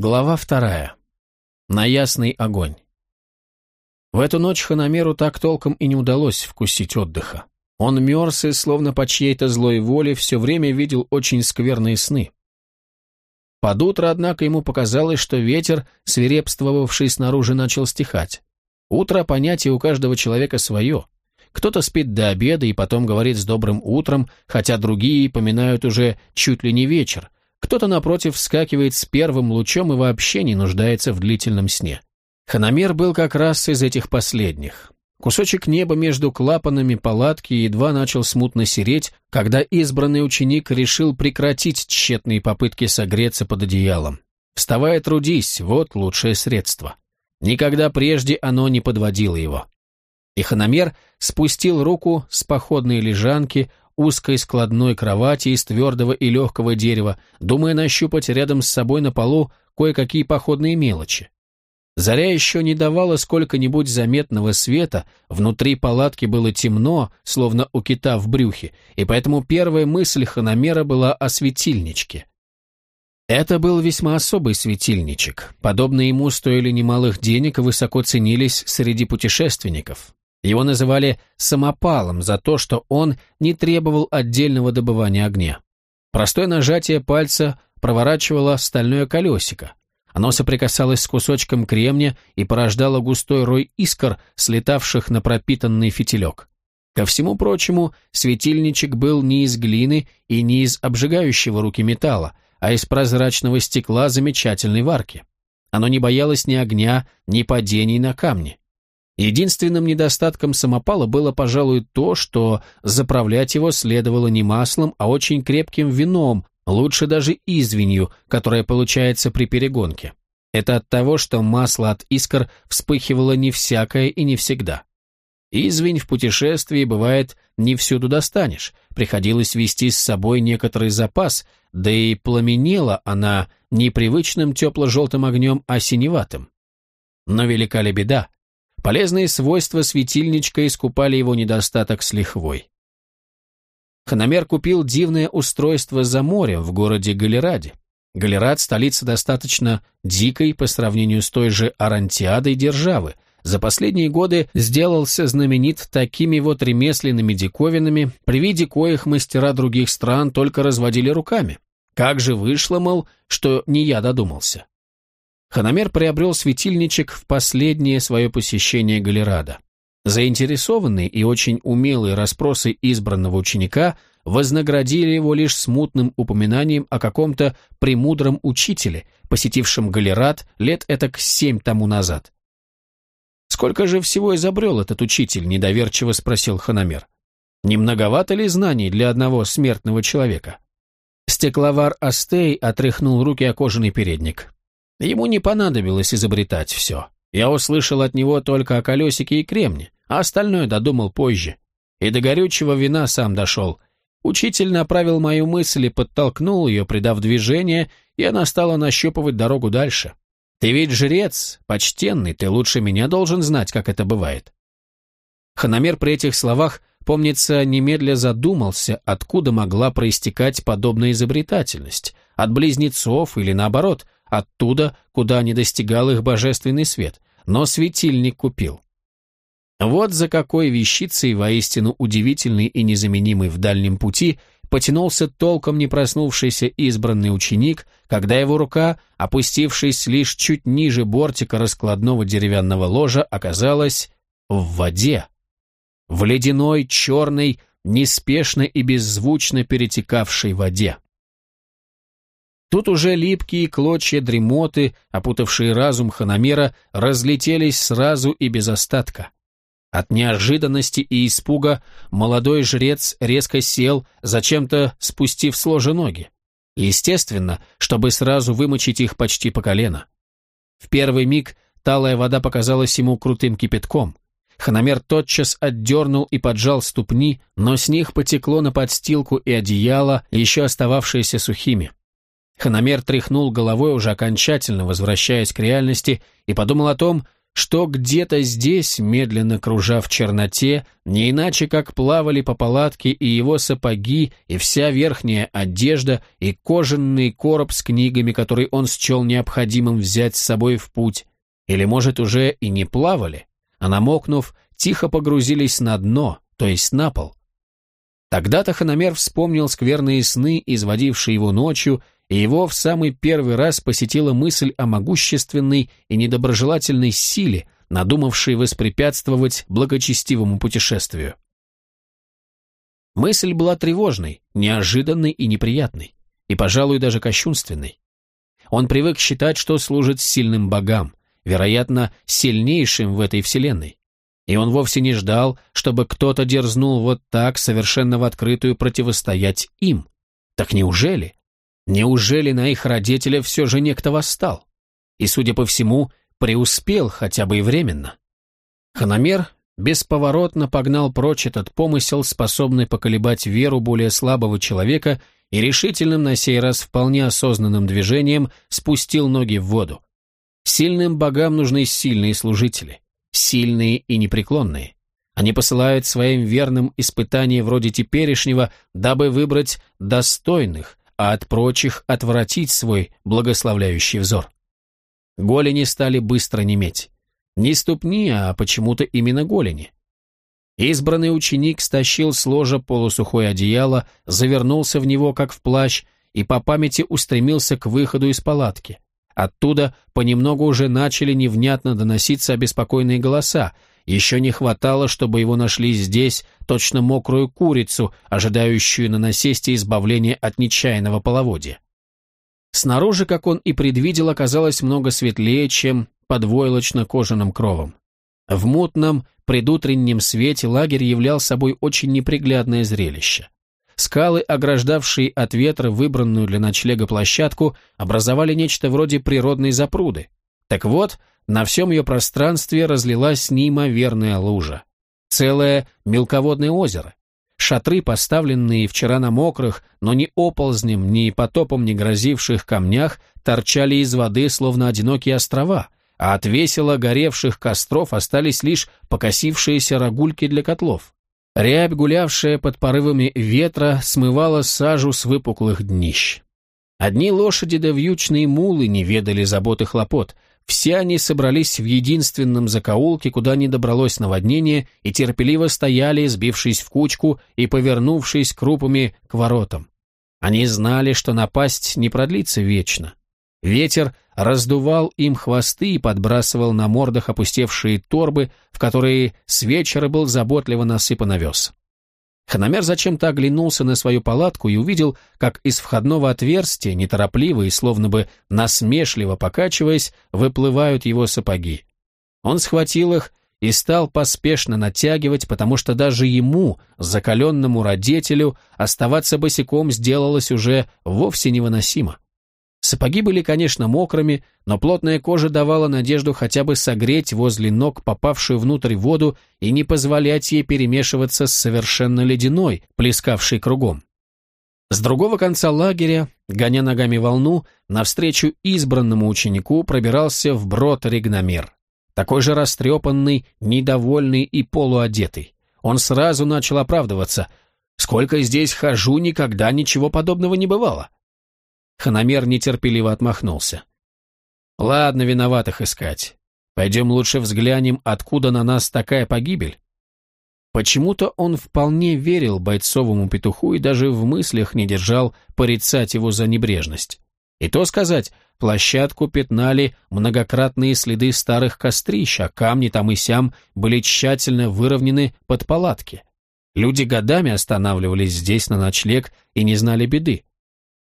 Глава вторая. На ясный огонь. В эту ночь Ханамеру так толком и не удалось вкусить отдыха. Он мерз и, словно по чьей-то злой воле, все время видел очень скверные сны. Под утро, однако, ему показалось, что ветер, свирепствовавший снаружи, начал стихать. Утро понятие у каждого человека свое. Кто-то спит до обеда и потом говорит с добрым утром, хотя другие поминают уже чуть ли не вечер, кто-то, напротив, вскакивает с первым лучом и вообще не нуждается в длительном сне. Ханамер был как раз из этих последних. Кусочек неба между клапанами палатки едва начал смутно сереть, когда избранный ученик решил прекратить тщетные попытки согреться под одеялом. «Вставай, трудись, вот лучшее средство». Никогда прежде оно не подводило его. И Ханамер спустил руку с походной лежанки, узкой складной кровати из твердого и легкого дерева, думая нащупать рядом с собой на полу кое-какие походные мелочи. Заря еще не давала сколько-нибудь заметного света, внутри палатки было темно, словно у кита в брюхе, и поэтому первая мысль Ханамера была о светильничке. Это был весьма особый светильничек. Подобно ему стоили немалых денег и высоко ценились среди путешественников. Его называли «самопалом» за то, что он не требовал отдельного добывания огня. Простое нажатие пальца проворачивало стальное колесико. Оно соприкасалось с кусочком кремня и порождало густой рой искр, слетавших на пропитанный фитилек. Ко всему прочему, светильничек был не из глины и не из обжигающего руки металла, а из прозрачного стекла замечательной варки. Оно не боялось ни огня, ни падений на камни. Единственным недостатком самопала было, пожалуй, то, что заправлять его следовало не маслом, а очень крепким вином, лучше даже извинью, которая получается при перегонке. Это от того, что масло от искр вспыхивало не всякое и не всегда. Извинь в путешествии, бывает, не всюду достанешь, приходилось вести с собой некоторый запас, да и пламенела она не привычным тепло-желтым огнем, а синеватым. Но велика ли беда? Полезные свойства светильничка искупали его недостаток с лихвой. Ханамер купил дивное устройство за морем в городе Галераде. Галерад – столица достаточно дикой по сравнению с той же Арантиадой державы. За последние годы сделался знаменит такими вот ремесленными диковинами, при виде коих мастера других стран только разводили руками. Как же вышло, мол, что не я додумался. Ханамер приобрел светильничек в последнее свое посещение Галерада. Заинтересованные и очень умелые расспросы избранного ученика вознаградили его лишь смутным упоминанием о каком-то премудром учителе, посетившем Галерад лет этак семь тому назад. «Сколько же всего изобрел этот учитель?» – недоверчиво спросил Ханамер. «Не многовато ли знаний для одного смертного человека?» Стекловар Астей отряхнул руки о кожаный передник. Ему не понадобилось изобретать все. Я услышал от него только о колесике и кремне, а остальное додумал позже. И до горючего вина сам дошел. Учитель направил мою мысль и подтолкнул ее, придав движение, и она стала нащупывать дорогу дальше. Ты ведь жрец, почтенный, ты лучше меня должен знать, как это бывает. Ханамер при этих словах, помнится, немедля задумался, откуда могла проистекать подобная изобретательность, от близнецов или наоборот – оттуда, куда не достигал их божественный свет, но светильник купил. Вот за какой вещицей, воистину удивительный и незаменимый в дальнем пути, потянулся толком не проснувшийся избранный ученик, когда его рука, опустившись лишь чуть ниже бортика раскладного деревянного ложа, оказалась в воде. В ледяной, черной, неспешно и беззвучно перетекавшей воде. Тут уже липкие клочья дремоты, опутавшие разум Ханамера, разлетелись сразу и без остатка. От неожиданности и испуга молодой жрец резко сел, зачем-то спустив с ложа ноги. Естественно, чтобы сразу вымочить их почти по колено. В первый миг талая вода показалась ему крутым кипятком. Ханамер тотчас отдернул и поджал ступни, но с них потекло на подстилку и одеяло, еще остававшиеся сухими. Ханамер тряхнул головой, уже окончательно возвращаясь к реальности, и подумал о том, что где-то здесь, медленно кружа в черноте, не иначе как плавали по палатке и его сапоги, и вся верхняя одежда, и кожаный короб с книгами, который он счел необходимым взять с собой в путь, или, может, уже и не плавали, а намокнув, тихо погрузились на дно, то есть на пол. Тогда-то Ханамер вспомнил скверные сны, изводившие его ночью, и его в самый первый раз посетила мысль о могущественной и недоброжелательной силе, надумавшей воспрепятствовать благочестивому путешествию. Мысль была тревожной, неожиданной и неприятной, и, пожалуй, даже кощунственной. Он привык считать, что служит сильным богам, вероятно, сильнейшим в этой вселенной. И он вовсе не ждал, чтобы кто-то дерзнул вот так совершенно в открытую противостоять им. Так неужели? Неужели на их родителя все же некто восстал? И, судя по всему, преуспел хотя бы и временно. Ханамер бесповоротно погнал прочь этот помысел, способный поколебать веру более слабого человека, и решительным на сей раз вполне осознанным движением спустил ноги в воду. Сильным богам нужны сильные служители, сильные и непреклонные. Они посылают своим верным испытания вроде теперешнего, дабы выбрать достойных, а от прочих отвратить свой благословляющий взор. Голени стали быстро неметь. Не ступни, а почему-то именно голени. Избранный ученик стащил с ложа полусухое одеяло, завернулся в него, как в плащ, и по памяти устремился к выходу из палатки. Оттуда понемногу уже начали невнятно доноситься обеспокоенные голоса, еще не хватало, чтобы его нашли здесь, точно мокрую курицу, ожидающую на насесте избавления от нечаянного половодья. Снаружи, как он и предвидел, оказалось много светлее, чем под войлочно-кожаным кровом. В мутном, предутреннем свете лагерь являл собой очень неприглядное зрелище. Скалы, ограждавшие от ветра выбранную для ночлега площадку, образовали нечто вроде природной запруды. Так вот, на всем ее пространстве разлилась неимоверная лужа. Целое мелководное озеро. Шатры, поставленные вчера на мокрых, но ни оползнем, ни потопом не грозивших камнях, торчали из воды, словно одинокие острова, а от весело горевших костров остались лишь покосившиеся рогульки для котлов. Рябь, гулявшая под порывами ветра, смывала сажу с выпуклых днищ. Одни лошади да вьючные мулы не ведали забот и хлопот, все они собрались в единственном закоулке, куда не добралось наводнение, и терпеливо стояли, сбившись в кучку и повернувшись крупами к воротам. Они знали, что напасть не продлится вечно. Ветер раздувал им хвосты и подбрасывал на мордах опустевшие торбы, в которые с вечера был заботливо насыпан овес. Ханамер зачем-то оглянулся на свою палатку и увидел, как из входного отверстия, неторопливо и словно бы насмешливо покачиваясь, выплывают его сапоги. Он схватил их и стал поспешно натягивать, потому что даже ему, закаленному родителю, оставаться босиком сделалось уже вовсе невыносимо. Сапоги были, конечно, мокрыми, но плотная кожа давала надежду хотя бы согреть возле ног попавшую внутрь воду и не позволять ей перемешиваться с совершенно ледяной, плескавшей кругом. С другого конца лагеря, гоня ногами волну, навстречу избранному ученику пробирался вброд Ригномер. Такой же растрепанный, недовольный и полуодетый. Он сразу начал оправдываться. «Сколько здесь хожу, никогда ничего подобного не бывало». Ханамер нетерпеливо отмахнулся. «Ладно, виноватых искать. Пойдем лучше взглянем, откуда на нас такая погибель». Почему-то он вполне верил бойцовому петуху и даже в мыслях не держал порицать его за небрежность. И то сказать, площадку пятнали многократные следы старых кострищ, а камни там и сям были тщательно выровнены под палатки. Люди годами останавливались здесь на ночлег и не знали беды.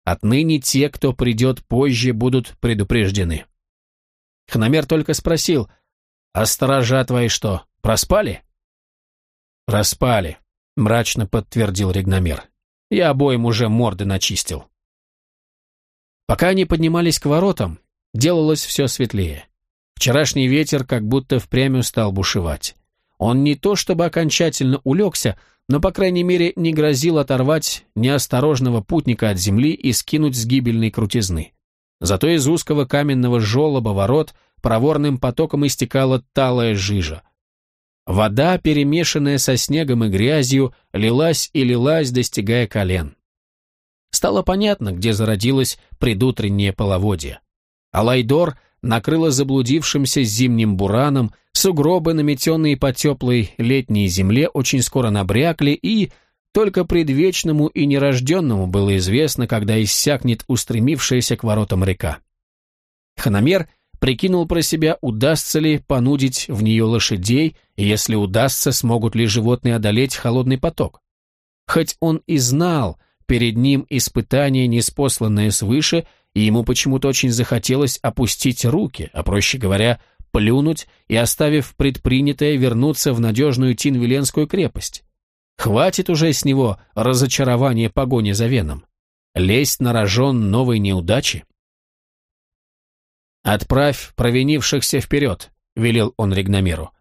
Отныне те, кто придет позже, будут предупреждены. Хномер только спросил, «А сторожа твои что, проспали?» «Проспали», — мрачно подтвердил Регномер. «Я обоим уже морды начистил». Пока они поднимались к воротам, делалось все светлее. Вчерашний ветер как будто впрямь стал бушевать. Он не то чтобы окончательно улегся, но, по крайней мере, не грозил оторвать неосторожного путника от земли и скинуть с гибельной крутизны. Зато из узкого каменного желоба ворот проворным потоком истекала талая жижа. Вода, перемешанная со снегом и грязью, лилась и лилась, достигая колен. Стало понятно, где зародилось предутреннее половодье. Алайдор накрыло заблудившимся зимним бураном, сугробы, наметенные по теплой летней земле, очень скоро набрякли, и только предвечному и нерожденному было известно, когда иссякнет устремившаяся к воротам река. Ханамер прикинул про себя, удастся ли понудить в нее лошадей, и если удастся, смогут ли животные одолеть холодный поток. Хоть он и знал, перед ним испытание, неспосланное свыше, и ему почему-то очень захотелось опустить руки, а проще говоря, плюнуть и, оставив предпринятое, вернуться в надежную Тинвиленскую крепость. Хватит уже с него разочарования погони за Веном. Лезть на рожон новой неудачи. «Отправь провинившихся вперед», — велел он Ригномеру.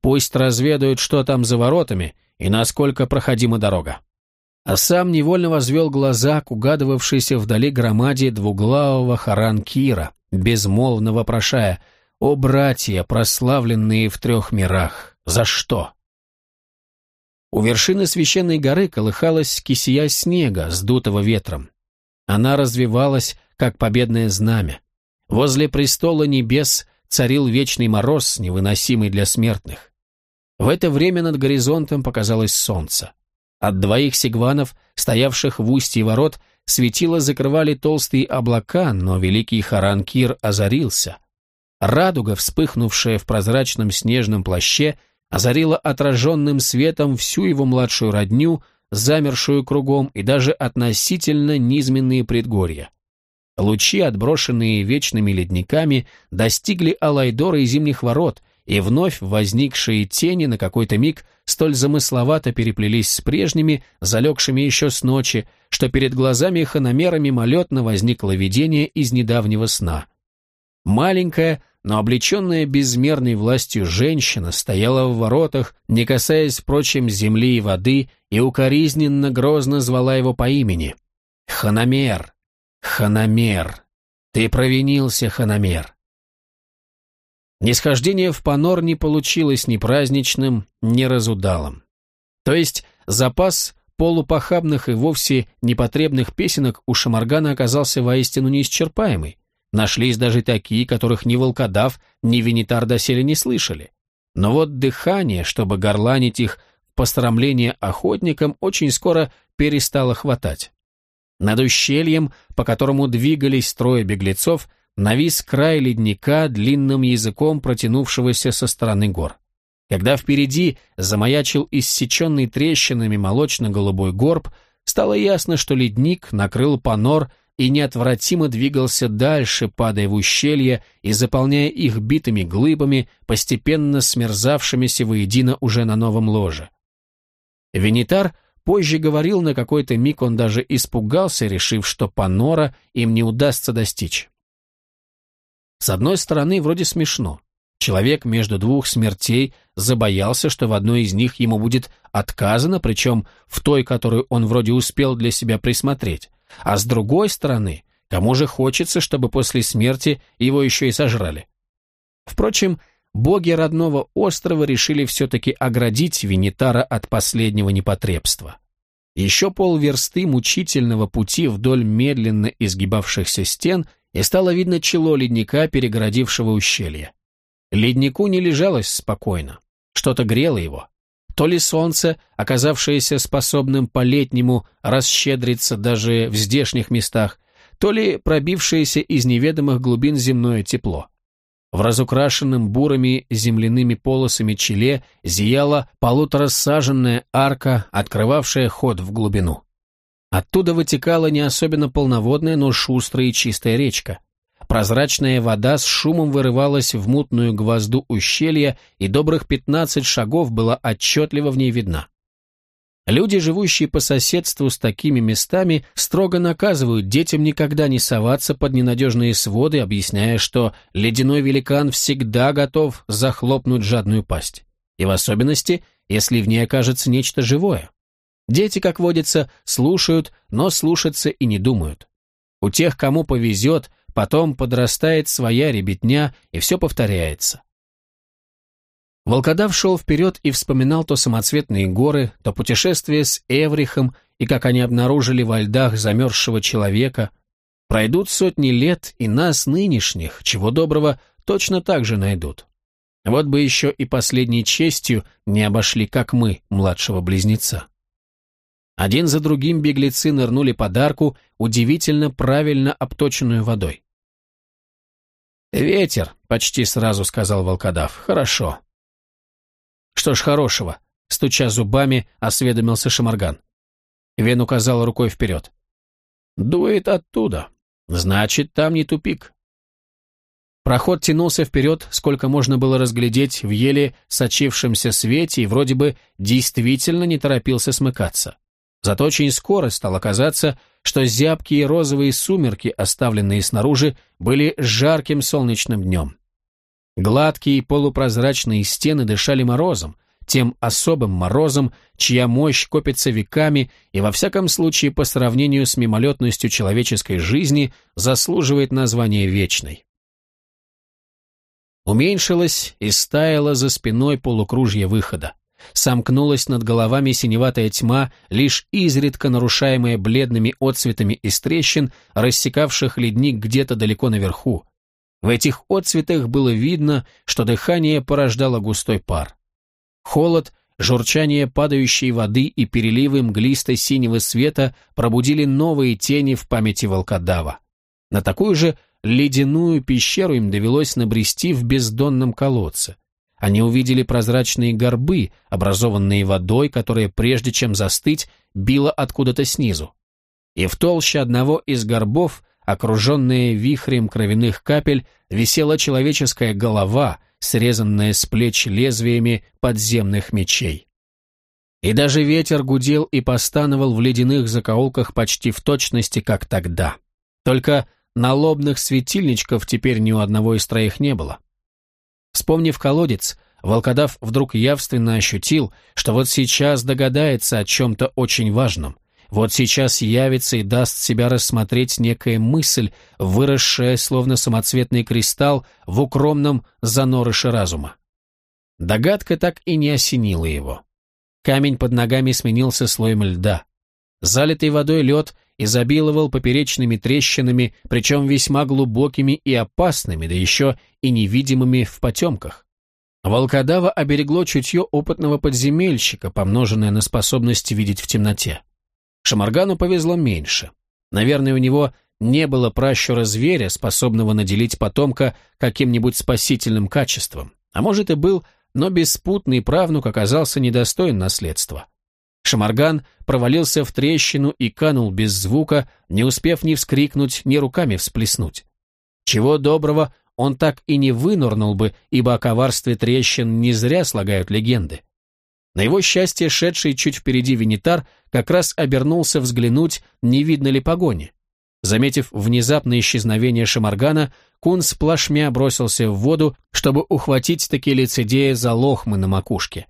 «Пусть разведают, что там за воротами и насколько проходима дорога» а сам невольно возвел глаза к угадывавшейся вдали громаде двуглавого Харанкира, безмолвно вопрошая «О, братья, прославленные в трех мирах, за что?» У вершины священной горы колыхалась кисия снега, сдутого ветром. Она развивалась, как победное знамя. Возле престола небес царил вечный мороз, невыносимый для смертных. В это время над горизонтом показалось солнце. От двоих сигванов, стоявших в устье ворот, светило закрывали толстые облака, но великий Харанкир озарился. Радуга, вспыхнувшая в прозрачном снежном плаще, озарила отраженным светом всю его младшую родню, замершую кругом и даже относительно низменные предгорья. Лучи, отброшенные вечными ледниками, достигли Алайдора и Зимних ворот — и вновь возникшие тени на какой-то миг столь замысловато переплелись с прежними, залегшими еще с ночи, что перед глазами хономера мимолетно возникло видение из недавнего сна. Маленькая, но облеченная безмерной властью женщина стояла в воротах, не касаясь, впрочем, земли и воды, и укоризненно грозно звала его по имени. «Хономер! Хономер! Ты провинился, Хономер!» Нисхождение в Панор не получилось ни праздничным, ни разудалым. То есть запас полупохабных и вовсе непотребных песенок у Шамаргана оказался воистину неисчерпаемый. Нашлись даже такие, которых ни волкодав, ни винитар доселе не слышали. Но вот дыхание, чтобы горланить их пострамление охотникам, очень скоро перестало хватать. Над ущельем, по которому двигались трое беглецов, навис край ледника длинным языком протянувшегося со стороны гор. Когда впереди замаячил иссеченный трещинами молочно-голубой горб, стало ясно, что ледник накрыл понор и неотвратимо двигался дальше, падая в ущелье и заполняя их битыми глыбами, постепенно смерзавшимися воедино уже на новом ложе. Венитар позже говорил, на какой-то миг он даже испугался, решив, что понора им не удастся достичь. С одной стороны, вроде смешно. Человек между двух смертей забоялся, что в одной из них ему будет отказано, причем в той, которую он вроде успел для себя присмотреть. А с другой стороны, кому же хочется, чтобы после смерти его еще и сожрали? Впрочем, боги родного острова решили все-таки оградить Винитара от последнего непотребства. Еще полверсты мучительного пути вдоль медленно изгибавшихся стен – и стало видно чело ледника, перегородившего ущелье. Леднику не лежалось спокойно, что-то грело его. То ли солнце, оказавшееся способным по-летнему расщедриться даже в здешних местах, то ли пробившееся из неведомых глубин земное тепло. В разукрашенном бурыми земляными полосами челе зияла полуторасаженная арка, открывавшая ход в глубину. Оттуда вытекала не особенно полноводная, но шустрая и чистая речка. Прозрачная вода с шумом вырывалась в мутную гвозду ущелья, и добрых пятнадцать шагов была отчетливо в ней видна. Люди, живущие по соседству с такими местами, строго наказывают детям никогда не соваться под ненадежные своды, объясняя, что ледяной великан всегда готов захлопнуть жадную пасть. И в особенности, если в ней окажется нечто живое. Дети, как водится, слушают, но слушаться и не думают. У тех, кому повезет, потом подрастает своя ребятня, и все повторяется. Волкодав шел вперед и вспоминал то самоцветные горы, то путешествие с Эврихом и как они обнаружили во льдах замерзшего человека. Пройдут сотни лет, и нас, нынешних, чего доброго, точно так же найдут. Вот бы еще и последней честью не обошли, как мы, младшего близнеца. Один за другим беглецы нырнули под арку, удивительно правильно обточенную водой. «Ветер», — почти сразу сказал волкодав, — «хорошо». «Что ж хорошего?» — стуча зубами, осведомился Шамарган. Вен указал рукой вперед. «Дует оттуда. Значит, там не тупик. Проход тянулся вперед, сколько можно было разглядеть в еле сочившемся свете и вроде бы действительно не торопился смыкаться. Зато очень скоро стало казаться, что зябкие розовые сумерки, оставленные снаружи, были жарким солнечным днем. Гладкие полупрозрачные стены дышали морозом, тем особым морозом, чья мощь копится веками и во всяком случае по сравнению с мимолетностью человеческой жизни заслуживает названия вечной уменьшилась и стаяла за спиной полукружье выхода. Сомкнулась над головами синеватая тьма, лишь изредка нарушаемая бледными отцветами из трещин, рассекавших ледник где-то далеко наверху. В этих отцветах было видно, что дыхание порождало густой пар. Холод, журчание падающей воды и переливы мглисто синего света пробудили новые тени в памяти волкодава. На такую же ледяную пещеру им довелось набрести в бездонном колодце. Они увидели прозрачные горбы, образованные водой, которая, прежде чем застыть, била откуда-то снизу. И в толще одного из горбов, окруженная вихрем кровяных капель, висела человеческая голова, срезанная с плеч лезвиями подземных мечей. И даже ветер гудел и постановал в ледяных закоулках почти в точности, как тогда. Только Налобных светильничков теперь ни у одного из троих не было. Вспомнив колодец, волкодав вдруг явственно ощутил, что вот сейчас догадается о чем-то очень важном. Вот сейчас явится и даст себя рассмотреть некая мысль, выросшая, словно самоцветный кристалл, в укромном занорыше разума. Догадка так и не осенила его. Камень под ногами сменился слоем льда. Залитый водой лед изобиловал поперечными трещинами, причем весьма глубокими и опасными, да еще и невидимыми в потемках. Волкодава оберегло чутье опытного подземельщика, помноженное на способность видеть в темноте. Шамаргану повезло меньше. Наверное, у него не было пращура зверя, способного наделить потомка каким-нибудь спасительным качеством. А может и был, но беспутный правнук оказался недостоин наследства. Шамарган провалился в трещину и канул без звука, не успев ни вскрикнуть, ни руками всплеснуть. Чего доброго, он так и не вынырнул бы, ибо о коварстве трещин не зря слагают легенды. На его счастье, шедший чуть впереди винитар как раз обернулся взглянуть, не видно ли погони. Заметив внезапное исчезновение Шамаргана, Кун сплошмя бросился в воду, чтобы ухватить таки лицедея за лохмы на макушке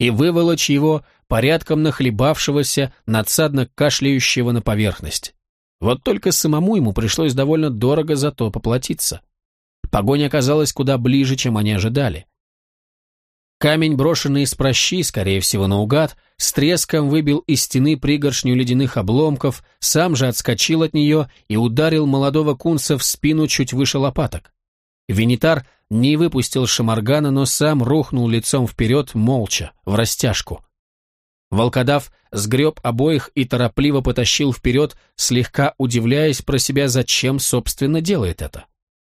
и выволочь его, порядком нахлебавшегося, надсадно кашляющего на поверхность. Вот только самому ему пришлось довольно дорого за то поплатиться. Погоня оказалась куда ближе, чем они ожидали. Камень, брошенный из прощи, скорее всего наугад, с треском выбил из стены пригоршню ледяных обломков, сам же отскочил от нее и ударил молодого кунца в спину чуть выше лопаток. Винитар не выпустил Шамаргана, но сам рухнул лицом вперед молча, в растяжку. Волкодав сгреб обоих и торопливо потащил вперед, слегка удивляясь про себя, зачем, собственно, делает это.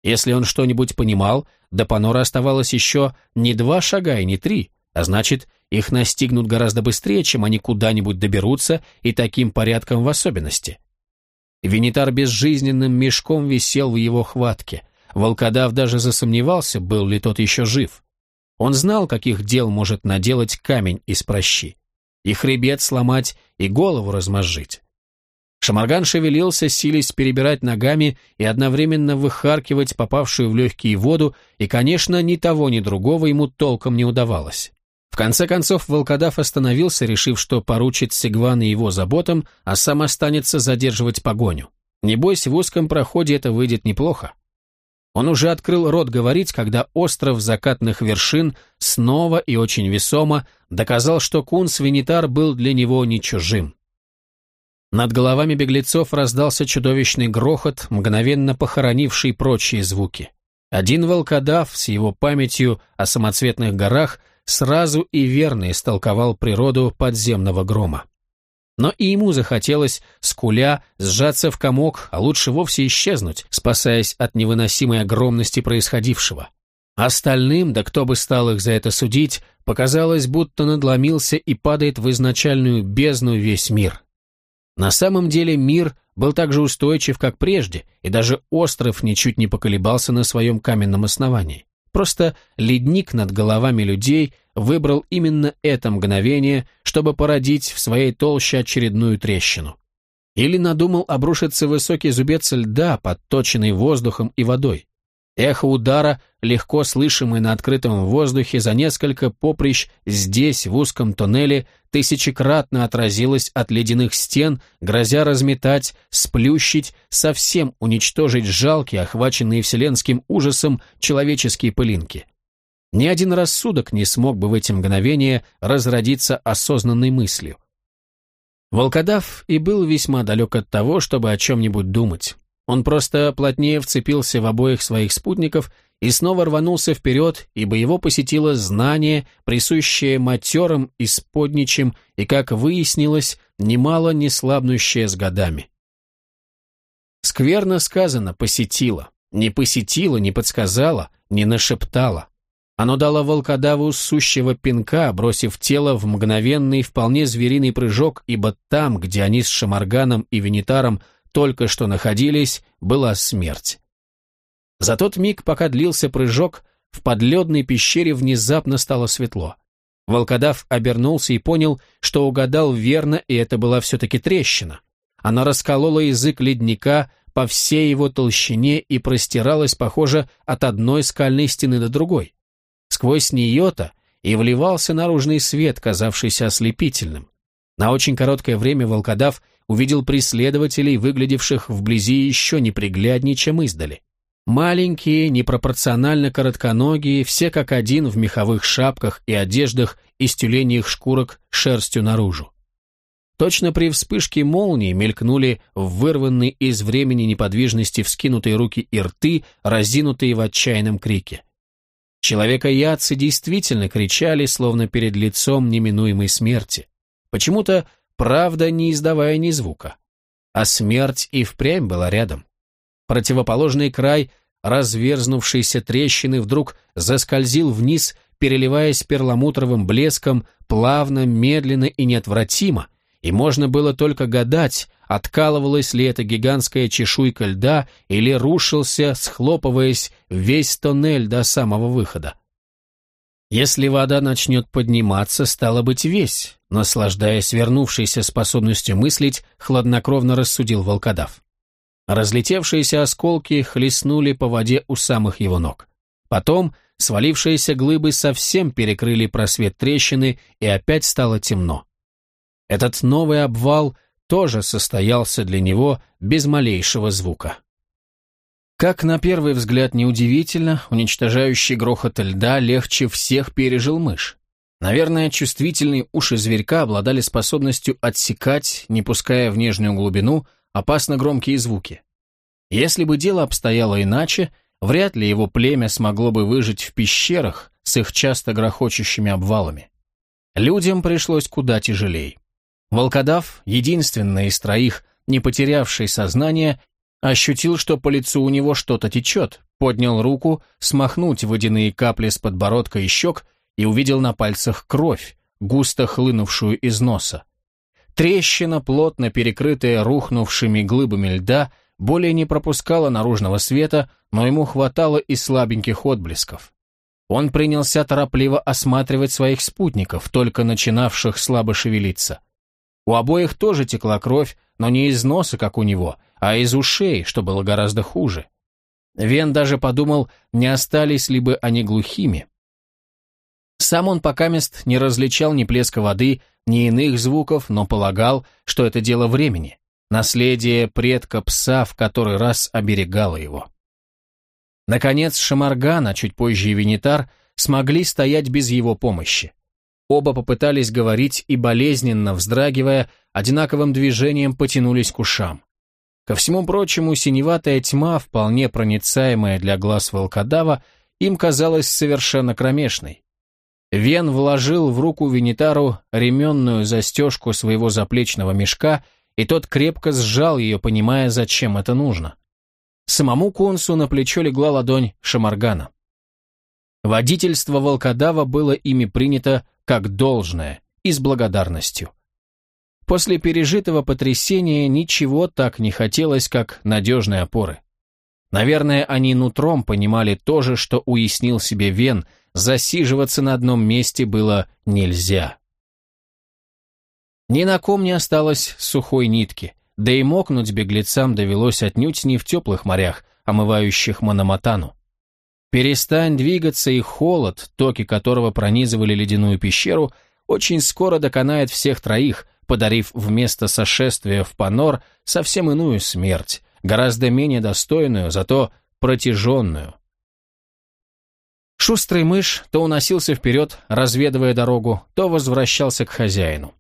Если он что-нибудь понимал, до Панора оставалось еще не два шага и не три, а значит, их настигнут гораздо быстрее, чем они куда-нибудь доберутся, и таким порядком в особенности. Винитар безжизненным мешком висел в его хватке — Волкодав даже засомневался, был ли тот еще жив. Он знал, каких дел может наделать камень из прощи. И хребет сломать, и голову размозжить. Шамарган шевелился, силясь перебирать ногами и одновременно выхаркивать попавшую в легкие воду, и, конечно, ни того, ни другого ему толком не удавалось. В конце концов, волкодав остановился, решив, что поручит Сигван его заботам, а сам останется задерживать погоню. Небось, в узком проходе это выйдет неплохо. Он уже открыл рот говорить, когда остров закатных вершин снова и очень весомо доказал, что кун-свинитар был для него не чужим. Над головами беглецов раздался чудовищный грохот, мгновенно похоронивший прочие звуки. Один волкодав с его памятью о самоцветных горах сразу и верно истолковал природу подземного грома. Но и ему захотелось, скуля, сжаться в комок, а лучше вовсе исчезнуть, спасаясь от невыносимой огромности происходившего. Остальным, да кто бы стал их за это судить, показалось, будто надломился и падает в изначальную бездну весь мир. На самом деле мир был так же устойчив, как прежде, и даже остров ничуть не поколебался на своем каменном основании. Просто ледник над головами людей выбрал именно это мгновение, чтобы породить в своей толще очередную трещину. Или надумал обрушиться высокий зубец льда, подточенный воздухом и водой. Эхо удара, легко слышимое на открытом воздухе за несколько поприщ здесь, в узком тоннеле, тысячекратно отразилось от ледяных стен, грозя разметать, сплющить, совсем уничтожить жалкие, охваченные вселенским ужасом, человеческие пылинки. Ни один рассудок не смог бы в эти мгновения разродиться осознанной мыслью. Волкодав и был весьма далек от того, чтобы о чем-нибудь думать. Он просто плотнее вцепился в обоих своих спутников и снова рванулся вперед, ибо его посетило знание, присущее матерым и сподничим, и, как выяснилось, немало не слабнущее с годами. Скверно сказано «посетило». Не посетило, не подсказало, не нашептало. Оно дало волкодаву сущего пинка, бросив тело в мгновенный, вполне звериный прыжок, ибо там, где они с Шамарганом и Венитаром только что находились, была смерть. За тот миг, пока длился прыжок, в подледной пещере внезапно стало светло. Волкодав обернулся и понял, что угадал верно, и это была все-таки трещина. Она расколола язык ледника по всей его толщине и простиралась, похоже, от одной скальной стены до другой. Сквозь нее-то и вливался наружный свет, казавшийся ослепительным. На очень короткое время волкодав увидел преследователей, выглядевших вблизи еще непригляднее, чем издали. Маленькие, непропорционально коротконогие, все как один в меховых шапках и одеждах из тюленьих шкурок шерстью наружу. Точно при вспышке молнии мелькнули вырванные из времени неподвижности вскинутые руки и рты, разинутые в отчаянном крике. Человека-яцы действительно кричали, словно перед лицом неминуемой смерти. Почему-то правда не издавая ни звука. А смерть и впрямь была рядом. Противоположный край разверзнувшейся трещины вдруг заскользил вниз, переливаясь перламутровым блеском, плавно, медленно и неотвратимо, и можно было только гадать, откалывалась ли эта гигантская чешуйка льда или рушился, схлопываясь, весь тоннель до самого выхода. Если вода начнет подниматься, стало быть весь, наслаждаясь вернувшейся способностью мыслить, хладнокровно рассудил волкодав. Разлетевшиеся осколки хлестнули по воде у самых его ног. Потом свалившиеся глыбы совсем перекрыли просвет трещины, и опять стало темно. Этот новый обвал тоже состоялся для него без малейшего звука. Как на первый взгляд неудивительно, уничтожающий грохот льда легче всех пережил мышь. Наверное, чувствительные уши зверька обладали способностью отсекать, не пуская в нежную глубину, опасно громкие звуки. Если бы дело обстояло иначе, вряд ли его племя смогло бы выжить в пещерах с их часто грохочущими обвалами. Людям пришлось куда тяжелее. Волкодав, единственный из троих, не потерявший сознание, Ощутил, что по лицу у него что-то течет, поднял руку, смахнуть водяные капли с подбородка и щек и увидел на пальцах кровь, густо хлынувшую из носа. Трещина, плотно перекрытая рухнувшими глыбами льда, более не пропускала наружного света, но ему хватало и слабеньких отблесков. Он принялся торопливо осматривать своих спутников, только начинавших слабо шевелиться. У обоих тоже текла кровь, но не из носа, как у него, а из ушей, что было гораздо хуже. Вен даже подумал, не остались ли бы они глухими. Сам он покамест не различал ни плеска воды, ни иных звуков, но полагал, что это дело времени. наследие предка пса в который раз оберегало его. Наконец Шамарган, а чуть позже и Венитар, смогли стоять без его помощи. Оба попытались говорить и, болезненно вздрагивая, одинаковым движением потянулись к ушам. Ко всему прочему, синеватая тьма, вполне проницаемая для глаз волкодава, им казалась совершенно кромешной. Вен вложил в руку Венитару ременную застежку своего заплечного мешка, и тот крепко сжал ее, понимая, зачем это нужно. Самому Консу на плечо легла ладонь Шамаргана. Водительство волкодава было ими принято как должное и с благодарностью. После пережитого потрясения ничего так не хотелось, как надежной опоры. Наверное, они нутром понимали то же, что уяснил себе Вен, засиживаться на одном месте было нельзя. Ни на ком не осталось сухой нитки, да и мокнуть беглецам довелось отнюдь не в теплых морях, омывающих Мономатану. Перестань двигаться, и холод, токи которого пронизывали ледяную пещеру, очень скоро доконает всех троих, подарив вместо сошествия в Панор совсем иную смерть, гораздо менее достойную, зато протяженную. Шустрый мышь то уносился вперед, разведывая дорогу, то возвращался к хозяину.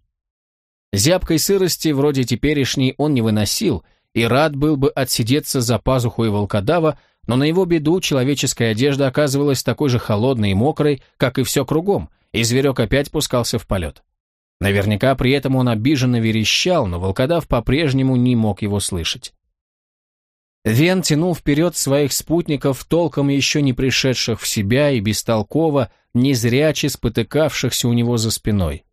Зябкой сырости, вроде теперешней, он не выносил и рад был бы отсидеться за пазухой волкодава, но на его беду человеческая одежда оказывалась такой же холодной и мокрой, как и все кругом, и зверек опять пускался в полет. Наверняка при этом он обиженно верещал, но волкодав по-прежнему не мог его слышать. Вен тянул вперед своих спутников, толком еще не пришедших в себя и бестолково, незряче спотыкавшихся у него за спиной.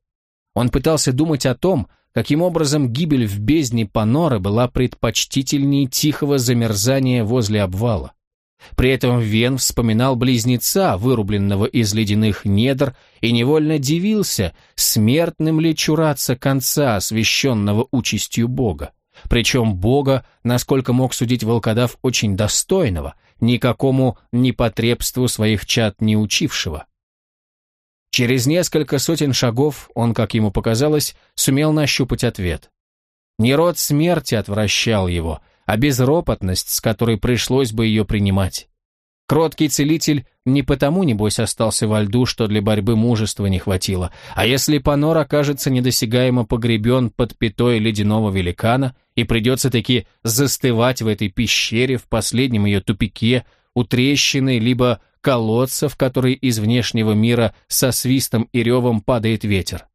Он пытался думать о том, каким образом гибель в бездне Паноры была предпочтительнее тихого замерзания возле обвала. При этом Вен вспоминал близнеца, вырубленного из ледяных недр, и невольно дивился, смертным ли чураться конца, освященного участью Бога. Причем Бога, насколько мог судить волкодав, очень достойного, никакому непотребству своих чад не учившего. Через несколько сотен шагов он, как ему показалось, сумел нащупать ответ. Не род смерти отвращал его, а безропотность, с которой пришлось бы ее принимать. Кроткий целитель не потому, небось, остался во льду, что для борьбы мужества не хватило, а если Панор окажется недосягаемо погребен под пятой ледяного великана и придется таки застывать в этой пещере в последнем ее тупике, у трещины, либо колодца, в который из внешнего мира со свистом и ревом падает ветер.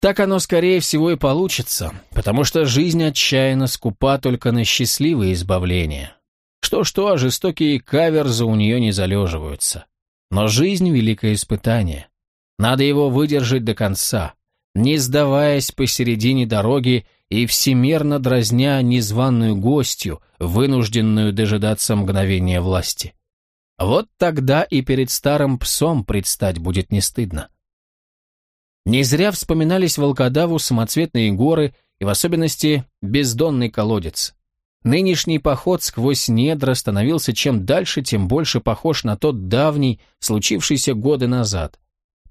Так оно, скорее всего, и получится, потому что жизнь отчаянно скупа только на счастливые избавления. Что-что, жестокие каверзы у нее не залеживаются. Но жизнь — великое испытание. Надо его выдержать до конца, не сдаваясь посередине дороги и всемерно дразня незваную гостью, вынужденную дожидаться мгновения власти. Вот тогда и перед старым псом предстать будет не стыдно. Не зря вспоминались волкодаву самоцветные горы и в особенности бездонный колодец. Нынешний поход сквозь недра становился чем дальше, тем больше похож на тот давний, случившийся годы назад.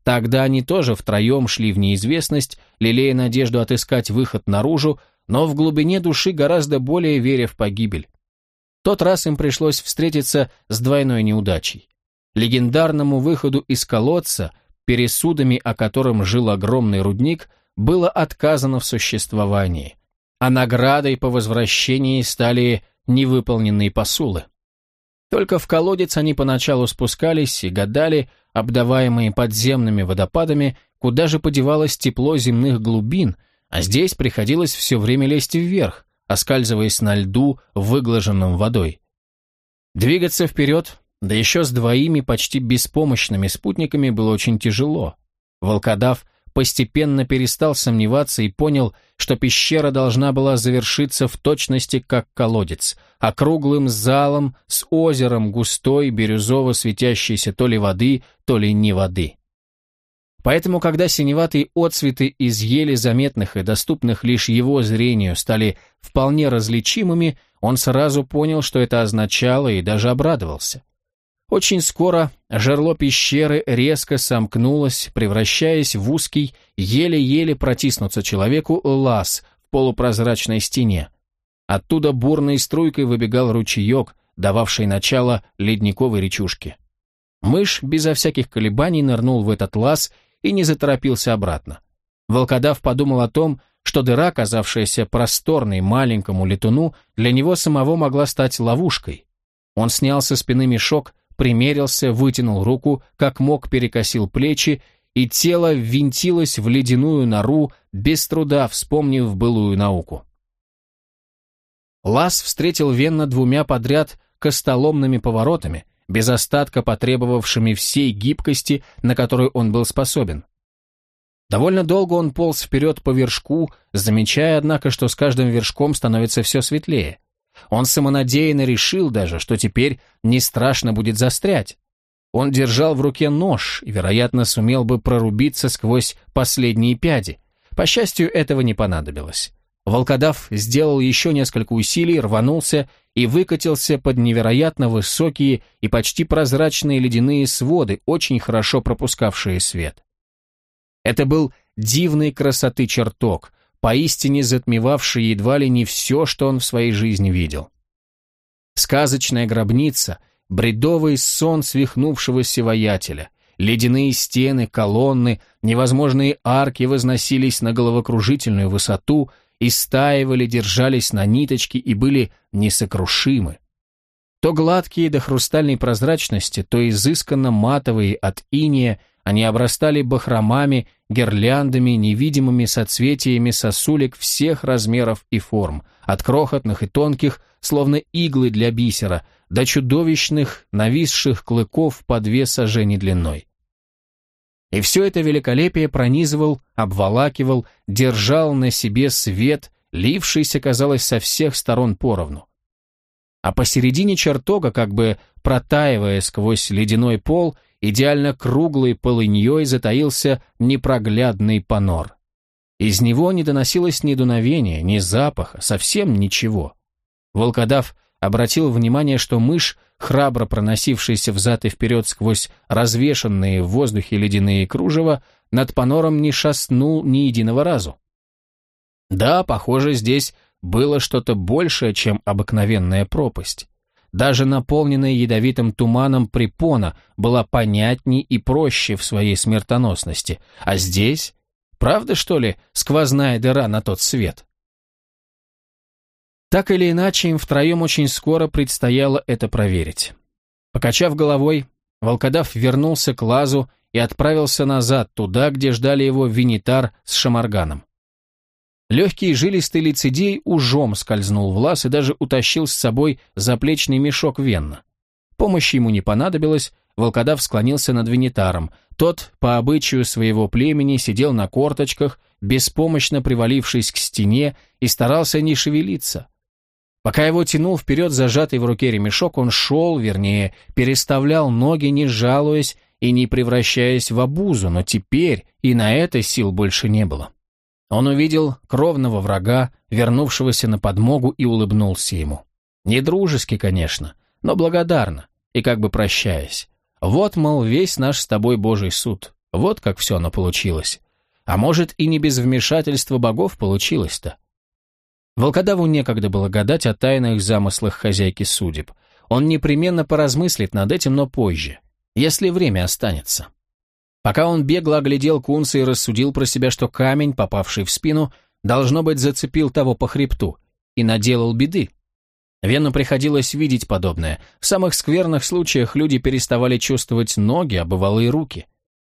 Тогда они тоже втроем шли в неизвестность, лелея надежду отыскать выход наружу, но в глубине души гораздо более веря в погибель. Тот раз им пришлось встретиться с двойной неудачей. Легендарному выходу из колодца, пересудами о котором жил огромный рудник, было отказано в существовании а наградой по возвращении стали невыполненные посулы. Только в колодец они поначалу спускались и гадали, обдаваемые подземными водопадами, куда же подевалось тепло земных глубин, а здесь приходилось все время лезть вверх, оскальзываясь на льду, выглаженном водой. Двигаться вперед, да еще с двоими почти беспомощными спутниками было очень тяжело. Волкодав – постепенно перестал сомневаться и понял, что пещера должна была завершиться в точности как колодец, округлым залом с озером густой, бирюзово светящейся то ли воды, то ли не воды. Поэтому, когда синеватые отцветы из еле заметных и доступных лишь его зрению стали вполне различимыми, он сразу понял, что это означало, и даже обрадовался. Очень скоро жерло пещеры резко сомкнулось, превращаясь в узкий, еле-еле протиснуться человеку лаз в полупрозрачной стене, Оттуда бурной струйкой выбегал ручеек, дававший начало ледниковой речушке. Мышь безо всяких колебаний нырнул в этот лаз и не заторопился обратно. Волкодав подумал о том, что дыра, казавшаяся просторной маленькому летуну, для него самого могла стать ловушкой. Он снял со спины мешок, примерился, вытянул руку, как мог перекосил плечи, и тело ввинтилось в ледяную нору, без труда вспомнив былую науку. Лаз встретил Венна двумя подряд костоломными поворотами, без остатка потребовавшими всей гибкости, на которую он был способен. Довольно долго он полз вперед по вершку, замечая, однако, что с каждым вершком становится все светлее. Он самонадеянно решил даже, что теперь не страшно будет застрять. Он держал в руке нож и, вероятно, сумел бы прорубиться сквозь последние пяди. По счастью, этого не понадобилось. Волкодав сделал еще несколько усилий, рванулся и выкатился под невероятно высокие и почти прозрачные ледяные своды, очень хорошо пропускавшие свет. Это был дивной красоты чертог, поистине затмевавший едва ли не все, что он в своей жизни видел. Сказочная гробница, бредовый сон свихнувшегося воятеля, ледяные стены, колонны, невозможные арки возносились на головокружительную высоту, истаивали, держались на ниточке и были несокрушимы. То гладкие до хрустальной прозрачности, то изысканно матовые от иния, они обрастали бахромами, гирляндами, невидимыми соцветиями сосулек всех размеров и форм, от крохотных и тонких, словно иглы для бисера, до чудовищных, нависших клыков по две сажени длиной. И все это великолепие пронизывал, обволакивал, держал на себе свет, лившийся, казалось, со всех сторон поровну. А посередине чертога, как бы протаивая сквозь ледяной пол, идеально круглой полыньей затаился непроглядный понор. Из него не доносилось ни дуновения, ни запаха, совсем ничего. Волкодав обратил внимание, что мышь, храбро проносившаяся взад и вперед сквозь развешанные в воздухе ледяные кружева, над понором не шастнул ни единого разу. Да, похоже, здесь было что-то большее, чем обыкновенная пропасть. Даже наполненная ядовитым туманом препона была понятней и проще в своей смертоносности. А здесь, правда что ли, сквозная дыра на тот свет? Так или иначе, им втроем очень скоро предстояло это проверить. Покачав головой, волкодав вернулся к лазу и отправился назад, туда, где ждали его винитар с шамарганом. Легкий жилистый лицедей ужом скользнул в лаз и даже утащил с собой заплечный мешок Венна. Помощи ему не понадобилось, волкодав склонился над винитаром. Тот, по обычаю своего племени, сидел на корточках, беспомощно привалившись к стене, и старался не шевелиться. Пока его тянул вперед зажатый в руке ремешок, он шел, вернее, переставлял ноги, не жалуясь и не превращаясь в обузу, но теперь и на это сил больше не было. Он увидел кровного врага, вернувшегося на подмогу, и улыбнулся ему. Не дружески, конечно, но благодарно, и как бы прощаясь. Вот, мол, весь наш с тобой Божий суд. Вот как все оно получилось. А может, и не без вмешательства богов получилось-то. Волкодаву некогда было гадать о тайных замыслах хозяйки судеб. Он непременно поразмыслит над этим, но позже, если время останется. Пока он бегло оглядел кунца и рассудил про себя, что камень, попавший в спину, должно быть, зацепил того по хребту и наделал беды. Вену приходилось видеть подобное. В самых скверных случаях люди переставали чувствовать ноги, а бывало и руки.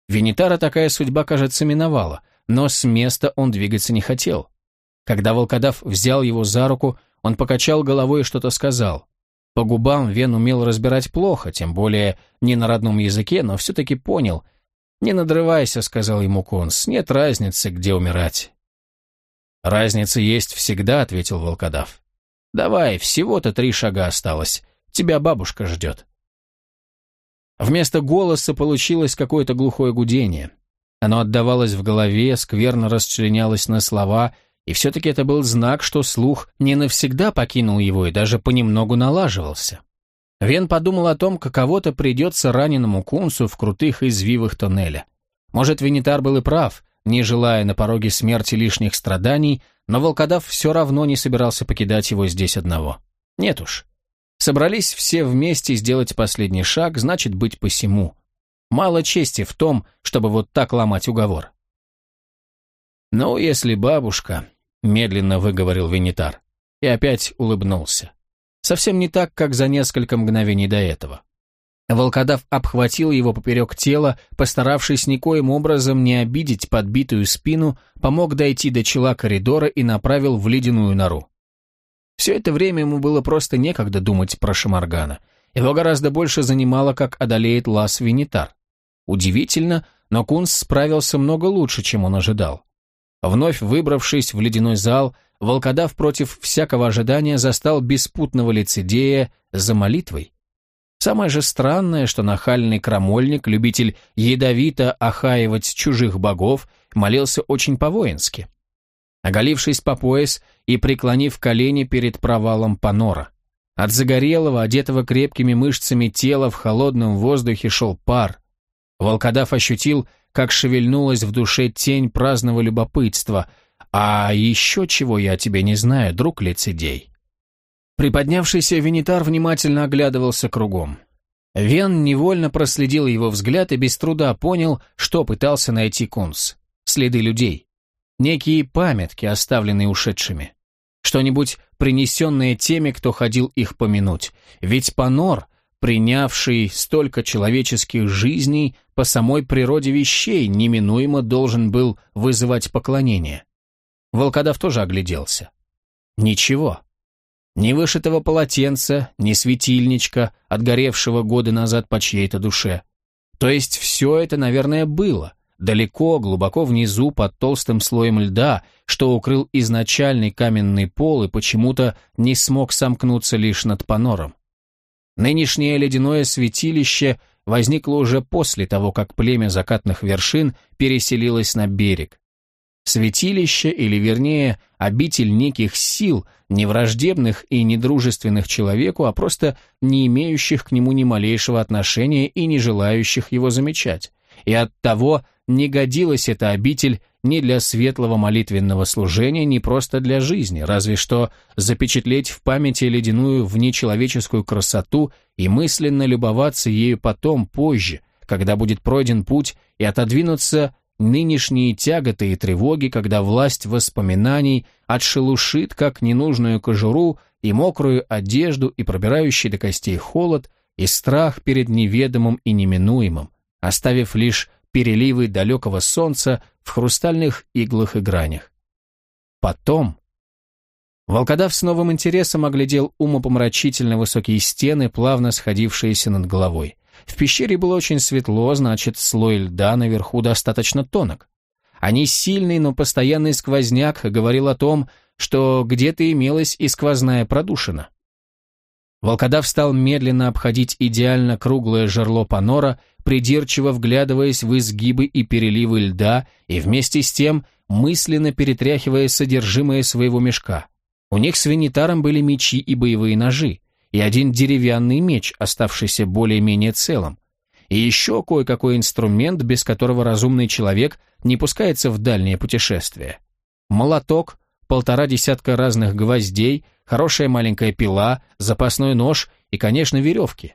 Венитара такая судьба, кажется, миновала, но с места он двигаться не хотел. Когда волкодав взял его за руку, он покачал головой и что-то сказал. По губам Вен умел разбирать плохо, тем более не на родном языке, но все-таки понял – «Не надрывайся», — сказал ему Конс, — «нет разницы, где умирать». «Разница есть всегда», — ответил волкодав. «Давай, всего-то три шага осталось. Тебя бабушка ждет». Вместо голоса получилось какое-то глухое гудение. Оно отдавалось в голове, скверно расчленялось на слова, и все-таки это был знак, что слух не навсегда покинул его и даже понемногу налаживался. Вен подумал о том, каково-то придется раненому кунсу в крутых извивах тоннеля. Может, Винитар был и прав, не желая на пороге смерти лишних страданий, но волкодав все равно не собирался покидать его здесь одного. Нет уж. Собрались все вместе сделать последний шаг, значит быть посему. Мало чести в том, чтобы вот так ломать уговор. «Ну, если бабушка», — медленно выговорил Венитар, и опять улыбнулся. Совсем не так, как за несколько мгновений до этого. Волкодав обхватил его поперек тела, постаравшись никоим образом не обидеть подбитую спину, помог дойти до чела коридора и направил в ледяную нору. Все это время ему было просто некогда думать про Шамаргана. Его гораздо больше занимало, как одолеет Лас Винитар. Удивительно, но Кунс справился много лучше, чем он ожидал. Вновь выбравшись в ледяной зал, волкодав против всякого ожидания застал беспутного лицедея за молитвой. Самое же странное, что нахальный крамольник, любитель ядовито охаивать чужих богов, молился очень по-воински. Оголившись по пояс и преклонив колени перед провалом Панора. От загорелого, одетого крепкими мышцами тела в холодном воздухе шел пар. Волкодав ощутил, как шевельнулась в душе тень праздного любопытства. «А еще чего я тебе не знаю, друг лицедей?» Приподнявшийся Венитар внимательно оглядывался кругом. Вен невольно проследил его взгляд и без труда понял, что пытался найти Кунс. Следы людей. Некие памятки, оставленные ушедшими. Что-нибудь, принесенное теми, кто ходил их помянуть. Ведь Панор, принявший столько человеческих жизней, по самой природе вещей неминуемо должен был вызывать поклонение. Волкодав тоже огляделся. Ничего. Ни вышитого полотенца, ни светильничка, отгоревшего годы назад по чьей-то душе. То есть все это, наверное, было, далеко, глубоко внизу, под толстым слоем льда, что укрыл изначальный каменный пол и почему-то не смог сомкнуться лишь над панором. Нынешнее ледяное святилище возникло уже после того, как племя закатных вершин переселилось на берег, Святилище, или вернее, обитель неких сил, не враждебных и не дружественных человеку, а просто не имеющих к нему ни малейшего отношения и не желающих его замечать. И оттого не годилась эта обитель ни для светлого молитвенного служения, ни просто для жизни, разве что запечатлеть в памяти ледяную внечеловеческую красоту и мысленно любоваться ею потом, позже, когда будет пройден путь, и отодвинуться нынешние тяготы и тревоги, когда власть воспоминаний отшелушит как ненужную кожуру и мокрую одежду и пробирающий до костей холод и страх перед неведомым и неминуемым, оставив лишь переливы далекого солнца в хрустальных иглах и гранях. Потом... Волкодав с новым интересом оглядел умопомрачительно высокие стены, плавно сходившиеся над головой. В пещере было очень светло, значит, слой льда наверху достаточно тонок. А не сильный, но постоянный сквозняк говорил о том, что где-то имелась и сквозная продушина. Волкодав стал медленно обходить идеально круглое жерло панора, придирчиво вглядываясь в изгибы и переливы льда и вместе с тем мысленно перетряхивая содержимое своего мешка. У них с винитаром были мечи и боевые ножи, и один деревянный меч, оставшийся более-менее целым, и еще кое-какой инструмент, без которого разумный человек не пускается в дальнее путешествие. Молоток, полтора десятка разных гвоздей, хорошая маленькая пила, запасной нож и, конечно, веревки.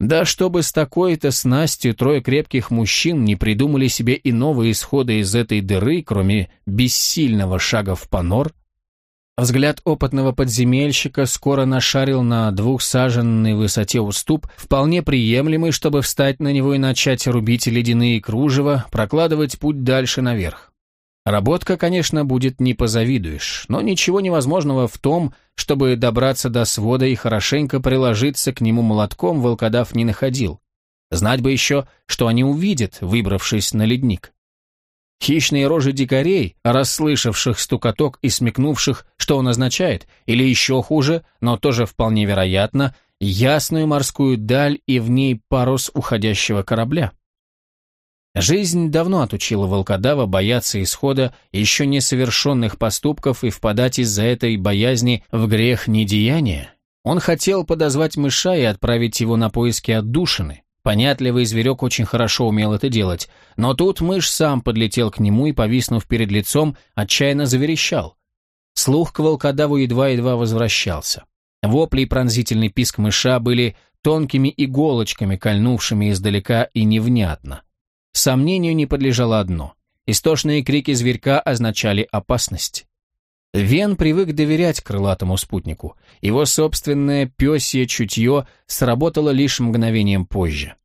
Да чтобы с такой-то снастью трое крепких мужчин не придумали себе иного исхода из этой дыры, кроме бессильного шага в понор, Взгляд опытного подземельщика скоро нашарил на двухсаженной высоте уступ, вполне приемлемый, чтобы встать на него и начать рубить ледяные кружева, прокладывать путь дальше наверх. Работка, конечно, будет не позавидуешь, но ничего невозможного в том, чтобы добраться до свода и хорошенько приложиться к нему молотком, волкодав не находил. Знать бы еще, что они увидят, выбравшись на ледник. Хищные рожи дикарей, расслышавших стукоток и смекнувших, что он означает, или еще хуже, но тоже вполне вероятно, ясную морскую даль и в ней парус уходящего корабля. Жизнь давно отучила волкодава бояться исхода еще несовершенных поступков и впадать из-за этой боязни в грех недеяния. Он хотел подозвать мыша и отправить его на поиски отдушины, Понятливый зверек очень хорошо умел это делать, но тут мышь сам подлетел к нему и, повиснув перед лицом, отчаянно заверещал. Слух к волкодаву едва-едва возвращался. Вопли и пронзительный писк мыша были тонкими иголочками, кольнувшими издалека и невнятно. Сомнению не подлежало одно. Истошные крики зверька означали опасность. Вен привык доверять крылатому спутнику. Его собственное пёсье чутье сработало лишь мгновением позже.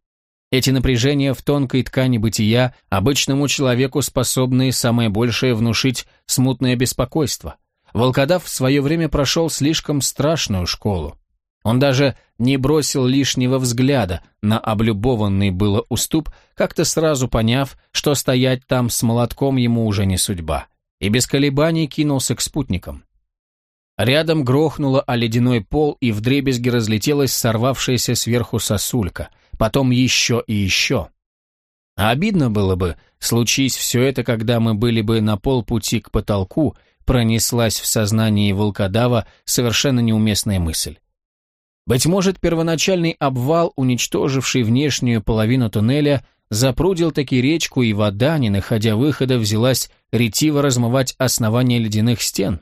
Эти напряжения в тонкой ткани бытия обычному человеку способны самое большее внушить смутное беспокойство. Волкодав в свое время прошел слишком страшную школу. Он даже не бросил лишнего взгляда на облюбованный было уступ, как-то сразу поняв, что стоять там с молотком ему уже не судьба, и без колебаний кинулся к спутникам. Рядом грохнуло о ледяной пол, и вдребезги разлетелась сорвавшаяся сверху сосулька, потом еще и еще. А обидно было бы, случись все это, когда мы были бы на полпути к потолку, пронеслась в сознании волкодава совершенно неуместная мысль. Быть может, первоначальный обвал, уничтоживший внешнюю половину туннеля, запрудил таки речку, и вода, не находя выхода, взялась ретиво размывать основание ледяных стен?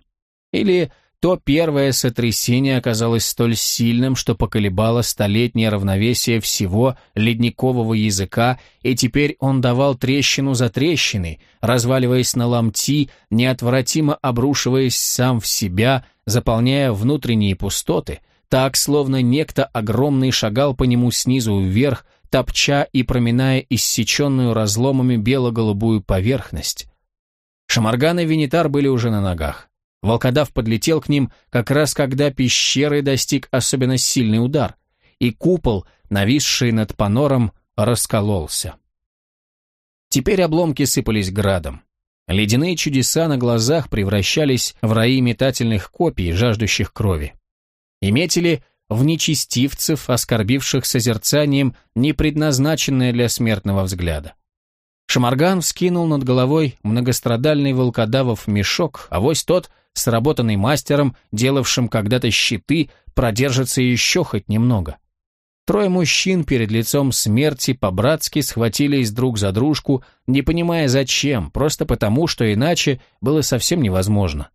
Или то первое сотрясение оказалось столь сильным, что поколебало столетнее равновесие всего ледникового языка, и теперь он давал трещину за трещиной, разваливаясь на ломти, неотвратимо обрушиваясь сам в себя, заполняя внутренние пустоты, так, словно некто огромный шагал по нему снизу вверх, топча и проминая иссеченную разломами бело-голубую поверхность. Шамарган и Винитар были уже на ногах. Волкодав подлетел к ним, как раз когда пещеры достиг особенно сильный удар, и купол, нависший над панором, раскололся. Теперь обломки сыпались градом. Ледяные чудеса на глазах превращались в раи метательных копий, жаждущих крови. И метили в нечестивцев, оскорбивших созерцанием, не предназначенное для смертного взгляда. Шамарган вскинул над головой многострадальный волкодавов мешок, а вось тот — сработанный мастером, делавшим когда-то щиты, продержится еще хоть немного. Трое мужчин перед лицом смерти по-братски схватились друг за дружку, не понимая зачем, просто потому, что иначе было совсем невозможно.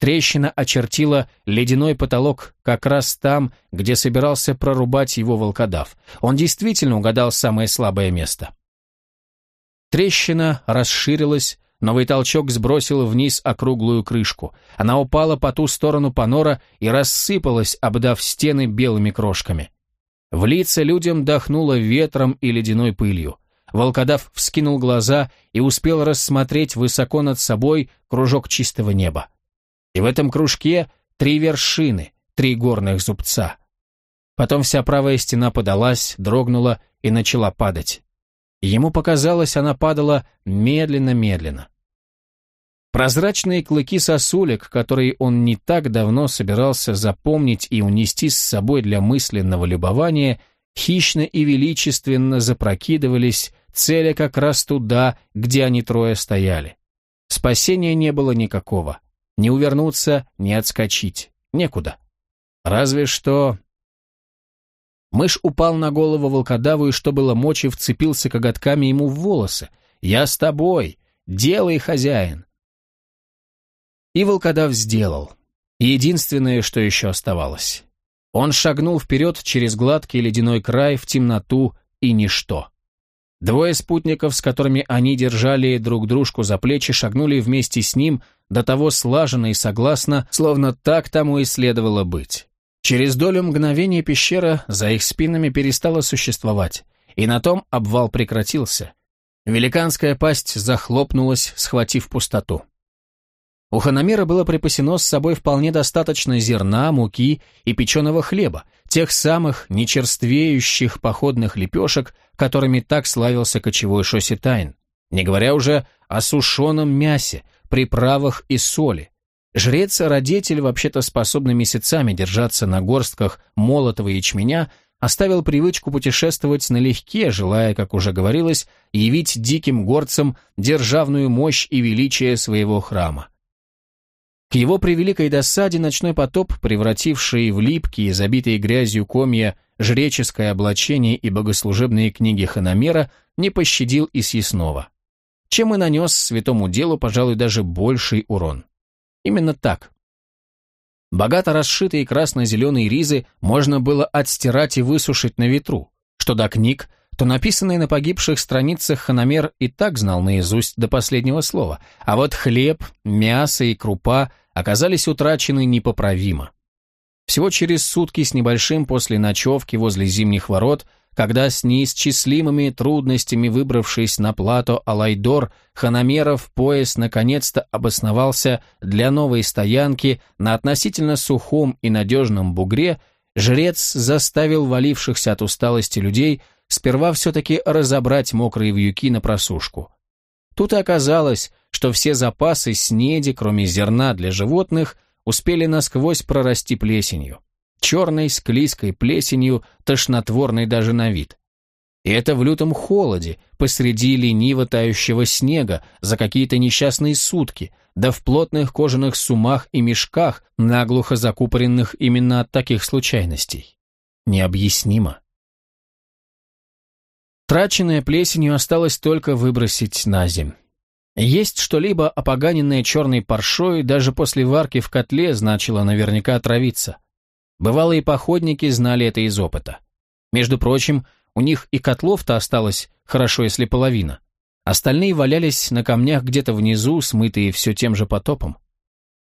Трещина очертила ледяной потолок как раз там, где собирался прорубать его волкодав. Он действительно угадал самое слабое место. Трещина расширилась, Новый толчок сбросил вниз округлую крышку. Она упала по ту сторону панора и рассыпалась, обдав стены белыми крошками. В лица людям дохнуло ветром и ледяной пылью. Волкодав вскинул глаза и успел рассмотреть высоко над собой кружок чистого неба. И в этом кружке три вершины, три горных зубца. Потом вся правая стена подалась, дрогнула и начала падать. Ему показалось, она падала медленно-медленно. Прозрачные клыки сосулек, которые он не так давно собирался запомнить и унести с собой для мысленного любования, хищно и величественно запрокидывались, целя как раз туда, где они трое стояли. Спасения не было никакого. Не увернуться, не отскочить. Некуда. Разве что Мышь упал на голову волкодаву и, что было мочи, вцепился коготками ему в волосы. «Я с тобой! Делай, хозяин!» И волкодав сделал. Единственное, что еще оставалось. Он шагнул вперед через гладкий ледяной край в темноту и ничто. Двое спутников, с которыми они держали друг дружку за плечи, шагнули вместе с ним, до того слаженно и согласно, словно так тому и следовало быть. Через долю мгновения пещера за их спинами перестала существовать, и на том обвал прекратился. Великанская пасть захлопнулась, схватив пустоту. У Ханамира было припасено с собой вполне достаточно зерна, муки и печеного хлеба, тех самых нечерствеющих походных лепешек, которыми так славился кочевой Шоситайн, не говоря уже о сушеном мясе, приправах и соли, Жрец-родитель, вообще-то способный месяцами держаться на горстках молотого ячменя, оставил привычку путешествовать налегке, желая, как уже говорилось, явить диким горцам державную мощь и величие своего храма. К его превеликой досаде ночной потоп, превративший в липкие, забитые грязью комья жреческое облачение и богослужебные книги Ханамера, не пощадил и съестного. Чем и нанес святому делу, пожалуй, даже больший урон. Именно так. Богато расшитые красно-зеленые ризы можно было отстирать и высушить на ветру. Что до книг, то написанный на погибших страницах хономер и так знал наизусть до последнего слова, а вот хлеб, мясо и крупа оказались утрачены непоправимо. Всего через сутки с небольшим после ночевки возле зимних ворот – когда с неисчислимыми трудностями выбравшись на плато Алайдор, Ханамеров пояс наконец-то обосновался для новой стоянки на относительно сухом и надежном бугре, жрец заставил валившихся от усталости людей сперва все-таки разобрать мокрые вьюки на просушку. Тут и оказалось, что все запасы снеди, кроме зерна для животных, успели насквозь прорасти плесенью черной склизкой плесенью, тошнотворной даже на вид. И это в лютом холоде, посреди лениво тающего снега, за какие-то несчастные сутки, да в плотных кожаных сумах и мешках, наглухо закупоренных именно от таких случайностей. Необъяснимо. Траченное плесенью осталось только выбросить на земь. Есть что-либо опоганенное черной паршой даже после варки в котле значило наверняка отравиться – Бывалые походники знали это из опыта. Между прочим, у них и котлов-то осталось хорошо, если половина. Остальные валялись на камнях где-то внизу, смытые все тем же потопом.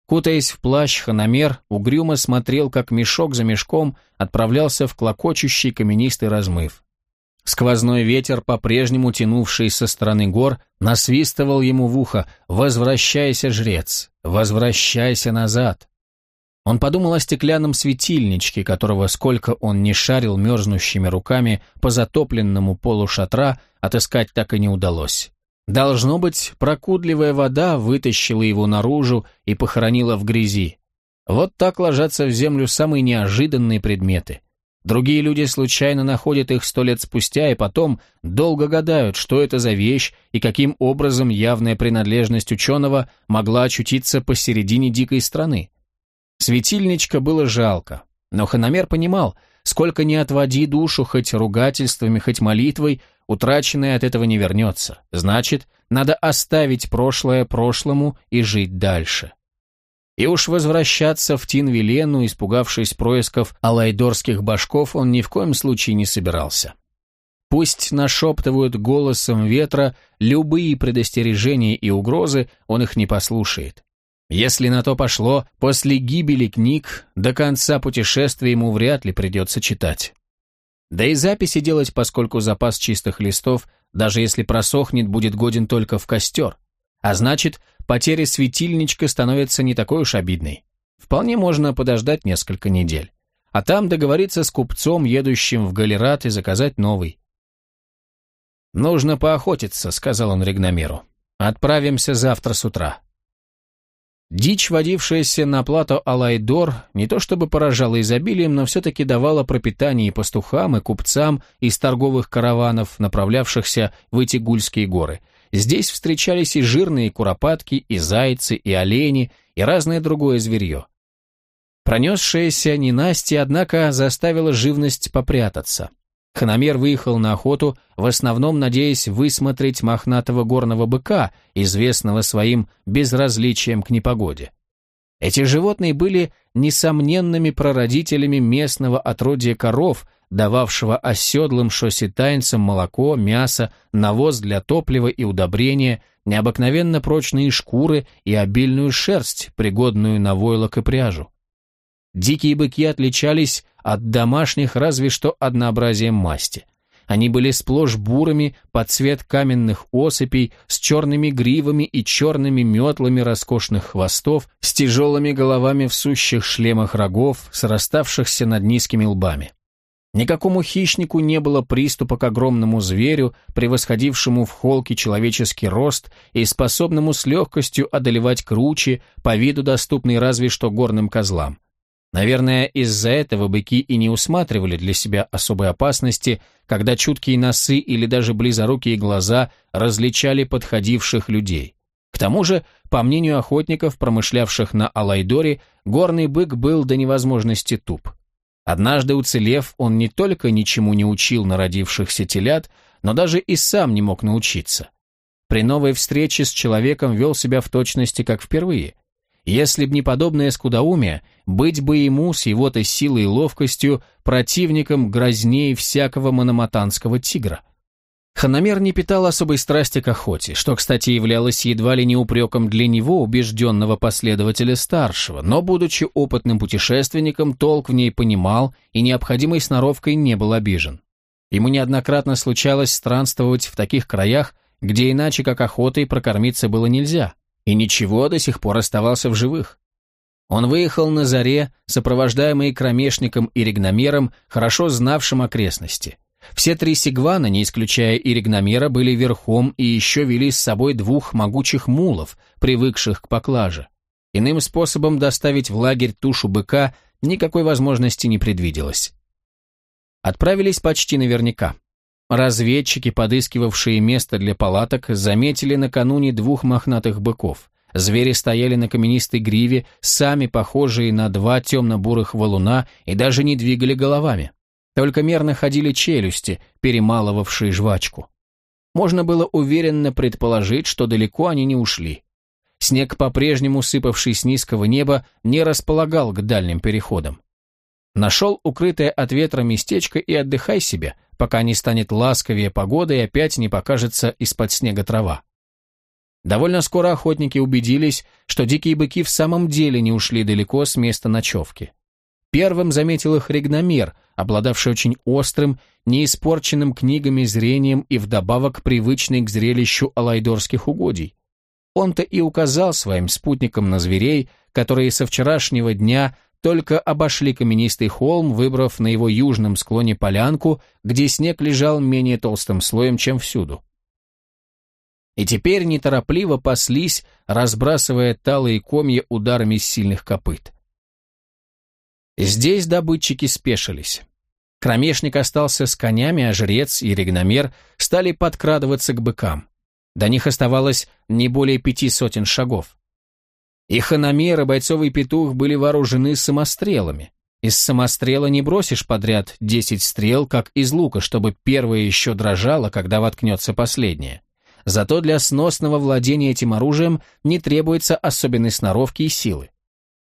Кутаясь в плащ, хономер угрюмо смотрел, как мешок за мешком отправлялся в клокочущий каменистый размыв. Сквозной ветер, по-прежнему тянувший со стороны гор, насвистывал ему в ухо «Возвращайся, жрец! Возвращайся назад!» Он подумал о стеклянном светильничке, которого, сколько он не шарил мерзнущими руками по затопленному полу шатра, отыскать так и не удалось. Должно быть, прокудливая вода вытащила его наружу и похоронила в грязи. Вот так ложатся в землю самые неожиданные предметы. Другие люди случайно находят их сто лет спустя и потом долго гадают, что это за вещь и каким образом явная принадлежность ученого могла очутиться посередине дикой страны. Светильничка было жалко, но Ханамер понимал, сколько не отводи душу хоть ругательствами, хоть молитвой, утраченное от этого не вернется. Значит, надо оставить прошлое прошлому и жить дальше. И уж возвращаться в Тинвилену, испугавшись происков алайдорских башков, он ни в коем случае не собирался. Пусть нашептывают голосом ветра любые предостережения и угрозы, он их не послушает. Если на то пошло, после гибели книг до конца путешествия ему вряд ли придется читать. Да и записи делать, поскольку запас чистых листов, даже если просохнет, будет годен только в костер. А значит, потеря светильничка становится не такой уж обидной. Вполне можно подождать несколько недель. А там договориться с купцом, едущим в Галерат, и заказать новый. «Нужно поохотиться», — сказал он Регномеру. «Отправимся завтра с утра». Дичь, водившаяся на плато Алайдор, не то чтобы поражала изобилием, но все-таки давала пропитание и пастухам, и купцам из торговых караванов, направлявшихся в эти гульские горы. Здесь встречались и жирные куропатки, и зайцы, и олени, и разное другое зверье. Пронесшаяся ненастье, однако, заставила живность попрятаться. Ханамер выехал на охоту, в основном надеясь высмотреть мохнатого горного быка, известного своим безразличием к непогоде. Эти животные были несомненными прародителями местного отродья коров, дававшего оседлым шосситайнцам молоко, мясо, навоз для топлива и удобрения, необыкновенно прочные шкуры и обильную шерсть, пригодную на войлок и пряжу. Дикие быки отличались от домашних разве что однообразием масти. Они были сплошь бурыми под цвет каменных осыпей, с черными гривами и черными метлами роскошных хвостов, с тяжелыми головами в сущих шлемах рогов, сраставшихся над низкими лбами. Никакому хищнику не было приступа к огромному зверю, превосходившему в холке человеческий рост и способному с легкостью одолевать кручи, по виду доступный разве что горным козлам. Наверное, из-за этого быки и не усматривали для себя особой опасности, когда чуткие носы или даже близорукие глаза различали подходивших людей. К тому же, по мнению охотников, промышлявших на Алайдоре, горный бык был до невозможности туп. Однажды уцелев, он не только ничему не учил народившихся телят, но даже и сам не мог научиться. При новой встрече с человеком вел себя в точности, как впервые. Если б не подобное скудоумие, быть бы ему с его-то силой и ловкостью противником грознее всякого мономатанского тигра. Ханамер не питал особой страсти к охоте, что, кстати, являлось едва ли не упреком для него, убежденного последователя старшего, но, будучи опытным путешественником, толк в ней понимал и необходимой сноровкой не был обижен. Ему неоднократно случалось странствовать в таких краях, где иначе как охотой прокормиться было нельзя, и ничего до сих пор оставался в живых. Он выехал на заре, сопровождаемый кромешником и регномером, хорошо знавшим окрестности. Все три сигвана, не исключая и регномера, были верхом и еще вели с собой двух могучих мулов, привыкших к поклаже. Иным способом доставить в лагерь тушу быка никакой возможности не предвиделось. Отправились почти наверняка. Разведчики, подыскивавшие место для палаток, заметили накануне двух мохнатых быков. Звери стояли на каменистой гриве, сами похожие на два темно-бурых валуна, и даже не двигали головами. Только мерно ходили челюсти, перемалывавшие жвачку. Можно было уверенно предположить, что далеко они не ушли. Снег, по-прежнему сыпавший с низкого неба, не располагал к дальним переходам. Нашел укрытое от ветра местечко и отдыхай себе, пока не станет ласковее погода и опять не покажется из-под снега трава. Довольно скоро охотники убедились, что дикие быки в самом деле не ушли далеко с места ночевки. Первым заметил их регномер, обладавший очень острым, неиспорченным книгами зрением и вдобавок привычный к зрелищу алайдорских угодий. Он-то и указал своим спутникам на зверей, которые со вчерашнего дня только обошли каменистый холм, выбрав на его южном склоне полянку, где снег лежал менее толстым слоем, чем всюду. И теперь неторопливо паслись, разбрасывая талые комья ударами сильных копыт. Здесь добытчики спешились. Кромешник остался с конями, а жрец и регномер стали подкрадываться к быкам. До них оставалось не более пяти сотен шагов. И хономер, и бойцовый петух были вооружены самострелами. Из самострела не бросишь подряд десять стрел, как из лука, чтобы первое еще дрожало, когда воткнется последнее. Зато для сносного владения этим оружием не требуется особенной сноровки и силы.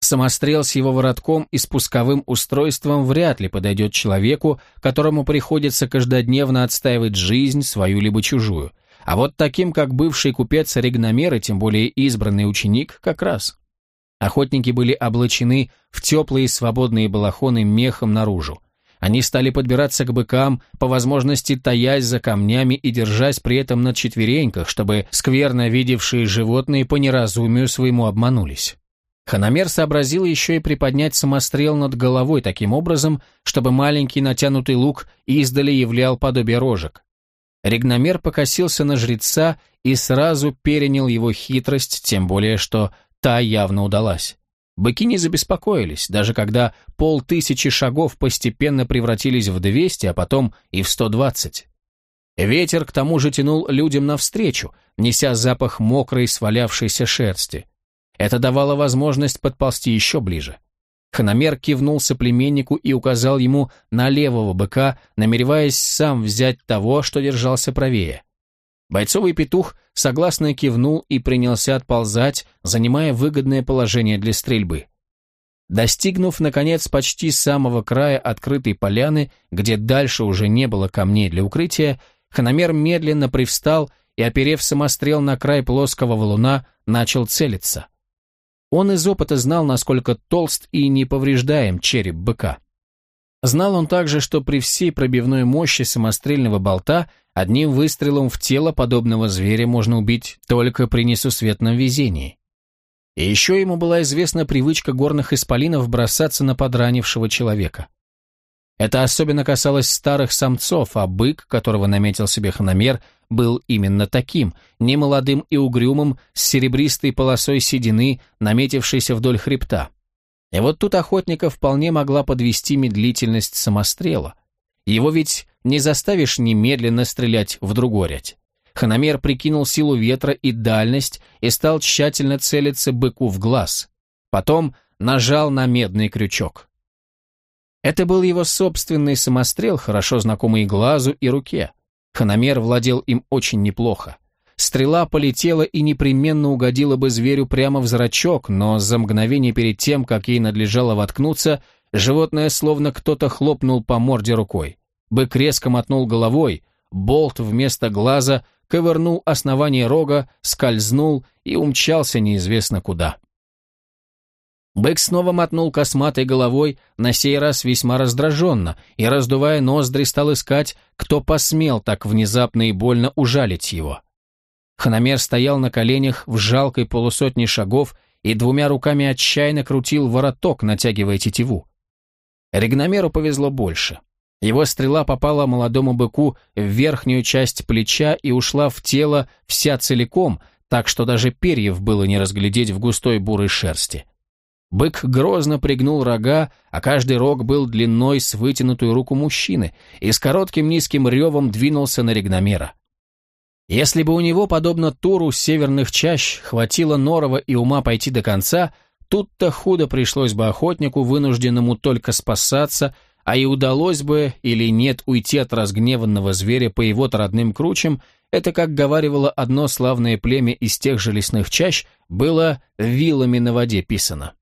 Самострел с его воротком и спусковым устройством вряд ли подойдет человеку, которому приходится каждодневно отстаивать жизнь, свою либо чужую. А вот таким, как бывший купец Регномер и тем более избранный ученик, как раз. Охотники были облачены в теплые свободные балахоны мехом наружу. Они стали подбираться к быкам, по возможности таясь за камнями и держась при этом на четвереньках, чтобы скверно видевшие животные по неразумию своему обманулись. Ханамер сообразил еще и приподнять самострел над головой таким образом, чтобы маленький натянутый лук издали являл подобие рожек. Регномер покосился на жреца и сразу перенял его хитрость, тем более что та явно удалась. Быки не забеспокоились, даже когда полтысячи шагов постепенно превратились в двести, а потом и в сто двадцать. Ветер к тому же тянул людям навстречу, неся запах мокрой свалявшейся шерсти. Это давало возможность подползти еще ближе. Хономер кивнул соплеменнику и указал ему на левого быка, намереваясь сам взять того, что держался правее. Бойцовый петух согласно кивнул и принялся отползать, занимая выгодное положение для стрельбы. Достигнув, наконец, почти самого края открытой поляны, где дальше уже не было камней для укрытия, Хономер медленно привстал и, оперев самострел на край плоского валуна, начал целиться. Он из опыта знал, насколько толст и неповреждаем череп быка. Знал он также, что при всей пробивной мощи самострельного болта одним выстрелом в тело подобного зверя можно убить только при несусветном везении. И еще ему была известна привычка горных исполинов бросаться на подранившего человека. Это особенно касалось старых самцов, а бык, которого наметил себе хономер, был именно таким, немолодым и угрюмым, с серебристой полосой седины, наметившейся вдоль хребта. И вот тут охотника вполне могла подвести медлительность самострела. Его ведь не заставишь немедленно стрелять в другорять. Ханамер прикинул силу ветра и дальность и стал тщательно целиться быку в глаз. Потом нажал на медный крючок. Это был его собственный самострел, хорошо знакомый глазу и руке. Ханамер владел им очень неплохо. Стрела полетела и непременно угодила бы зверю прямо в зрачок, но за мгновение перед тем, как ей надлежало воткнуться, животное словно кто-то хлопнул по морде рукой. Бык резко мотнул головой, болт вместо глаза ковырнул основание рога, скользнул и умчался неизвестно куда. Бык снова мотнул косматой головой, на сей раз весьма раздраженно, и, раздувая ноздри, стал искать, кто посмел так внезапно и больно ужалить его. Ханамер стоял на коленях в жалкой полусотни шагов и двумя руками отчаянно крутил вороток, натягивая тетиву. Регномеру повезло больше. Его стрела попала молодому быку в верхнюю часть плеча и ушла в тело вся целиком, так что даже перьев было не разглядеть в густой бурой шерсти. Бык грозно пригнул рога, а каждый рог был длиной с вытянутую руку мужчины, и с коротким низким ревом двинулся на регномера. Если бы у него, подобно туру северных чащ, хватило норова и ума пойти до конца, тут-то худо пришлось бы охотнику, вынужденному только спасаться, а и удалось бы или нет уйти от разгневанного зверя по его-то родным кручам, это, как говаривало одно славное племя из тех же лесных чащ, было вилами на воде писано.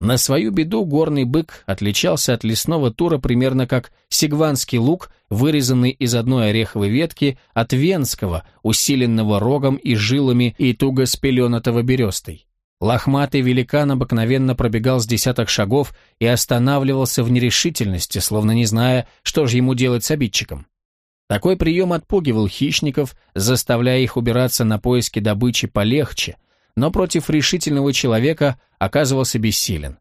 На свою беду горный бык отличался от лесного тура примерно как сигванский лук, вырезанный из одной ореховой ветки, от венского, усиленного рогом и жилами и туго спеленатого берестой. Лохматый великан обыкновенно пробегал с десяток шагов и останавливался в нерешительности, словно не зная, что же ему делать с обидчиком. Такой прием отпугивал хищников, заставляя их убираться на поиски добычи полегче – но против решительного человека оказывался бессилен.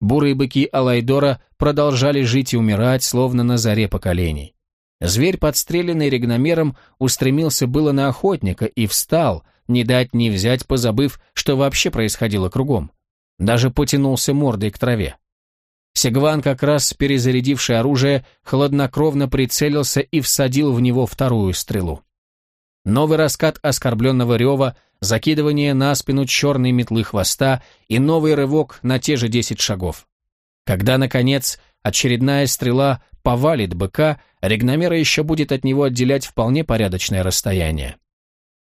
Бурые быки Алайдора продолжали жить и умирать, словно на заре поколений. Зверь, подстреленный регномером, устремился было на охотника и встал, не дать не взять, позабыв, что вообще происходило кругом. Даже потянулся мордой к траве. Сегван, как раз перезарядивший оружие, хладнокровно прицелился и всадил в него вторую стрелу. Новый раскат оскорбленного рева – закидывание на спину черной метлы хвоста и новый рывок на те же десять шагов. Когда, наконец, очередная стрела повалит быка, регномера еще будет от него отделять вполне порядочное расстояние.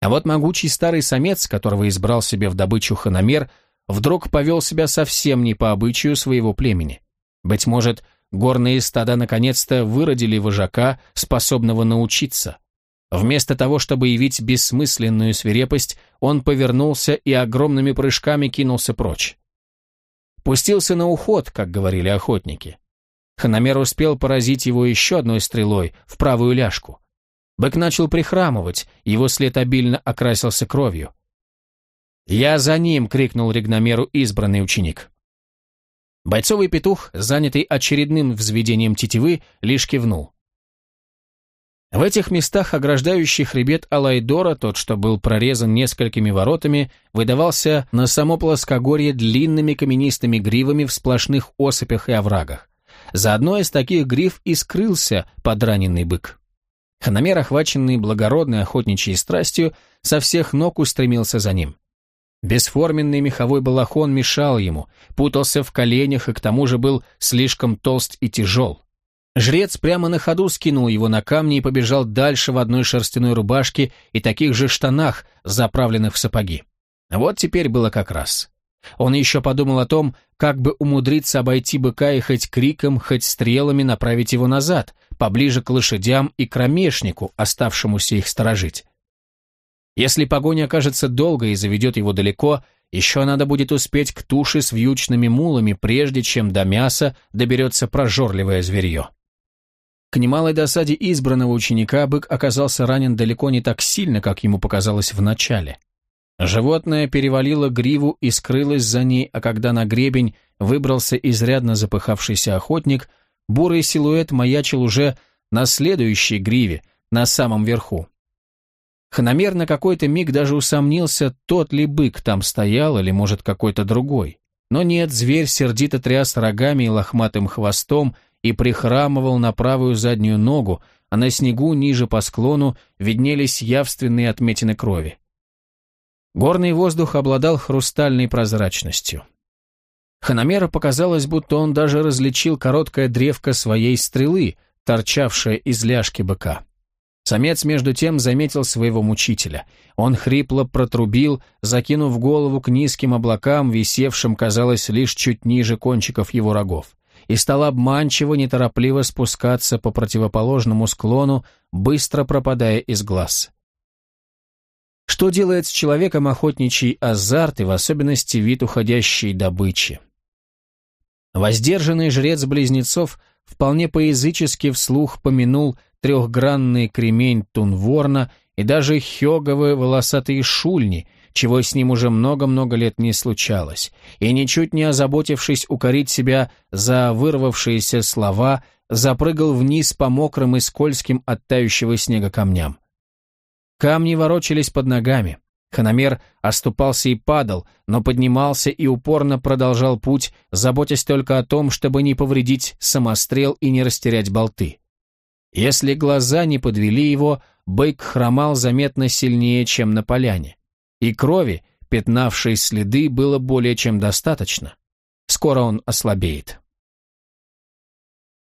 А вот могучий старый самец, которого избрал себе в добычу ханомер, вдруг повел себя совсем не по обычаю своего племени. Быть может, горные стада наконец-то выродили вожака, способного научиться – Вместо того, чтобы явить бессмысленную свирепость, он повернулся и огромными прыжками кинулся прочь. Пустился на уход, как говорили охотники. Ханамер успел поразить его еще одной стрелой в правую ляжку. Бык начал прихрамывать, его след обильно окрасился кровью. «Я за ним!» — крикнул Ригномеру избранный ученик. Бойцовый петух, занятый очередным взведением тетивы, лишь кивнул. В этих местах, ограждающий хребет Алайдора, тот, что был прорезан несколькими воротами, выдавался на само плоскогорье длинными каменистыми гривами в сплошных осыпях и оврагах. За одной из таких гриф и скрылся подраненный бык. Ханамер, охваченный благородной охотничьей страстью, со всех ног устремился за ним. Бесформенный меховой балахон мешал ему, путался в коленях и к тому же был слишком толст и тяжел. Жрец прямо на ходу скинул его на камни и побежал дальше в одной шерстяной рубашке и таких же штанах, заправленных в сапоги. Вот теперь было как раз. Он еще подумал о том, как бы умудриться обойти быка и хоть криком, хоть стрелами направить его назад, поближе к лошадям и кромешнику, оставшемуся их сторожить. Если погоня окажется долгой и заведет его далеко, еще надо будет успеть к туше с вьючными мулами, прежде чем до мяса доберется прожорливое зверье. К немалой досаде избранного ученика бык оказался ранен далеко не так сильно, как ему показалось в начале. Животное перевалило гриву и скрылось за ней, а когда на гребень выбрался изрядно запыхавшийся охотник, бурый силуэт маячил уже на следующей гриве, на самом верху. Ханамер на какой-то миг даже усомнился, тот ли бык там стоял или, может, какой-то другой. Но нет, зверь сердито тряс рогами и лохматым хвостом и прихрамывал на правую заднюю ногу, а на снегу ниже по склону виднелись явственные отметины крови. Горный воздух обладал хрустальной прозрачностью. Ханамера показалось, будто он даже различил короткое древко своей стрелы, торчавшее из ляжки быка. Самец, между тем, заметил своего мучителя. Он хрипло протрубил, закинув голову к низким облакам, висевшим, казалось, лишь чуть ниже кончиков его рогов, и стал обманчиво, неторопливо спускаться по противоположному склону, быстро пропадая из глаз. Что делает с человеком охотничий азарт и в особенности вид уходящей добычи? Воздержанный жрец близнецов вполне поязычески вслух помянул трехгранный кремень Тунворна и даже хёговые волосатые шульни, чего с ним уже много-много лет не случалось, и, ничуть не озаботившись укорить себя за вырвавшиеся слова, запрыгал вниз по мокрым и скользким от тающего снега камням. Камни ворочались под ногами, Ханамер оступался и падал, но поднимался и упорно продолжал путь, заботясь только о том, чтобы не повредить самострел и не растерять болты. Если глаза не подвели его, бык хромал заметно сильнее, чем на поляне. И крови, пятнавшей следы, было более чем достаточно. Скоро он ослабеет.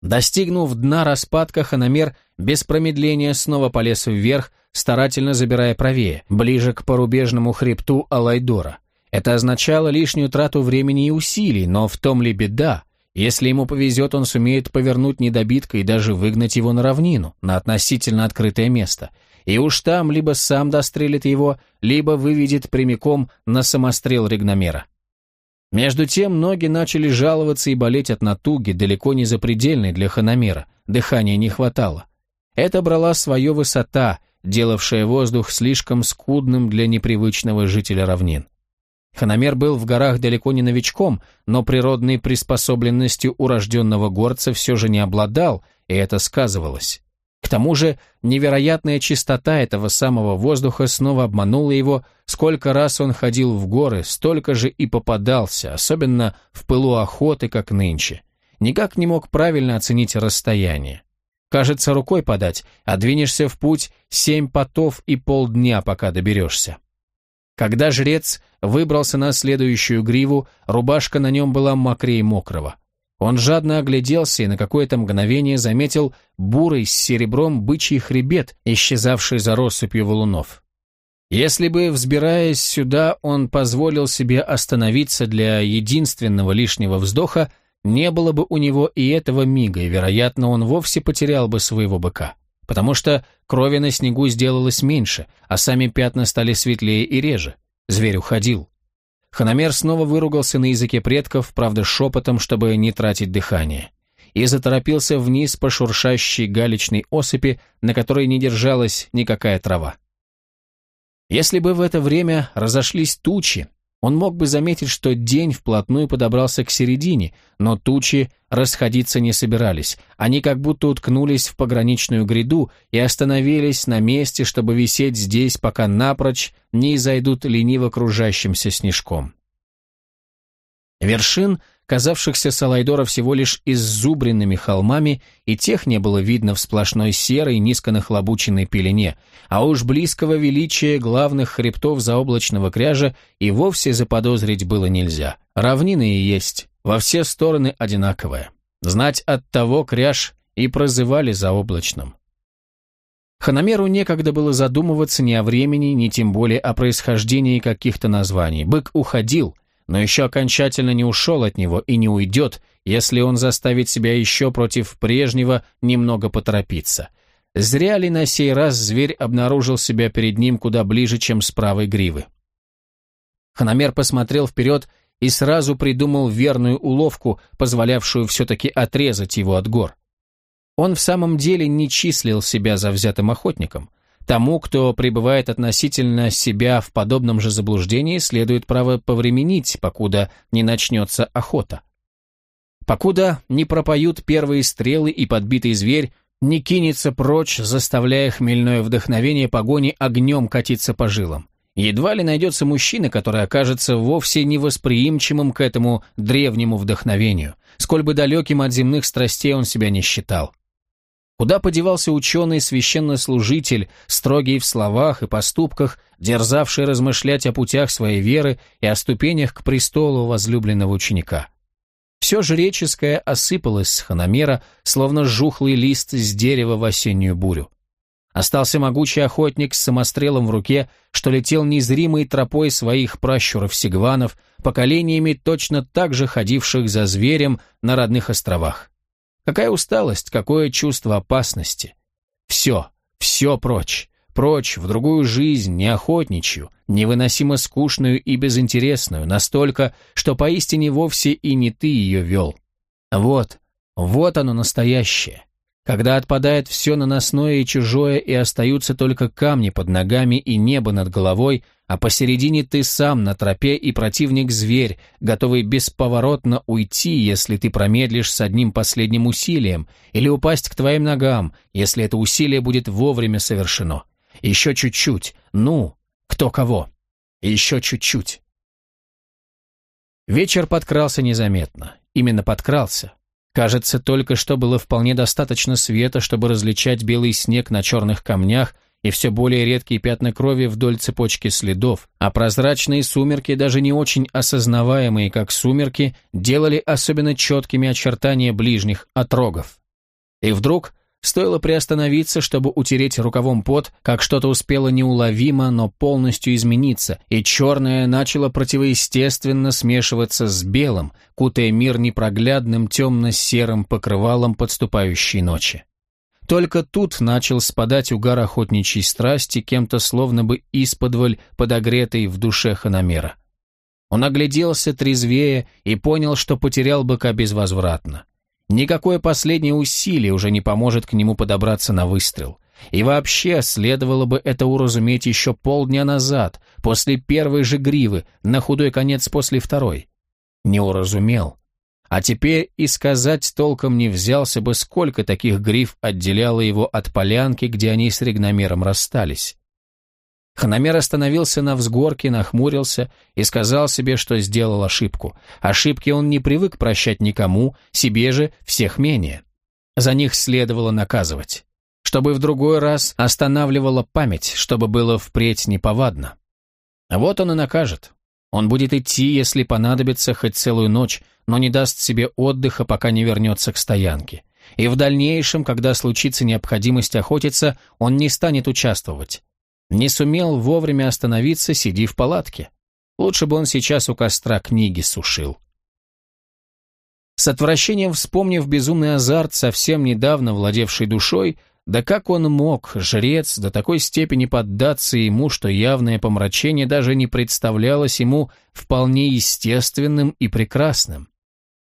Достигнув дна распадка, Ханамер без промедления снова полез вверх, старательно забирая правее, ближе к порубежному хребту Алайдора. Это означало лишнюю трату времени и усилий, но в том ли беда? Если ему повезет, он сумеет повернуть недобитка и даже выгнать его на равнину, на относительно открытое место. И уж там либо сам дострелит его, либо выведет прямиком на самострел регномера. Между тем ноги начали жаловаться и болеть от натуги, далеко не запредельной для хономера, дыхания не хватало. Это брала свое высота, делавшая воздух слишком скудным для непривычного жителя равнин. Ханамер был в горах далеко не новичком, но природной приспособленностью урожденного горца все же не обладал, и это сказывалось. К тому же невероятная чистота этого самого воздуха снова обманула его, сколько раз он ходил в горы, столько же и попадался, особенно в пылу охоты, как нынче. Никак не мог правильно оценить расстояние. Кажется, рукой подать, а двинешься в путь семь потов и полдня, пока доберешься. Когда жрец выбрался на следующую гриву, рубашка на нем была мокрее мокрого. Он жадно огляделся и на какое-то мгновение заметил бурый с серебром бычий хребет, исчезавший за россыпью валунов. Если бы, взбираясь сюда, он позволил себе остановиться для единственного лишнего вздоха, не было бы у него и этого мига, и, вероятно, он вовсе потерял бы своего быка, потому что крови на снегу сделалось меньше, а сами пятна стали светлее и реже. Зверь уходил. Ханамер снова выругался на языке предков, правда шепотом, чтобы не тратить дыхание, и заторопился вниз по шуршащей галечной осыпи, на которой не держалась никакая трава. Если бы в это время разошлись тучи, он мог бы заметить, что день вплотную подобрался к середине, но тучи расходиться не собирались. Они как будто уткнулись в пограничную гряду и остановились на месте, чтобы висеть здесь, пока напрочь не изойдут лениво кружащимся снежком. Вершин казавшихся Салайдора всего лишь иззубренными холмами, и тех не было видно в сплошной серой, низко нахлобученной пелене, а уж близкого величия главных хребтов заоблачного кряжа и вовсе заподозрить было нельзя. Равнины и есть, во все стороны одинаковые. Знать от того кряж и прозывали заоблачным. Ханамеру некогда было задумываться ни о времени, ни тем более о происхождении каких-то названий. Бык уходил — но еще окончательно не ушел от него и не уйдет, если он заставит себя еще против прежнего немного поторопиться. Зря ли на сей раз зверь обнаружил себя перед ним куда ближе, чем с правой гривы? Ханамер посмотрел вперед и сразу придумал верную уловку, позволявшую все-таки отрезать его от гор. Он в самом деле не числил себя завзятым охотником. Тому, кто пребывает относительно себя в подобном же заблуждении, следует право повременить, покуда не начнется охота. Покуда не пропоют первые стрелы и подбитый зверь не кинется прочь, заставляя хмельное вдохновение погони огнем катиться по жилам. Едва ли найдется мужчина, который окажется вовсе невосприимчивым к этому древнему вдохновению, сколь бы далеким от земных страстей он себя не считал. Куда подевался ученый-священнослужитель, строгий в словах и поступках, дерзавший размышлять о путях своей веры и о ступенях к престолу возлюбленного ученика? Все жреческое осыпалось с хономера, словно жухлый лист с дерева в осеннюю бурю. Остался могучий охотник с самострелом в руке, что летел незримой тропой своих пращуров-сигванов, поколениями точно так же ходивших за зверем на родных островах. Какая усталость, какое чувство опасности. Все, все прочь, прочь, в другую жизнь, не охотничью, невыносимо скучную и безинтересную, настолько, что поистине вовсе и не ты ее вел. Вот, вот оно настоящее. Когда отпадает все наносное и чужое, и остаются только камни под ногами и небо над головой, а посередине ты сам на тропе и противник-зверь, готовый бесповоротно уйти, если ты промедлишь с одним последним усилием, или упасть к твоим ногам, если это усилие будет вовремя совершено. Еще чуть-чуть. Ну, кто кого. Еще чуть-чуть. Вечер подкрался незаметно. Именно подкрался, Кажется, только что было вполне достаточно света, чтобы различать белый снег на черных камнях и все более редкие пятна крови вдоль цепочки следов, а прозрачные сумерки, даже не очень осознаваемые как сумерки, делали особенно четкими очертания ближних отрогов. И вдруг Стоило приостановиться, чтобы утереть рукавом пот, как что-то успело неуловимо, но полностью измениться, и черное начало противоестественно смешиваться с белым, кутая мир непроглядным темно-серым покрывалом подступающей ночи. Только тут начал спадать угар охотничьей страсти, кем-то словно бы исподволь подогретой в душе хономера. Он огляделся трезвее и понял, что потерял быка безвозвратно. Никакое последнее усилие уже не поможет к нему подобраться на выстрел. И вообще, следовало бы это уразуметь еще полдня назад, после первой же гривы, на худой конец после второй. Не уразумел. А теперь и сказать толком не взялся бы, сколько таких гриф отделяло его от полянки, где они с регномером расстались. Хономер остановился на взгорке, нахмурился и сказал себе, что сделал ошибку. Ошибки он не привык прощать никому, себе же всех менее. За них следовало наказывать. Чтобы в другой раз останавливала память, чтобы было впредь неповадно. Вот он и накажет. Он будет идти, если понадобится, хоть целую ночь, но не даст себе отдыха, пока не вернется к стоянке. И в дальнейшем, когда случится необходимость охотиться, он не станет участвовать. Не сумел вовремя остановиться, сиди в палатке. Лучше бы он сейчас у костра книги сушил. С отвращением вспомнив безумный азарт, совсем недавно владевший душой, да как он мог, жрец, до такой степени поддаться ему, что явное помрачение даже не представлялось ему вполне естественным и прекрасным.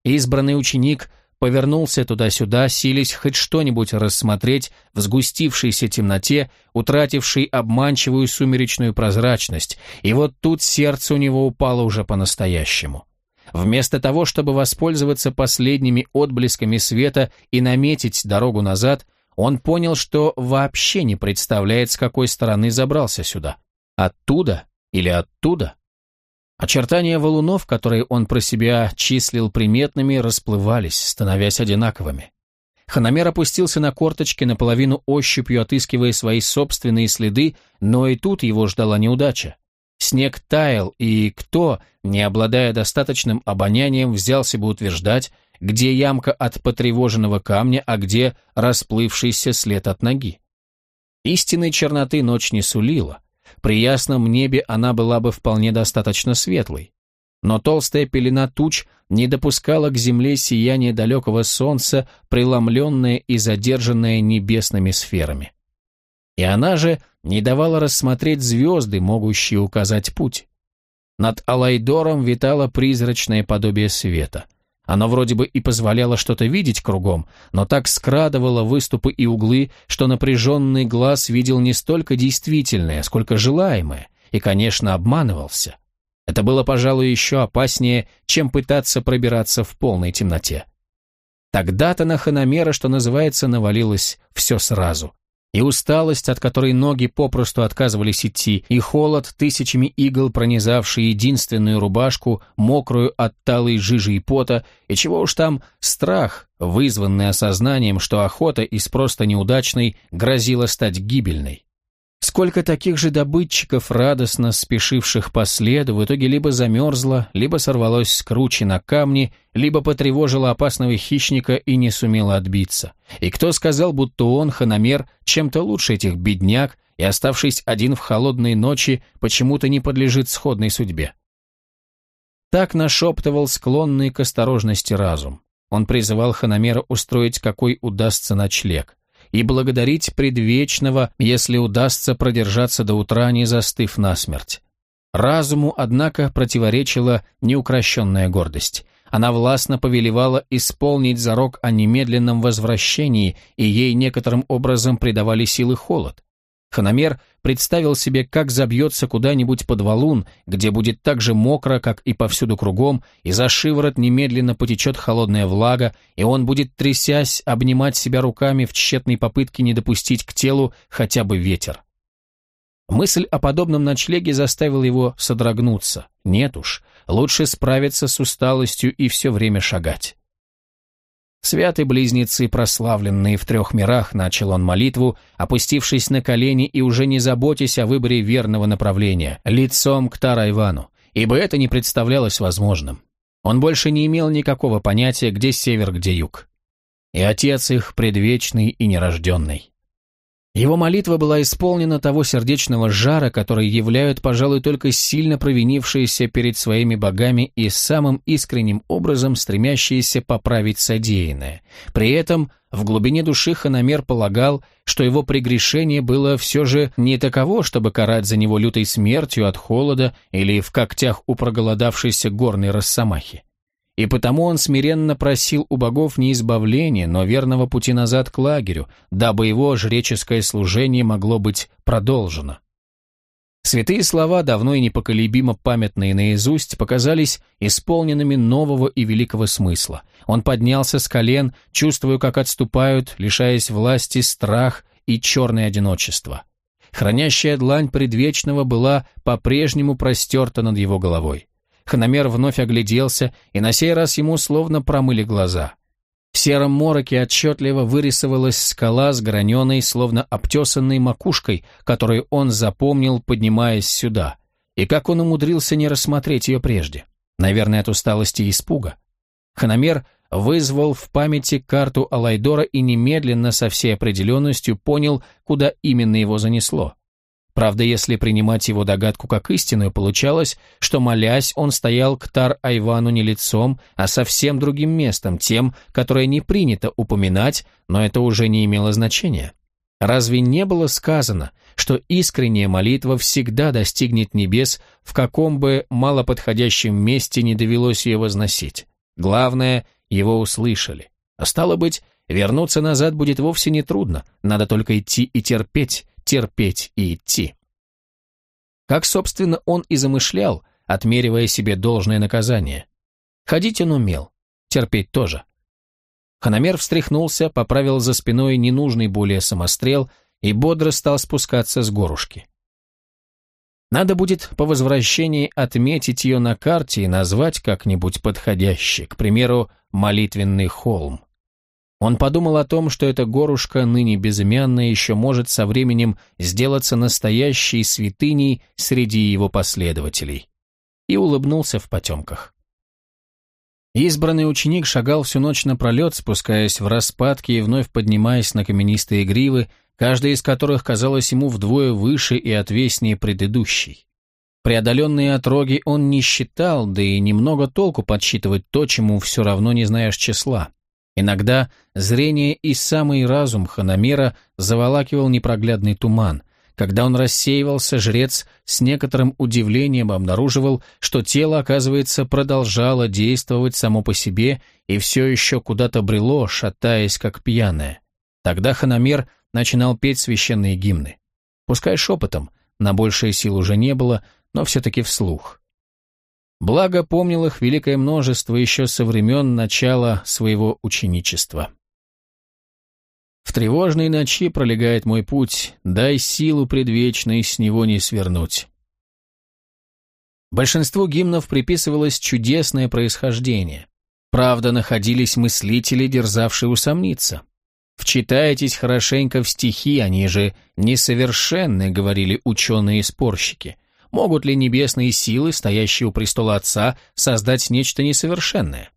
Избранный ученик повернулся туда-сюда, сились хоть что-нибудь рассмотреть в сгустившейся темноте, утратившей обманчивую сумеречную прозрачность, и вот тут сердце у него упало уже по-настоящему. Вместо того, чтобы воспользоваться последними отблесками света и наметить дорогу назад, он понял, что вообще не представляет, с какой стороны забрался сюда. Оттуда или оттуда? Очертания валунов, которые он про себя числил приметными, расплывались, становясь одинаковыми. Хономер опустился на корточки, наполовину ощупью отыскивая свои собственные следы, но и тут его ждала неудача. Снег таял, и кто, не обладая достаточным обонянием, взялся бы утверждать, где ямка от потревоженного камня, а где расплывшийся след от ноги. Истинной черноты ночь не сулила, при ясном небе она была бы вполне достаточно светлой. Но толстая пелена туч не допускала к земле сияния далекого солнца, преломленное и задержанное небесными сферами. И она же не давала рассмотреть звезды, могущие указать путь. Над Алайдором витало призрачное подобие света — оно вроде бы и позволяло что-то видеть кругом, но так скрадывало выступы и углы, что напряженный глаз видел не столько действительное, сколько желаемое, и, конечно, обманывался. Это было, пожалуй, еще опаснее, чем пытаться пробираться в полной темноте. Тогда-то на хономера, что называется, навалилось все сразу. И усталость, от которой ноги попросту отказывались идти, и холод, тысячами игл пронизавший единственную рубашку, мокрую от талой жижи и пота, и чего уж там, страх, вызванный осознанием, что охота из просто неудачной грозила стать гибельной. Сколько таких же добытчиков, радостно спешивших по следу, в итоге либо замерзло, либо сорвалось с кручи на камни, либо потревожило опасного хищника и не сумело отбиться. И кто сказал, будто он, ханомер, чем-то лучше этих бедняк, и, оставшись один в холодные ночи, почему-то не подлежит сходной судьбе? Так нашептывал склонный к осторожности разум. Он призывал ханомера устроить какой удастся ночлег и благодарить предвечного, если удастся продержаться до утра, не застыв насмерть. Разуму, однако, противоречила неукрощенная гордость. Она властно повелевала исполнить зарок о немедленном возвращении, и ей некоторым образом придавали силы холод. Ханамер представил себе, как забьется куда-нибудь под валун, где будет так же мокро, как и повсюду кругом, и за шиворот немедленно потечет холодная влага, и он будет, трясясь, обнимать себя руками в тщетной попытке не допустить к телу хотя бы ветер. Мысль о подобном ночлеге заставила его содрогнуться. Нет уж, лучше справиться с усталостью и все время шагать. Святые близнецы, прославленные в трех мирах, начал он молитву, опустившись на колени и уже не заботясь о выборе верного направления, лицом к Тарайвану, ибо это не представлялось возможным. Он больше не имел никакого понятия, где север, где юг. И отец их предвечный и нерожденный. Его молитва была исполнена того сердечного жара, который являют, пожалуй, только сильно провинившиеся перед своими богами и самым искренним образом стремящиеся поправить содеянное. При этом в глубине души Ханамер полагал, что его прегрешение было все же не таково, чтобы карать за него лютой смертью от холода или в когтях у проголодавшейся горной росомахи. И потому он смиренно просил у богов не избавления, но верного пути назад к лагерю, дабы его жреческое служение могло быть продолжено. Святые слова, давно и непоколебимо памятные наизусть, показались исполненными нового и великого смысла. Он поднялся с колен, чувствуя, как отступают, лишаясь власти, страх и черное одиночество. Хранящая длань предвечного была по-прежнему простерта над его головой. Хономер вновь огляделся, и на сей раз ему словно промыли глаза. В сером мороке отчетливо вырисовалась скала с граненой, словно обтесанной макушкой, которую он запомнил, поднимаясь сюда. И как он умудрился не рассмотреть ее прежде? Наверное, от усталости и испуга. Хономер вызвал в памяти карту Алайдора и немедленно со всей определенностью понял, куда именно его занесло. Правда, если принимать его догадку как истинную, получалось, что, молясь, он стоял к Тар-Айвану не лицом, а совсем другим местом, тем, которое не принято упоминать, но это уже не имело значения. Разве не было сказано, что искренняя молитва всегда достигнет небес, в каком бы малоподходящем месте не довелось ее возносить? Главное, его услышали. А стало быть, вернуться назад будет вовсе не трудно, надо только идти и терпеть, терпеть и идти. Как, собственно, он и замышлял, отмеривая себе должное наказание. Ходить он умел, терпеть тоже. Ханамер встряхнулся, поправил за спиной ненужный более самострел и бодро стал спускаться с горушки. Надо будет по возвращении отметить ее на карте и назвать как-нибудь подходящий, к примеру, молитвенный холм. Он подумал о том, что эта горушка, ныне безымянная, еще может со временем сделаться настоящей святыней среди его последователей. И улыбнулся в потемках. Избранный ученик шагал всю ночь напролет, спускаясь в распадки и вновь поднимаясь на каменистые гривы, каждая из которых казалась ему вдвое выше и отвеснее предыдущей. Преодоленные отроги он не считал, да и немного толку подсчитывать то, чему все равно не знаешь числа. Иногда зрение и самый разум Ханамера заволакивал непроглядный туман. Когда он рассеивался, жрец с некоторым удивлением обнаруживал, что тело, оказывается, продолжало действовать само по себе и все еще куда-то брело, шатаясь как пьяное. Тогда Ханамер начинал петь священные гимны. Пускай шепотом, на большее сил уже не было, но все-таки вслух. Благо помнил их великое множество еще со времен начала своего ученичества. В тревожной ночи пролегает мой путь, дай силу предвечной с него не свернуть. Большинству гимнов приписывалось чудесное происхождение. Правда, находились мыслители, дерзавшие усомниться. Вчитайтесь хорошенько в стихи, они же несовершенны, говорили ученые-спорщики. Могут ли небесные силы, стоящие у престола Отца, создать нечто несовершенное?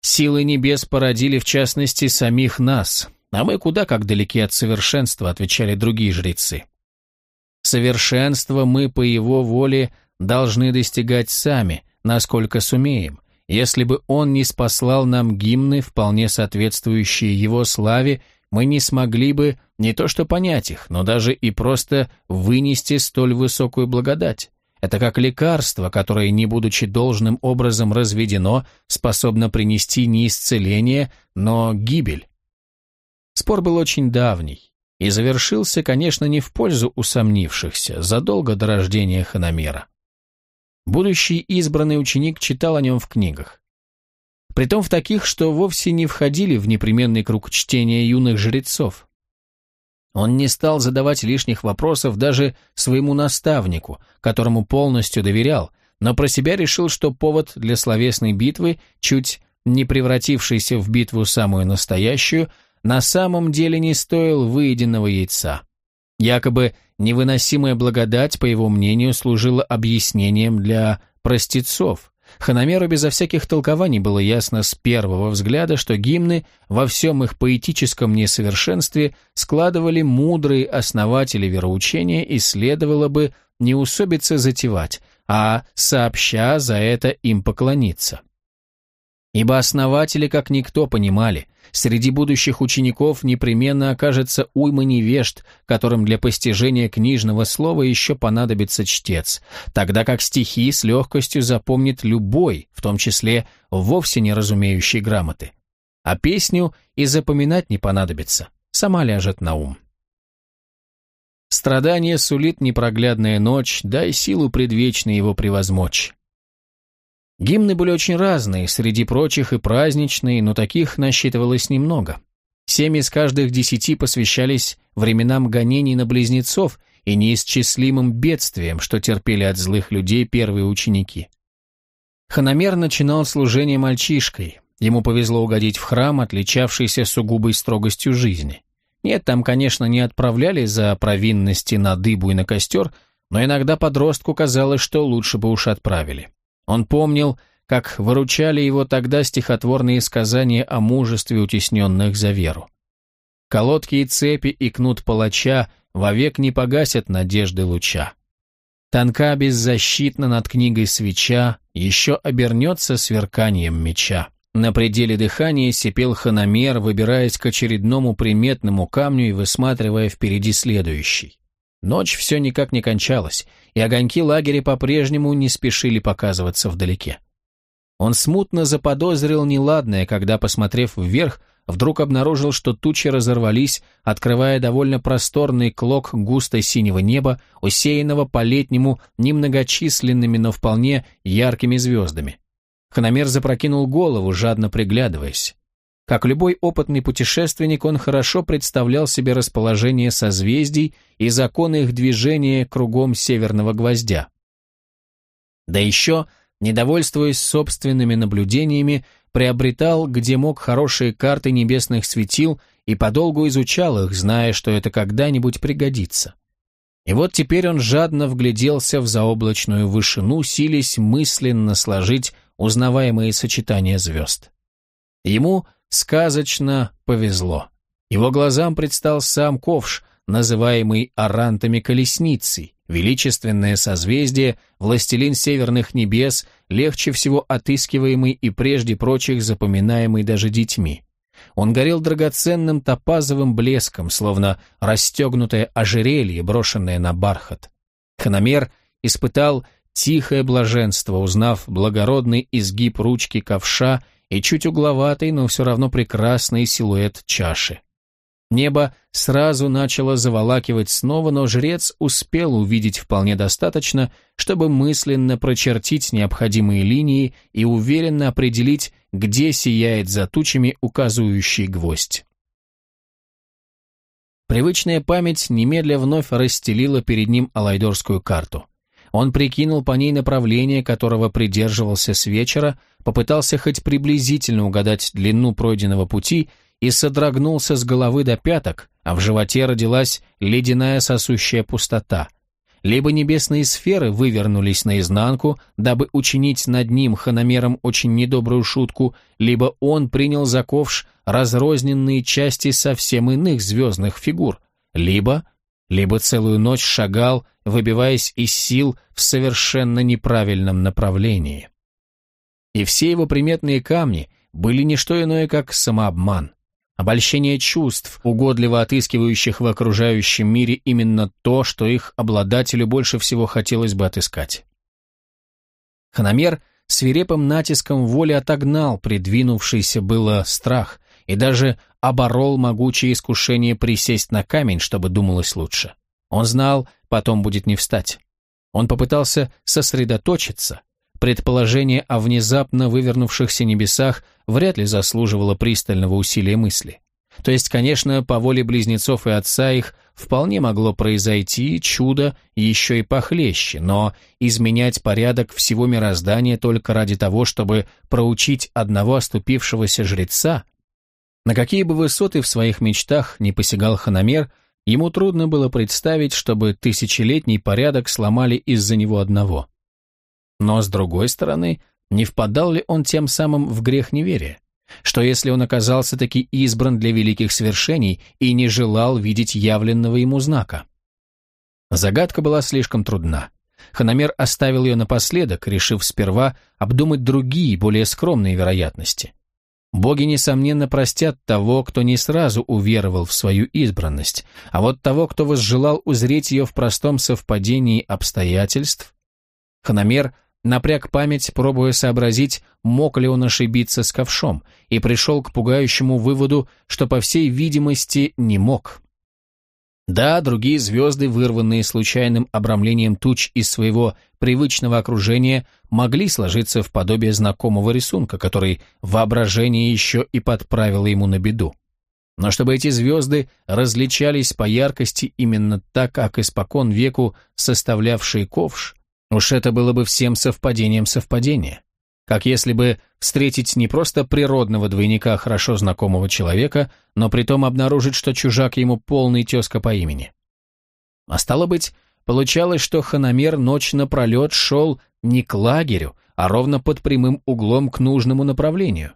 Силы небес породили, в частности, самих нас, а мы куда как далеки от совершенства, отвечали другие жрецы. Совершенство мы по его воле должны достигать сами, насколько сумеем. Если бы он не спаслал нам гимны, вполне соответствующие его славе, мы не смогли бы не то что понять их, но даже и просто вынести столь высокую благодать. Это как лекарство, которое, не будучи должным образом разведено, способно принести не исцеление, но гибель. Спор был очень давний и завершился, конечно, не в пользу усомнившихся, задолго до рождения Ханамера. Будущий избранный ученик читал о нем в книгах. Притом в таких, что вовсе не входили в непременный круг чтения юных жрецов. Он не стал задавать лишних вопросов даже своему наставнику, которому полностью доверял, но про себя решил, что повод для словесной битвы, чуть не превратившейся в битву самую настоящую, на самом деле не стоил выеденного яйца. Якобы невыносимая благодать, по его мнению, служила объяснением для простецов, Ханамеру безо всяких толкований было ясно с первого взгляда, что гимны во всем их поэтическом несовершенстве складывали мудрые основатели вероучения и следовало бы не усобиться затевать, а сообща за это им поклониться. Ибо основатели, как никто, понимали, среди будущих учеников непременно окажется уйма невежд, которым для постижения книжного слова еще понадобится чтец, тогда как стихи с легкостью запомнит любой, в том числе вовсе не разумеющий грамоты. А песню и запоминать не понадобится, сама ляжет на ум. Страдание сулит непроглядная ночь, дай силу предвечной его превозмочь. Гимны были очень разные, среди прочих и праздничные, но таких насчитывалось немного. Семь из каждых десяти посвящались временам гонений на близнецов и неисчислимым бедствиям, что терпели от злых людей первые ученики. Ханамер начинал служение мальчишкой. Ему повезло угодить в храм, отличавшийся сугубой строгостью жизни. Нет, там, конечно, не отправляли за провинности на дыбу и на костер, но иногда подростку казалось, что лучше бы уж отправили. Он помнил, как выручали его тогда стихотворные сказания о мужестве утесненных за веру. Колодки и цепи и кнут палача вовек не погасят надежды луча. Тонка беззащитно над книгой свеча еще обернется сверканием меча. На пределе дыхания сипел хономер, выбираясь к очередному приметному камню и высматривая впереди следующий. Ночь все никак не кончалась, и огоньки лагеря по-прежнему не спешили показываться вдалеке. Он смутно заподозрил неладное, когда, посмотрев вверх, вдруг обнаружил, что тучи разорвались, открывая довольно просторный клок густо синего неба, усеянного по-летнему немногочисленными, но вполне яркими звездами. Ханамер запрокинул голову, жадно приглядываясь. Как любой опытный путешественник, он хорошо представлял себе расположение созвездий и законы их движения кругом северного гвоздя. Да еще, недовольствуясь собственными наблюдениями, приобретал, где мог, хорошие карты небесных светил и подолгу изучал их, зная, что это когда-нибудь пригодится. И вот теперь он жадно вгляделся в заоблачную вышину, силясь мысленно сложить узнаваемые сочетания звезд. Ему сказочно повезло. Его глазам предстал сам ковш, называемый арантами колесницей, величественное созвездие, властелин северных небес, легче всего отыскиваемый и прежде прочих запоминаемый даже детьми. Он горел драгоценным топазовым блеском, словно расстегнутое ожерелье, брошенное на бархат. Хономер испытал тихое блаженство, узнав благородный изгиб ручки ковша и чуть угловатый, но все равно прекрасный силуэт чаши. Небо сразу начало заволакивать снова, но жрец успел увидеть вполне достаточно, чтобы мысленно прочертить необходимые линии и уверенно определить, где сияет за тучами указывающий гвоздь. Привычная память немедля вновь расстелила перед ним алайдорскую карту. Он прикинул по ней направление, которого придерживался с вечера, попытался хоть приблизительно угадать длину пройденного пути и содрогнулся с головы до пяток, а в животе родилась ледяная сосущая пустота. Либо небесные сферы вывернулись наизнанку, дабы учинить над ним хономером очень недобрую шутку, либо он принял за ковш разрозненные части совсем иных звездных фигур, либо, либо целую ночь шагал, выбиваясь из сил в совершенно неправильном направлении. И все его приметные камни были не что иное, как самообман обольщение чувств, угодливо отыскивающих в окружающем мире именно то, что их обладателю больше всего хотелось бы отыскать. Хономер свирепым натиском воли отогнал придвинувшийся было страх и даже оборол могучее искушение присесть на камень, чтобы думалось лучше. Он знал, потом будет не встать. Он попытался сосредоточиться, Предположение о внезапно вывернувшихся небесах вряд ли заслуживало пристального усилия мысли. То есть, конечно, по воле близнецов и отца их вполне могло произойти чудо еще и похлеще, но изменять порядок всего мироздания только ради того, чтобы проучить одного оступившегося жреца, на какие бы высоты в своих мечтах не посягал Ханамер, ему трудно было представить, чтобы тысячелетний порядок сломали из-за него одного. Но, с другой стороны, не впадал ли он тем самым в грех неверия? Что если он оказался таки избран для великих свершений и не желал видеть явленного ему знака? Загадка была слишком трудна. Ханамер оставил ее напоследок, решив сперва обдумать другие, более скромные вероятности. Боги, несомненно, простят того, кто не сразу уверовал в свою избранность, а вот того, кто возжелал узреть ее в простом совпадении обстоятельств, Ханамер напряг память, пробуя сообразить, мог ли он ошибиться с ковшом, и пришел к пугающему выводу, что, по всей видимости, не мог. Да, другие звезды, вырванные случайным обрамлением туч из своего привычного окружения, могли сложиться в подобие знакомого рисунка, который воображение еще и подправило ему на беду. Но чтобы эти звезды различались по яркости именно так, как испокон веку составлявшие ковш, Уж это было бы всем совпадением совпадения. Как если бы встретить не просто природного двойника хорошо знакомого человека, но притом обнаружить, что чужак ему полный тезка по имени. А стало быть, получалось, что Ханамер ночь напролет шел не к лагерю, а ровно под прямым углом к нужному направлению.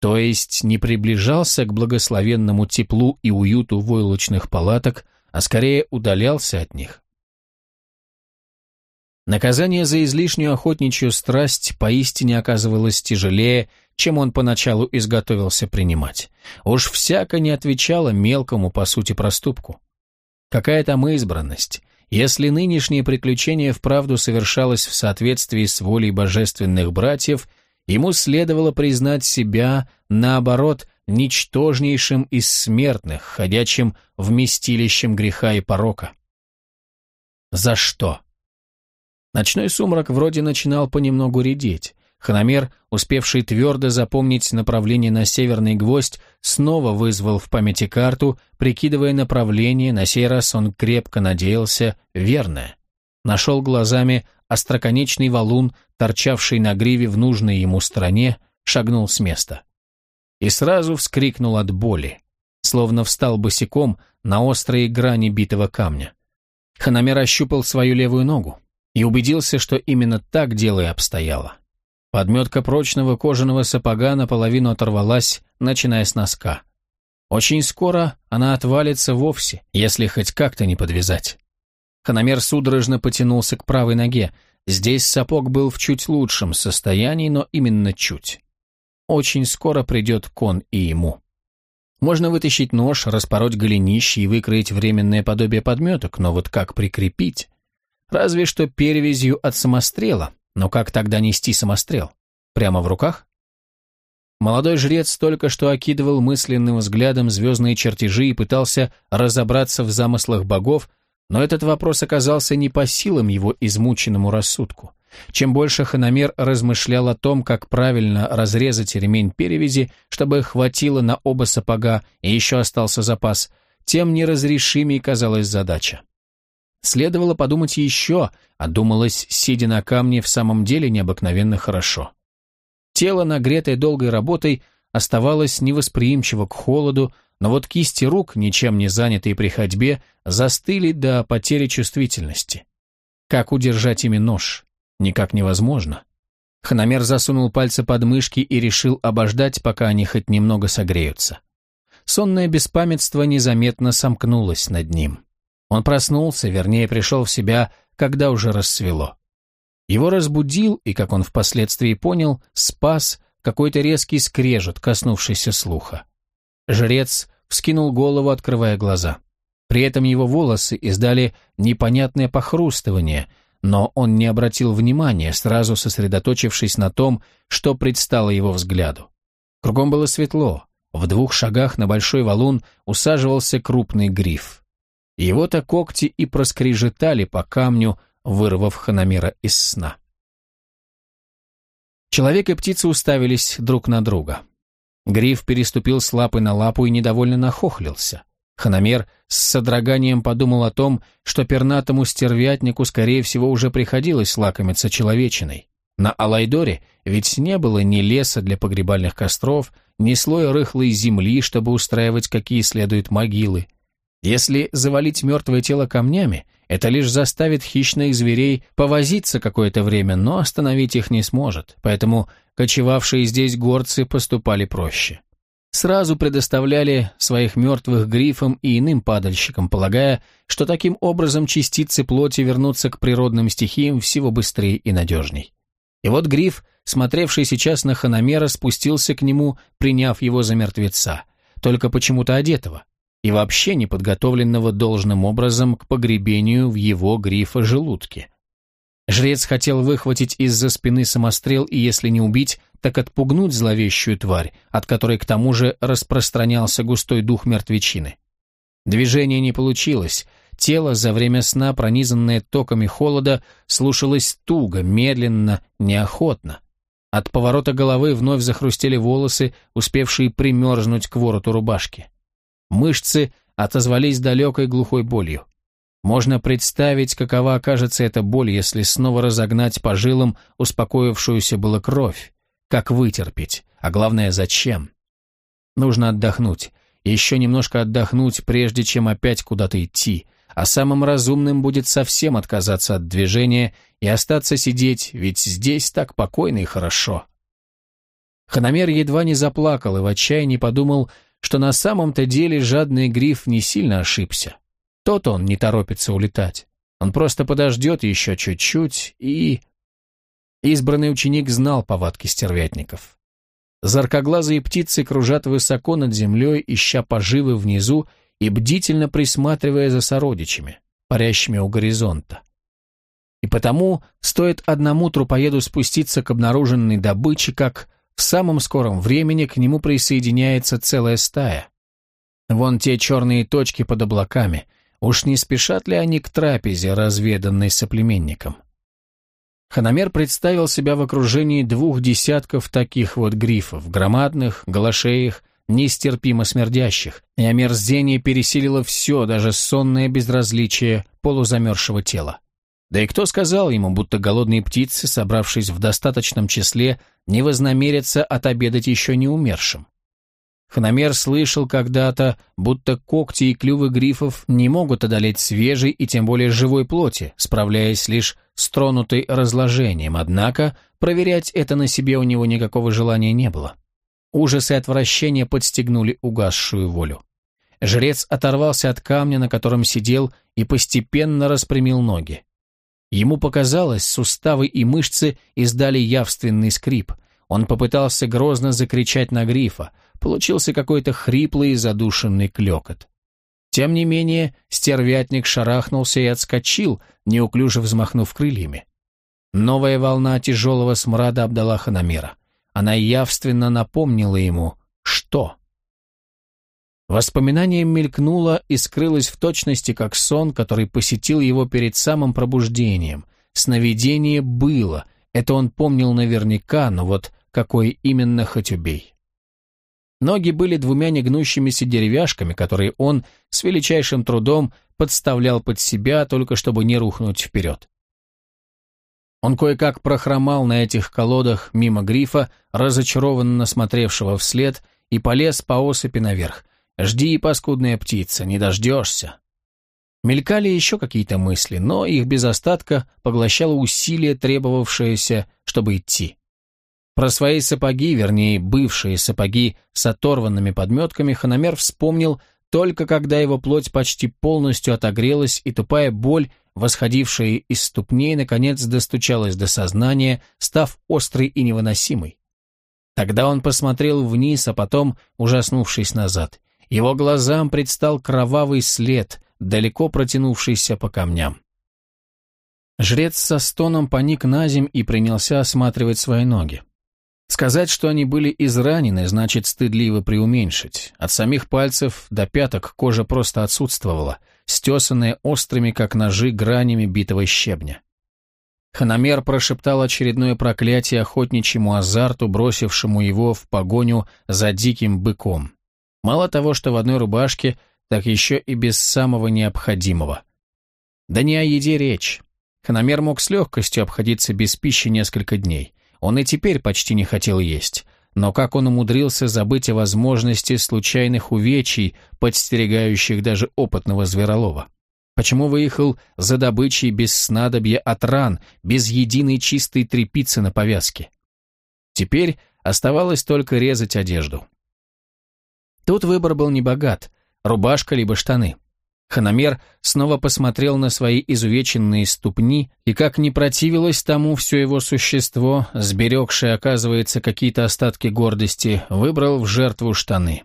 То есть не приближался к благословенному теплу и уюту войлочных палаток, а скорее удалялся от них. Наказание за излишнюю охотничью страсть поистине оказывалось тяжелее, чем он поначалу изготовился принимать. Уж всяко не отвечало мелкому, по сути, проступку. Какая там избранность? Если нынешнее приключение вправду совершалось в соответствии с волей божественных братьев, ему следовало признать себя, наоборот, ничтожнейшим из смертных, ходячим вместилищем греха и порока. За что? Ночной сумрак вроде начинал понемногу редеть. Хономер, успевший твердо запомнить направление на северный гвоздь, снова вызвал в памяти карту, прикидывая направление, на сей раз он крепко надеялся, верное. Нашел глазами остроконечный валун, торчавший на гриве в нужной ему стороне, шагнул с места. И сразу вскрикнул от боли, словно встал босиком на острые грани битого камня. Хономер ощупал свою левую ногу и убедился, что именно так дело и обстояло. Подметка прочного кожаного сапога наполовину оторвалась, начиная с носка. Очень скоро она отвалится вовсе, если хоть как-то не подвязать. Хономер судорожно потянулся к правой ноге. Здесь сапог был в чуть лучшем состоянии, но именно чуть. Очень скоро придет кон и ему. Можно вытащить нож, распороть голенище и выкроить временное подобие подметок, но вот как прикрепить? Разве что перевязью от самострела. Но как тогда нести самострел? Прямо в руках? Молодой жрец только что окидывал мысленным взглядом звездные чертежи и пытался разобраться в замыслах богов, но этот вопрос оказался не по силам его измученному рассудку. Чем больше Ханамер размышлял о том, как правильно разрезать ремень перевязи, чтобы хватило на оба сапога и еще остался запас, тем неразрешимей казалась задача. Следовало подумать еще, а думалось, сидя на камне, в самом деле необыкновенно хорошо. Тело, нагретое долгой работой, оставалось невосприимчиво к холоду, но вот кисти рук, ничем не занятые при ходьбе, застыли до потери чувствительности. Как удержать ими нож? Никак невозможно. Хономер засунул пальцы под мышки и решил обождать, пока они хоть немного согреются. Сонное беспамятство незаметно сомкнулось над ним. Он проснулся, вернее, пришел в себя, когда уже рассвело. Его разбудил и, как он впоследствии понял, спас какой-то резкий скрежет, коснувшийся слуха. Жрец вскинул голову, открывая глаза. При этом его волосы издали непонятное похрустывание – но он не обратил внимания, сразу сосредоточившись на том, что предстало его взгляду. Кругом было светло, в двух шагах на большой валун усаживался крупный гриф. Его-то когти и проскрежетали по камню, вырвав Ханамера из сна. Человек и птица уставились друг на друга. Гриф переступил с лапы на лапу и недовольно нахохлился. Ханамер с содроганием подумал о том, что пернатому стервятнику, скорее всего, уже приходилось лакомиться человечиной. На Алайдоре ведь не было ни леса для погребальных костров, ни слоя рыхлой земли, чтобы устраивать какие следуют могилы. Если завалить мертвое тело камнями, это лишь заставит хищных зверей повозиться какое-то время, но остановить их не сможет, поэтому кочевавшие здесь горцы поступали проще сразу предоставляли своих мертвых грифам и иным падальщикам, полагая, что таким образом частицы плоти вернутся к природным стихиям всего быстрее и надежней. И вот гриф, смотревший сейчас на Ханамера, спустился к нему, приняв его за мертвеца, только почему-то одетого, и вообще не подготовленного должным образом к погребению в его грифа желудке. Жрец хотел выхватить из-за спины самострел и, если не убить, так отпугнуть зловещую тварь, от которой к тому же распространялся густой дух мертвечины. Движение не получилось, тело за время сна, пронизанное токами холода, слушалось туго, медленно, неохотно. От поворота головы вновь захрустели волосы, успевшие примерзнуть к вороту рубашки. Мышцы отозвались далекой глухой болью. Можно представить, какова окажется эта боль, если снова разогнать по жилам успокоившуюся было кровь. Как вытерпеть? А главное, зачем? Нужно отдохнуть. Еще немножко отдохнуть, прежде чем опять куда-то идти. А самым разумным будет совсем отказаться от движения и остаться сидеть, ведь здесь так покойно и хорошо. Ханамер едва не заплакал и в отчаянии подумал, что на самом-то деле жадный гриф не сильно ошибся. Тот он не торопится улетать. Он просто подождет еще чуть-чуть и... Избранный ученик знал повадки стервятников. Заркоглазые птицы кружат высоко над землей, ища поживы внизу и бдительно присматривая за сородичами, парящими у горизонта. И потому стоит одному трупоеду спуститься к обнаруженной добыче, как в самом скором времени к нему присоединяется целая стая. Вон те черные точки под облаками — Уж не спешат ли они к трапезе, разведанной соплеменником? Ханамер представил себя в окружении двух десятков таких вот грифов, громадных, голошеях, нестерпимо смердящих, и омерзение пересилило все, даже сонное безразличие полузамерзшего тела. Да и кто сказал ему, будто голодные птицы, собравшись в достаточном числе, не вознамерятся отобедать еще не умершим? Хономер слышал когда-то, будто когти и клювы грифов не могут одолеть свежей и тем более живой плоти, справляясь лишь с тронутой разложением, однако проверять это на себе у него никакого желания не было. Ужас и отвращение подстегнули угасшую волю. Жрец оторвался от камня, на котором сидел, и постепенно распрямил ноги. Ему показалось, суставы и мышцы издали явственный скрип. Он попытался грозно закричать на грифа, получился какой-то хриплый и задушенный клекот. Тем не менее, стервятник шарахнулся и отскочил, неуклюже взмахнув крыльями. Новая волна тяжелого смрада обдала Ханамера. Она явственно напомнила ему, что... Воспоминание мелькнуло и скрылось в точности, как сон, который посетил его перед самым пробуждением. Сновидение было, это он помнил наверняка, но вот какое именно хоть убей. Ноги были двумя негнущимися деревяшками, которые он с величайшим трудом подставлял под себя, только чтобы не рухнуть вперед. Он кое-как прохромал на этих колодах мимо грифа, разочарованно смотревшего вслед, и полез по осыпи наверх. «Жди, паскудная птица, не дождешься». Мелькали еще какие-то мысли, но их без остатка поглощало усилие, требовавшееся, чтобы идти. Про свои сапоги, вернее, бывшие сапоги с оторванными подметками, Хономер вспомнил только когда его плоть почти полностью отогрелась, и тупая боль, восходившая из ступней, наконец достучалась до сознания, став острой и невыносимой. Тогда он посмотрел вниз, а потом, ужаснувшись назад, его глазам предстал кровавый след, далеко протянувшийся по камням. Жрец со стоном поник на земь и принялся осматривать свои ноги. Сказать, что они были изранены, значит стыдливо преуменьшить. От самих пальцев до пяток кожа просто отсутствовала, стесанная острыми, как ножи, гранями битого щебня. Ханамер прошептал очередное проклятие охотничьему азарту, бросившему его в погоню за диким быком. Мало того, что в одной рубашке, так еще и без самого необходимого. Да не о еде речь. Ханамер мог с легкостью обходиться без пищи несколько дней. Он и теперь почти не хотел есть, но как он умудрился забыть о возможности случайных увечий, подстерегающих даже опытного зверолова? Почему выехал за добычей без снадобья от ран, без единой чистой трепицы на повязке? Теперь оставалось только резать одежду. Тут выбор был небогат – рубашка либо штаны. Ханамер снова посмотрел на свои изувеченные ступни, и как не противилось тому все его существо, сберегшее, оказывается, какие-то остатки гордости, выбрал в жертву штаны.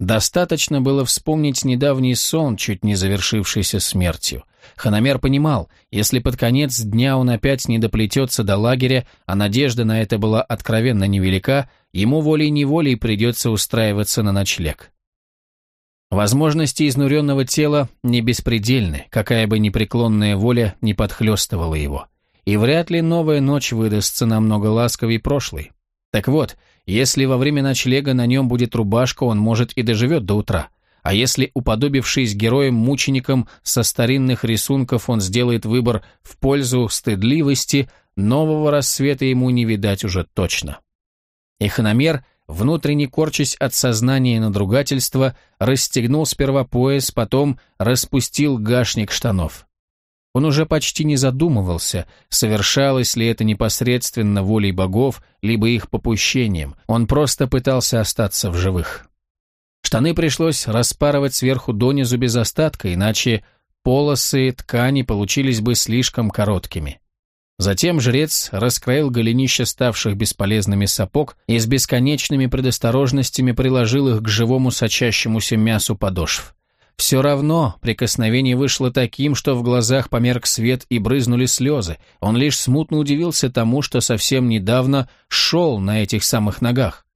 Достаточно было вспомнить недавний сон, чуть не завершившийся смертью. Ханамер понимал, если под конец дня он опять не доплетется до лагеря, а надежда на это была откровенно невелика, ему волей-неволей придется устраиваться на ночлег. Возможности изнуренного тела не беспредельны, какая бы непреклонная воля не подхлестывала его. И вряд ли новая ночь выдастся намного ласковей прошлой. Так вот, если во время ночлега на нем будет рубашка, он, может, и доживет до утра. А если, уподобившись героем-мученикам со старинных рисунков, он сделает выбор в пользу стыдливости, нового рассвета ему не видать уже точно. Эхономер – внутренне корчась от сознания надругательства, расстегнул сперва пояс, потом распустил гашник штанов. Он уже почти не задумывался, совершалось ли это непосредственно волей богов, либо их попущением, он просто пытался остаться в живых. Штаны пришлось распарывать сверху донизу без остатка, иначе полосы ткани получились бы слишком короткими. Затем жрец раскроил голенище ставших бесполезными сапог и с бесконечными предосторожностями приложил их к живому сочащемуся мясу подошв. Все равно прикосновение вышло таким, что в глазах померк свет и брызнули слезы. Он лишь смутно удивился тому, что совсем недавно шел на этих самых ногах.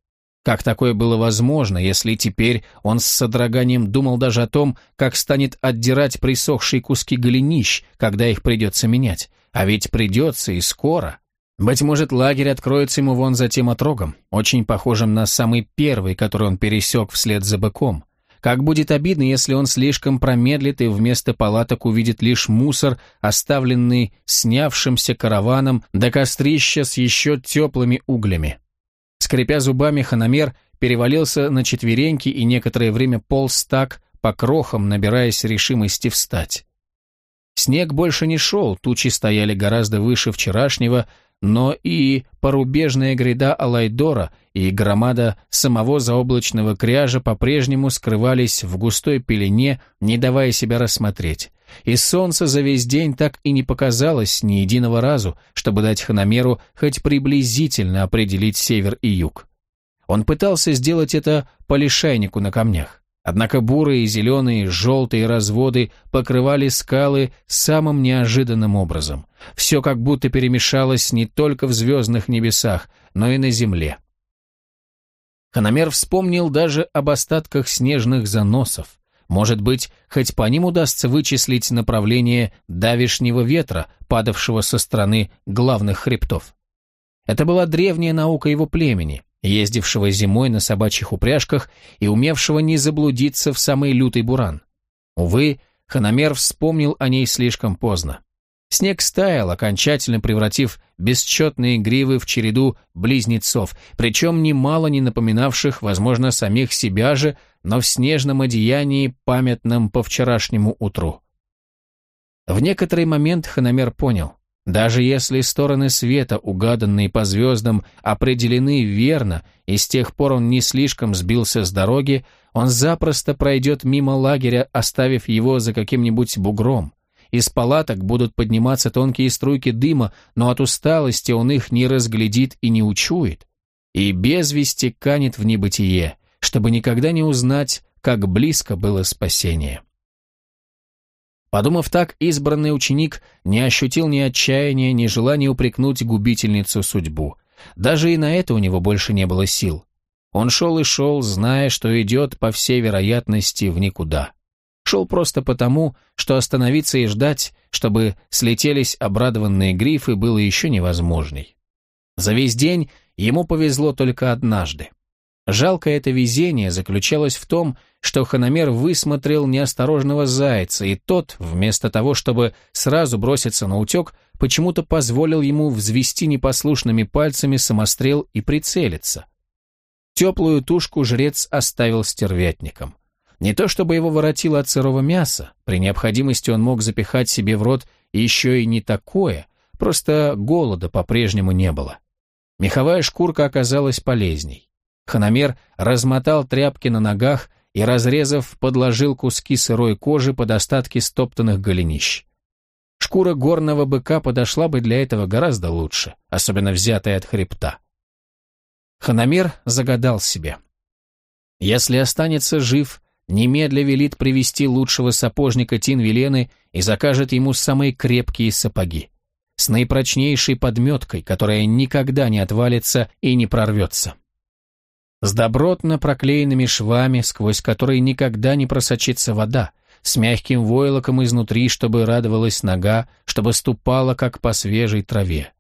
Как такое было возможно, если теперь он с содроганием думал даже о том, как станет отдирать присохшие куски голенищ, когда их придется менять? А ведь придется и скоро. Быть может, лагерь откроется ему вон за тем отрогом, очень похожим на самый первый, который он пересек вслед за быком. Как будет обидно, если он слишком промедлит и вместо палаток увидит лишь мусор, оставленный снявшимся караваном до кострища с еще теплыми углями. Скрипя зубами, ханамер перевалился на четвереньки и некоторое время полз так, по крохам, набираясь решимости встать. Снег больше не шел, тучи стояли гораздо выше вчерашнего, но и порубежная гряда Алайдора и громада самого заоблачного кряжа по-прежнему скрывались в густой пелене, не давая себя рассмотреть. И солнце за весь день так и не показалось ни единого разу, чтобы дать Ханамеру хоть приблизительно определить север и юг. Он пытался сделать это по лишайнику на камнях. Однако бурые, зеленые, желтые разводы покрывали скалы самым неожиданным образом. Все как будто перемешалось не только в звездных небесах, но и на земле. Ханамер вспомнил даже об остатках снежных заносов. Может быть, хоть по ним удастся вычислить направление давишнего ветра, падавшего со стороны главных хребтов. Это была древняя наука его племени, ездившего зимой на собачьих упряжках и умевшего не заблудиться в самый лютый буран. Увы, Ханамер вспомнил о ней слишком поздно. Снег стаял, окончательно превратив бесчетные гривы в череду близнецов, причем немало не напоминавших, возможно, самих себя же, но в снежном одеянии, памятном по вчерашнему утру. В некоторый момент Ханамер понял, даже если стороны света, угаданные по звездам, определены верно, и с тех пор он не слишком сбился с дороги, он запросто пройдет мимо лагеря, оставив его за каким-нибудь бугром. Из палаток будут подниматься тонкие струйки дыма, но от усталости он их не разглядит и не учует. И без вести канет в небытие, чтобы никогда не узнать, как близко было спасение. Подумав так, избранный ученик не ощутил ни отчаяния, ни желания упрекнуть губительницу судьбу. Даже и на это у него больше не было сил. Он шел и шел, зная, что идет, по всей вероятности, в никуда. Шел просто потому, что остановиться и ждать, чтобы слетелись обрадованные грифы, было еще невозможней. За весь день ему повезло только однажды. Жалкое это везение заключалось в том, что Ханамер высмотрел неосторожного зайца, и тот, вместо того, чтобы сразу броситься на утек, почему-то позволил ему взвести непослушными пальцами самострел и прицелиться. Теплую тушку жрец оставил стервятником. Не то чтобы его воротило от сырого мяса, при необходимости он мог запихать себе в рот еще и не такое, просто голода по-прежнему не было. Меховая шкурка оказалась полезней. Ханамер размотал тряпки на ногах и, разрезав, подложил куски сырой кожи под остатки стоптанных голенищ. Шкура горного быка подошла бы для этого гораздо лучше, особенно взятая от хребта. Ханамер загадал себе. Если останется жив, немедля велит привести лучшего сапожника Тинвилены и закажет ему самые крепкие сапоги, с наипрочнейшей подметкой, которая никогда не отвалится и не прорвется. С добротно проклеенными швами, сквозь которые никогда не просочится вода, с мягким войлоком изнутри, чтобы радовалась нога, чтобы ступала, как по свежей траве.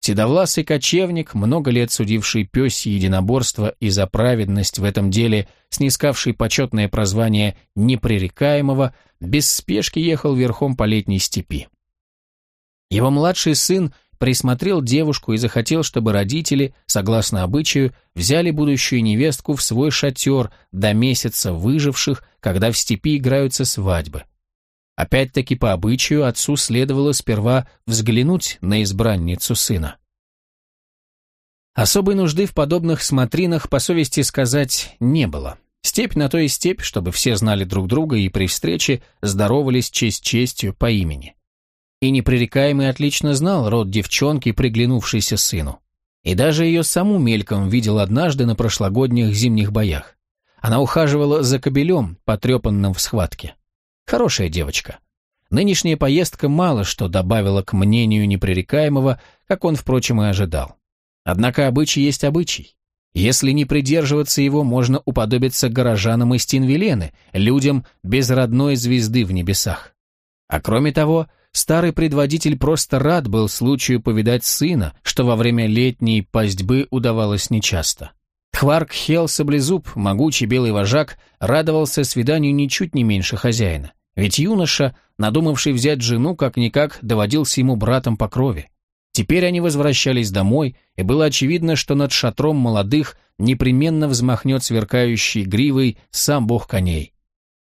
Седовласый кочевник, много лет судивший пёсье единоборство и за праведность в этом деле, снискавший почетное прозвание непререкаемого, без спешки ехал верхом по летней степи. Его младший сын присмотрел девушку и захотел, чтобы родители, согласно обычаю, взяли будущую невестку в свой шатер до месяца выживших, когда в степи играются свадьбы. Опять-таки по обычаю отцу следовало сперва взглянуть на избранницу сына. Особой нужды в подобных смотринах, по совести сказать, не было. Степь на то и степь, чтобы все знали друг друга и при встрече здоровались честь честью по имени. И непререкаемый отлично знал род девчонки, приглянувшейся сыну. И даже ее саму мельком видел однажды на прошлогодних зимних боях. Она ухаживала за кобелем, потрепанным в схватке. Хорошая девочка. Нынешняя поездка мало что добавила к мнению непререкаемого, как он, впрочем, и ожидал. Однако обычай есть обычай. Если не придерживаться его, можно уподобиться горожанам из Тинвилены, людям без родной звезды в небесах. А кроме того, старый предводитель просто рад был случаю повидать сына, что во время летней пастьбы удавалось нечасто. Хварк Хел Саблезуб, могучий белый вожак, радовался свиданию ничуть не меньше хозяина. Ведь юноша, надумавший взять жену, как-никак доводился ему братом по крови. Теперь они возвращались домой, и было очевидно, что над шатром молодых непременно взмахнет сверкающий гривой сам бог коней.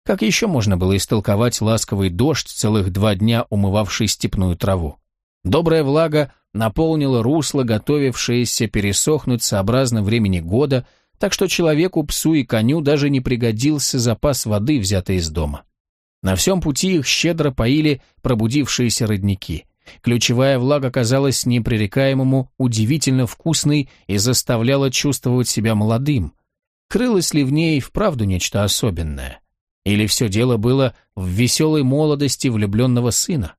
Как еще можно было истолковать ласковый дождь, целых два дня умывавший степную траву? Добрая влага наполнила русло, готовившееся пересохнуть сообразно времени года, так что человеку, псу и коню даже не пригодился запас воды, взятый из дома. На всем пути их щедро поили пробудившиеся родники. Ключевая влага казалась непререкаемому удивительно вкусной и заставляла чувствовать себя молодым. Крылось ли в ней вправду нечто особенное? Или все дело было в веселой молодости влюбленного сына?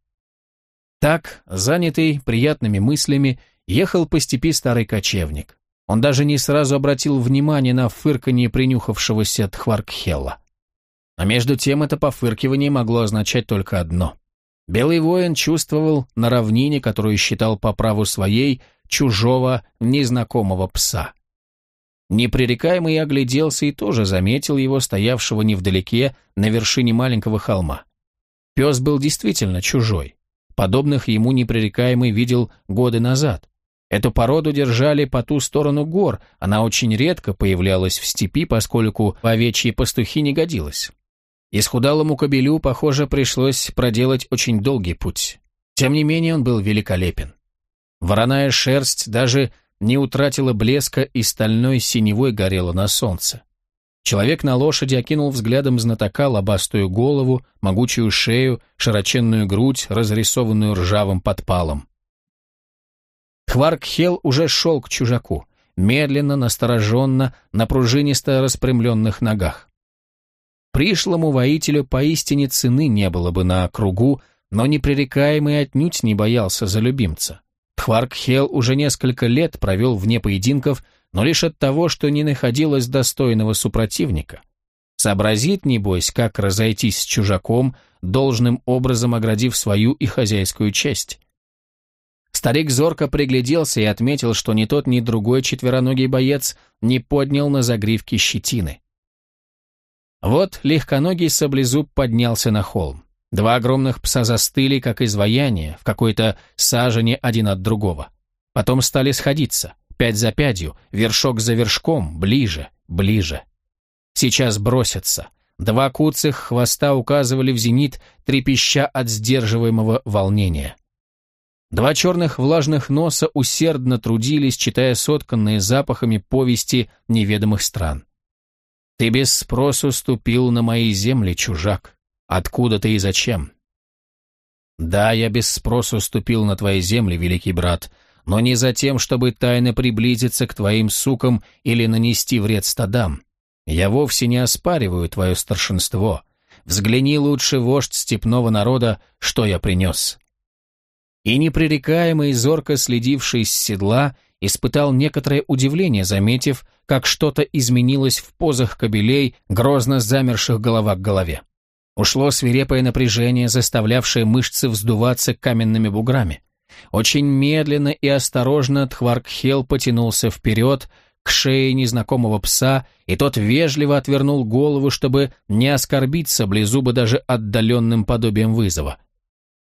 Так, занятый приятными мыслями, ехал по степи старый кочевник. Он даже не сразу обратил внимание на фырканье принюхавшегося Тхваркхелла. А между тем это пофыркивание могло означать только одно. Белый воин чувствовал на равнине, которую считал по праву своей, чужого, незнакомого пса. Непререкаемый огляделся и тоже заметил его, стоявшего невдалеке, на вершине маленького холма. Пес был действительно чужой. Подобных ему непререкаемый видел годы назад. Эту породу держали по ту сторону гор, она очень редко появлялась в степи, поскольку овечьи пастухи не годилась. Исхудалому кобелю, похоже, пришлось проделать очень долгий путь. Тем не менее он был великолепен. Вороная шерсть даже не утратила блеска и стальной синевой горела на солнце. Человек на лошади окинул взглядом знатока лобастую голову, могучую шею, широченную грудь, разрисованную ржавым подпалом. Хваркхел уже шел к чужаку, медленно, настороженно, на пружинисто распрямленных ногах. Пришлому воителю поистине цены не было бы на кругу, но непререкаемый отнюдь не боялся за любимца. Тхваркхел уже несколько лет провел вне поединков, но лишь от того, что не находилось достойного супротивника. Сообразит, небось, как разойтись с чужаком, должным образом оградив свою и хозяйскую честь. Старик зорко пригляделся и отметил, что ни тот, ни другой четвероногий боец не поднял на загривке щетины. Вот легконогий саблезуб поднялся на холм. Два огромных пса застыли, как изваяние, в какой-то сажене один от другого. Потом стали сходиться, пять за пятью, вершок за вершком, ближе, ближе. Сейчас бросятся. Два куцых хвоста указывали в зенит, трепеща от сдерживаемого волнения. Два черных влажных носа усердно трудились, читая сотканные запахами повести неведомых стран. «Ты без спросу ступил на мои земли, чужак. Откуда ты и зачем? Да, я без спросу ступил на твои земли, великий брат, но не за тем, чтобы тайно приблизиться к твоим сукам или нанести вред стадам. Я вовсе не оспариваю твое старшинство. Взгляни лучше, вождь степного народа, что я принес. И непререкаемый, зорко следивший с седла, испытал некоторое удивление, заметив, как что-то изменилось в позах кобелей, грозно замерших голова к голове. Ушло свирепое напряжение, заставлявшее мышцы вздуваться каменными буграми. Очень медленно и осторожно Тхваркхел потянулся вперед, к шее незнакомого пса, и тот вежливо отвернул голову, чтобы не оскорбить саблезуба даже отдаленным подобием вызова.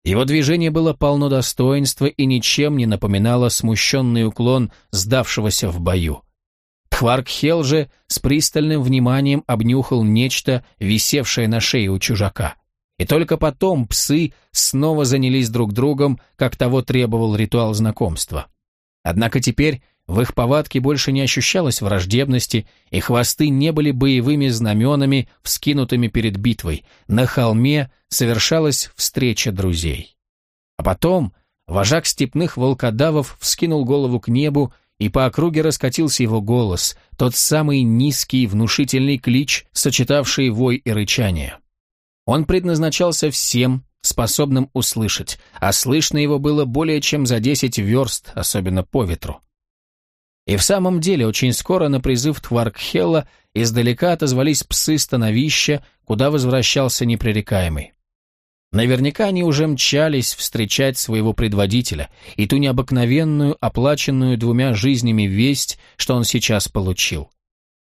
Его движение было полно достоинства и ничем не напоминало смущенный уклон сдавшегося в бою. Хваркхел же с пристальным вниманием обнюхал нечто, висевшее на шее у чужака. И только потом псы снова занялись друг другом, как того требовал ритуал знакомства. Однако теперь в их повадке больше не ощущалось враждебности, и хвосты не были боевыми знаменами, вскинутыми перед битвой. На холме совершалась встреча друзей. А потом вожак степных волкодавов вскинул голову к небу и по округе раскатился его голос, тот самый низкий внушительный клич, сочетавший вой и рычание. Он предназначался всем, способным услышать, а слышно его было более чем за десять верст, особенно по ветру. И в самом деле очень скоро на призыв Тваркхела издалека отозвались псы становища, куда возвращался непререкаемый. Наверняка они уже мчались встречать своего предводителя и ту необыкновенную, оплаченную двумя жизнями весть, что он сейчас получил.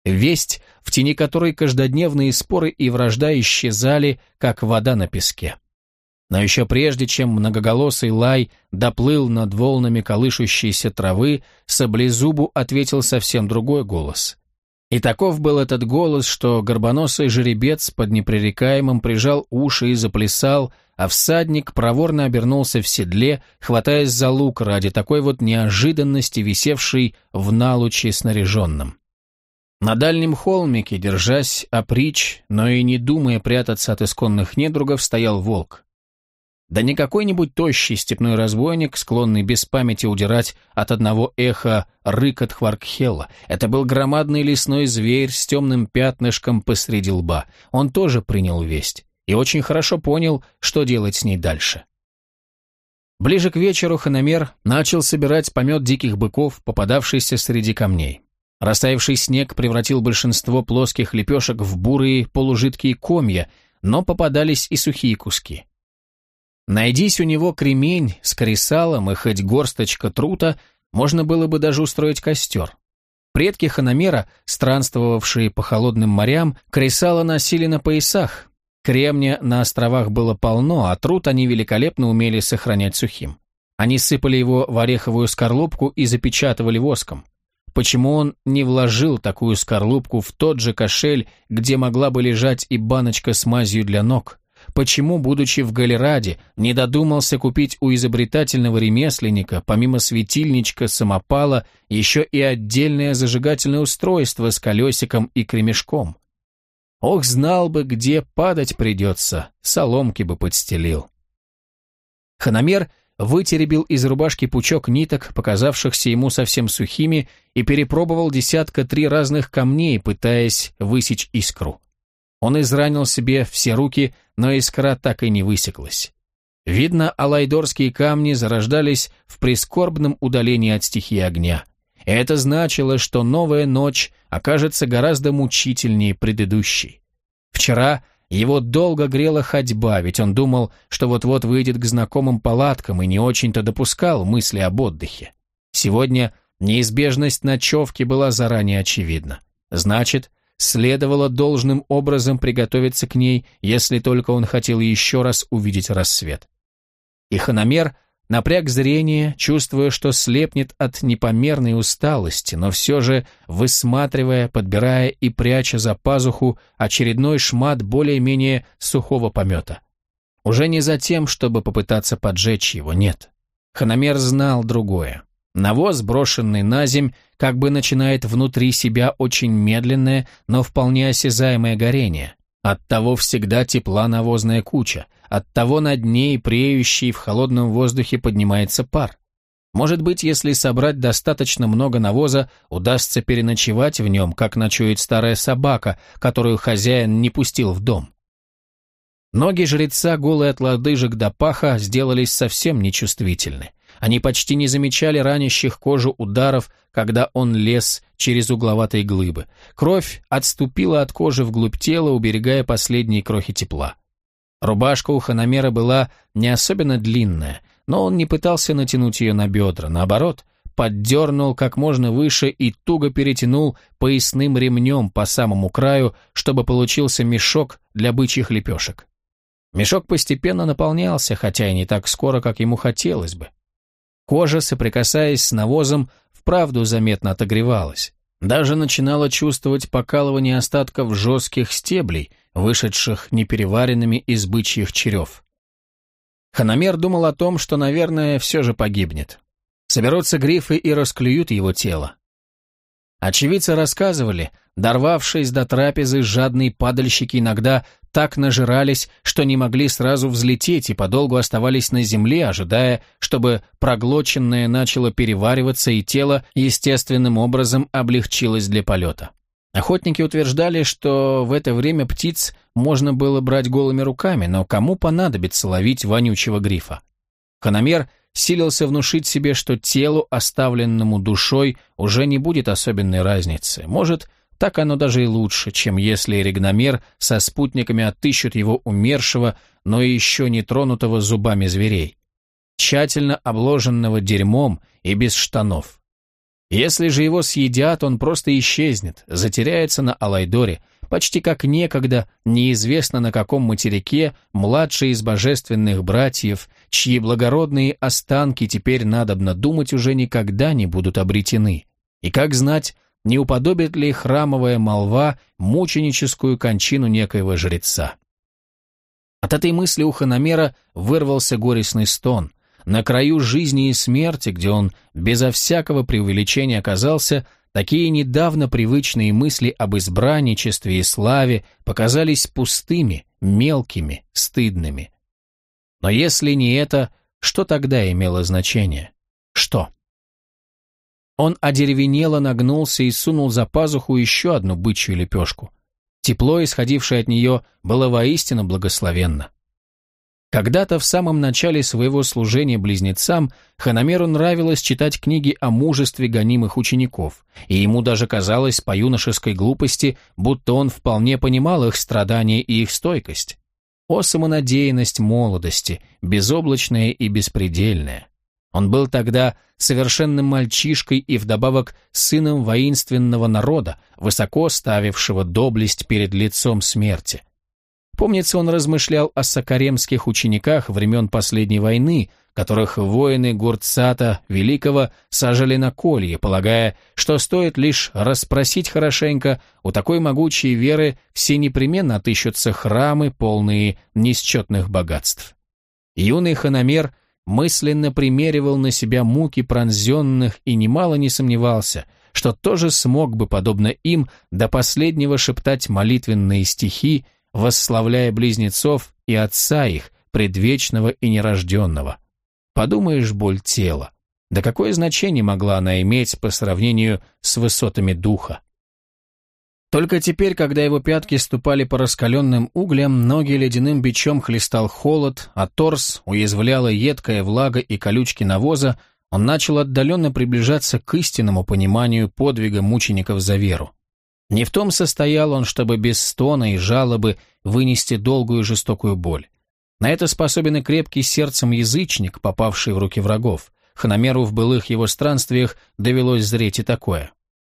Весть, в тени которой каждодневные споры и вражда исчезали, как вода на песке. Но еще прежде, чем многоголосый лай доплыл над волнами колышущейся травы, саблезубу ответил совсем другой голос. И таков был этот голос, что горбоносый жеребец под непререкаемым прижал уши и заплясал, а всадник проворно обернулся в седле, хватаясь за лук ради такой вот неожиданности, висевшей в налуче снаряженном. На дальнем холмике, держась опричь, но и не думая прятаться от исконных недругов, стоял волк. Да не какой-нибудь тощий степной разбойник, склонный без памяти удирать от одного эха рык от Хваркхелла. Это был громадный лесной зверь с темным пятнышком посреди лба. Он тоже принял весть и очень хорошо понял, что делать с ней дальше. Ближе к вечеру Ханамер начал собирать помет диких быков, попадавшийся среди камней. Растаявший снег превратил большинство плоских лепешек в бурые полужидкие комья, но попадались и сухие куски. Найдись у него кремень с кресалом и хоть горсточка трута, можно было бы даже устроить костер. Предки Ханамера, странствовавшие по холодным морям, кресало носили на поясах. Кремня на островах было полно, а труд они великолепно умели сохранять сухим. Они сыпали его в ореховую скорлупку и запечатывали воском. Почему он не вложил такую скорлупку в тот же кошель, где могла бы лежать и баночка с мазью для ног? Почему, будучи в Галераде, не додумался купить у изобретательного ремесленника, помимо светильничка, самопала, еще и отдельное зажигательное устройство с колесиком и кремешком? Ох, знал бы, где падать придется, соломки бы подстелил. Ханамер вытеребил из рубашки пучок ниток, показавшихся ему совсем сухими, и перепробовал десятка три разных камней, пытаясь высечь искру. Он изранил себе все руки, но искра так и не высеклась. Видно, алайдорские камни зарождались в прискорбном удалении от стихии огня. Это значило, что новая ночь окажется гораздо мучительнее предыдущей. Вчера его долго грела ходьба, ведь он думал, что вот-вот выйдет к знакомым палаткам и не очень-то допускал мысли об отдыхе. Сегодня неизбежность ночевки была заранее очевидна. Значит, следовало должным образом приготовиться к ней, если только он хотел еще раз увидеть рассвет. И хономер напряг зрение, чувствуя, что слепнет от непомерной усталости, но все же высматривая, подбирая и пряча за пазуху очередной шмат более-менее сухого помета. Уже не за тем, чтобы попытаться поджечь его, нет. Хономер знал другое. Навоз, брошенный на земь, как бы начинает внутри себя очень медленное, но вполне осязаемое горение. Оттого всегда тепла навозная куча, оттого над ней, преющий в холодном воздухе, поднимается пар. Может быть, если собрать достаточно много навоза, удастся переночевать в нем, как ночует старая собака, которую хозяин не пустил в дом. Ноги жреца, голые от лодыжек до паха, сделались совсем нечувствительны. Они почти не замечали ранящих кожу ударов, когда он лез через угловатые глыбы. Кровь отступила от кожи вглубь тела, уберегая последние крохи тепла. Рубашка у Ханамера была не особенно длинная, но он не пытался натянуть ее на бедра, наоборот, поддернул как можно выше и туго перетянул поясным ремнем по самому краю, чтобы получился мешок для бычьих лепешек. Мешок постепенно наполнялся, хотя и не так скоро, как ему хотелось бы. Кожа, соприкасаясь с навозом, вправду заметно отогревалась. Даже начинала чувствовать покалывание остатков жестких стеблей, вышедших непереваренными из бычьих черев. Ханамер думал о том, что, наверное, все же погибнет. Соберутся грифы и расклюют его тело. Очевидцы рассказывали, дорвавшись до трапезы, жадные падальщики иногда так нажирались, что не могли сразу взлететь и подолгу оставались на земле, ожидая, чтобы проглоченное начало перевариваться и тело естественным образом облегчилось для полета. Охотники утверждали, что в это время птиц можно было брать голыми руками, но кому понадобится ловить вонючего грифа? Хономер силился внушить себе, что телу, оставленному душой, уже не будет особенной разницы. Может, так оно даже и лучше, чем если регномер со спутниками отыщут его умершего, но еще не тронутого зубами зверей, тщательно обложенного дерьмом и без штанов. Если же его съедят, он просто исчезнет, затеряется на Алайдоре, почти как некогда, неизвестно на каком материке, младший из божественных братьев, чьи благородные останки теперь, надобно думать, уже никогда не будут обретены. И как знать, не уподобит ли храмовая молва мученическую кончину некоего жреца. От этой мысли у Ханамера вырвался горестный стон. На краю жизни и смерти, где он безо всякого преувеличения оказался, такие недавно привычные мысли об избранничестве и славе показались пустыми, мелкими, стыдными. Но если не это, что тогда имело значение? Что? Он одеревенело нагнулся и сунул за пазуху еще одну бычью лепешку. Тепло, исходившее от нее, было воистину благословенно. Когда-то в самом начале своего служения близнецам Ханамеру нравилось читать книги о мужестве гонимых учеников, и ему даже казалось по юношеской глупости, будто он вполне понимал их страдания и их стойкость. О самонадеянность молодости, безоблачная и беспредельная. Он был тогда совершенным мальчишкой и вдобавок сыном воинственного народа, высоко ставившего доблесть перед лицом смерти. Помнится, он размышлял о сокаремских учениках времен последней войны, которых воины Гурцата Великого сажали на колье, полагая, что стоит лишь расспросить хорошенько, у такой могучей веры все непременно отыщутся храмы, полные несчетных богатств. Юный ханамер мысленно примеривал на себя муки пронзенных и немало не сомневался, что тоже смог бы, подобно им, до последнего шептать молитвенные стихи, восславляя близнецов и отца их, предвечного и нерожденного. Подумаешь, боль тела. Да какое значение могла она иметь по сравнению с высотами духа? Только теперь, когда его пятки ступали по раскаленным углям, ноги ледяным бичом хлестал холод, а торс уязвляла едкая влага и колючки навоза, он начал отдаленно приближаться к истинному пониманию подвига мучеников за веру. Не в том состоял он, чтобы без стона и жалобы вынести долгую жестокую боль. На это способен и крепкий сердцем язычник, попавший в руки врагов. Ханамеру в былых его странствиях довелось зреть и такое.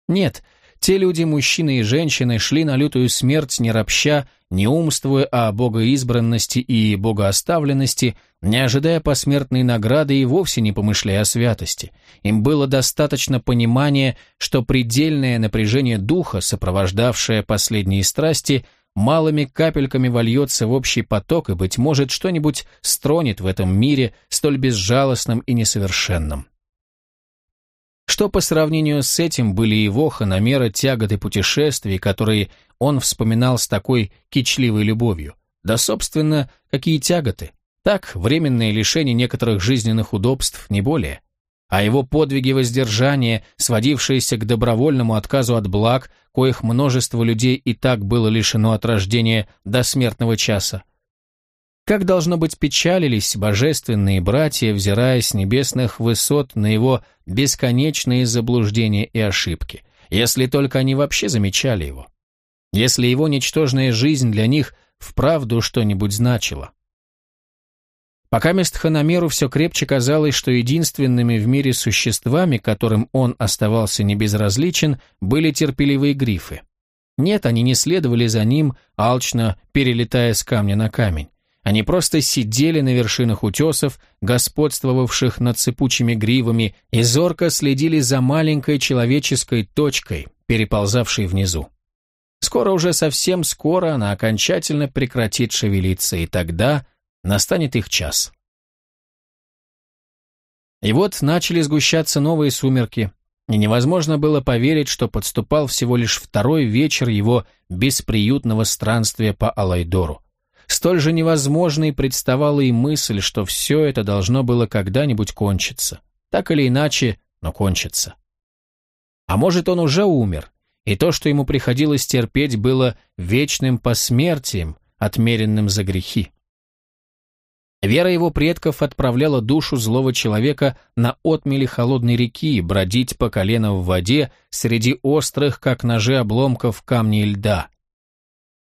Нет, те люди, мужчины и женщины, шли на лютую смерть, не ропща, не умствуя о богоизбранности и богооставленности, не ожидая посмертной награды и вовсе не помышляя о святости. Им было достаточно понимания, что предельное напряжение духа, сопровождавшее последние страсти, малыми капельками вольется в общий поток и, быть может, что-нибудь стронет в этом мире столь безжалостном и несовершенном что по сравнению с этим были его хономеры тяготы путешествий, которые он вспоминал с такой кичливой любовью. Да, собственно, какие тяготы? Так, временное лишение некоторых жизненных удобств, не более. А его подвиги воздержания, сводившиеся к добровольному отказу от благ, коих множество людей и так было лишено от рождения до смертного часа, как, должно быть, печалились божественные братья, взирая с небесных высот на его бесконечные заблуждения и ошибки, если только они вообще замечали его. Если его ничтожная жизнь для них вправду что-нибудь значила. Пока мест Ханамеру все крепче казалось, что единственными в мире существами, которым он оставался небезразличен, были терпеливые грифы. Нет, они не следовали за ним, алчно перелетая с камня на камень. Они просто сидели на вершинах утесов, господствовавших над цепучими гривами, и зорко следили за маленькой человеческой точкой, переползавшей внизу. Скоро, уже совсем скоро, она окончательно прекратит шевелиться, и тогда настанет их час. И вот начали сгущаться новые сумерки, и невозможно было поверить, что подступал всего лишь второй вечер его бесприютного странствия по Алайдору. Столь же невозможной представала и мысль, что все это должно было когда-нибудь кончиться. Так или иначе, но кончится. А может, он уже умер, и то, что ему приходилось терпеть, было вечным посмертием, отмеренным за грехи. Вера его предков отправляла душу злого человека на отмели холодной реки бродить по колено в воде среди острых, как ножи обломков камней льда,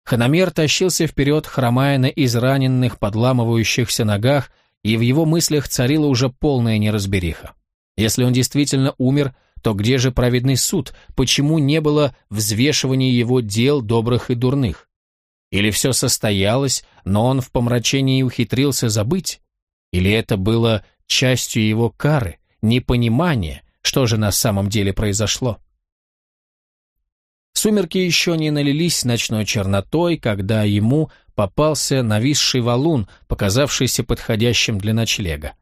Ханамер тащился вперед, хромая на израненных, подламывающихся ногах, и в его мыслях царила уже полная неразбериха. Если он действительно умер, то где же праведный суд? Почему не было взвешивания его дел добрых и дурных? Или все состоялось, но он в помрачении ухитрился забыть? Или это было частью его кары, непонимания, что же на самом деле произошло? Сумерки еще не налились ночной чернотой, когда ему попался нависший валун, показавшийся подходящим для ночлега.